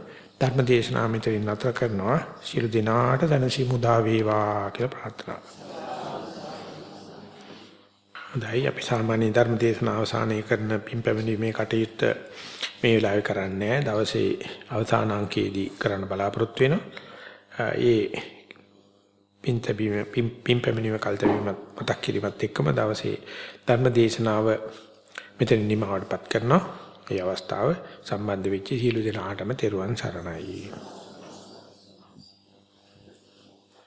ධර්ම දේශනාව මෙතනින් නතර කරනවා. සියලු දෙනාට දැනසි මුදා වේවා කියලා ප්‍රාර්ථනා කරනවා. හොඳයි අපි සාමාන්‍ය ධර්ම දේශන අවසානයේ කරන පින් පැමිණීමේ කටයුත්ත මේ වෙලාවේ කරන්නේ දවසේ අවසාන අංකයේදී කරන්න බලාපොරොත්තු වෙනවා. ඒ පින් තැබීම පින් පැමිණීම කල්තවීම මතක් කිරීමත් එක්කම දවසේ ධර්ම දේශනාව මෙතන නිමවටපත් කරනවා. ඒ අවස්ථාව සම්බන්ධ වෙච්ච සියලු දෙනාටම තෙරුවන් සරණයි.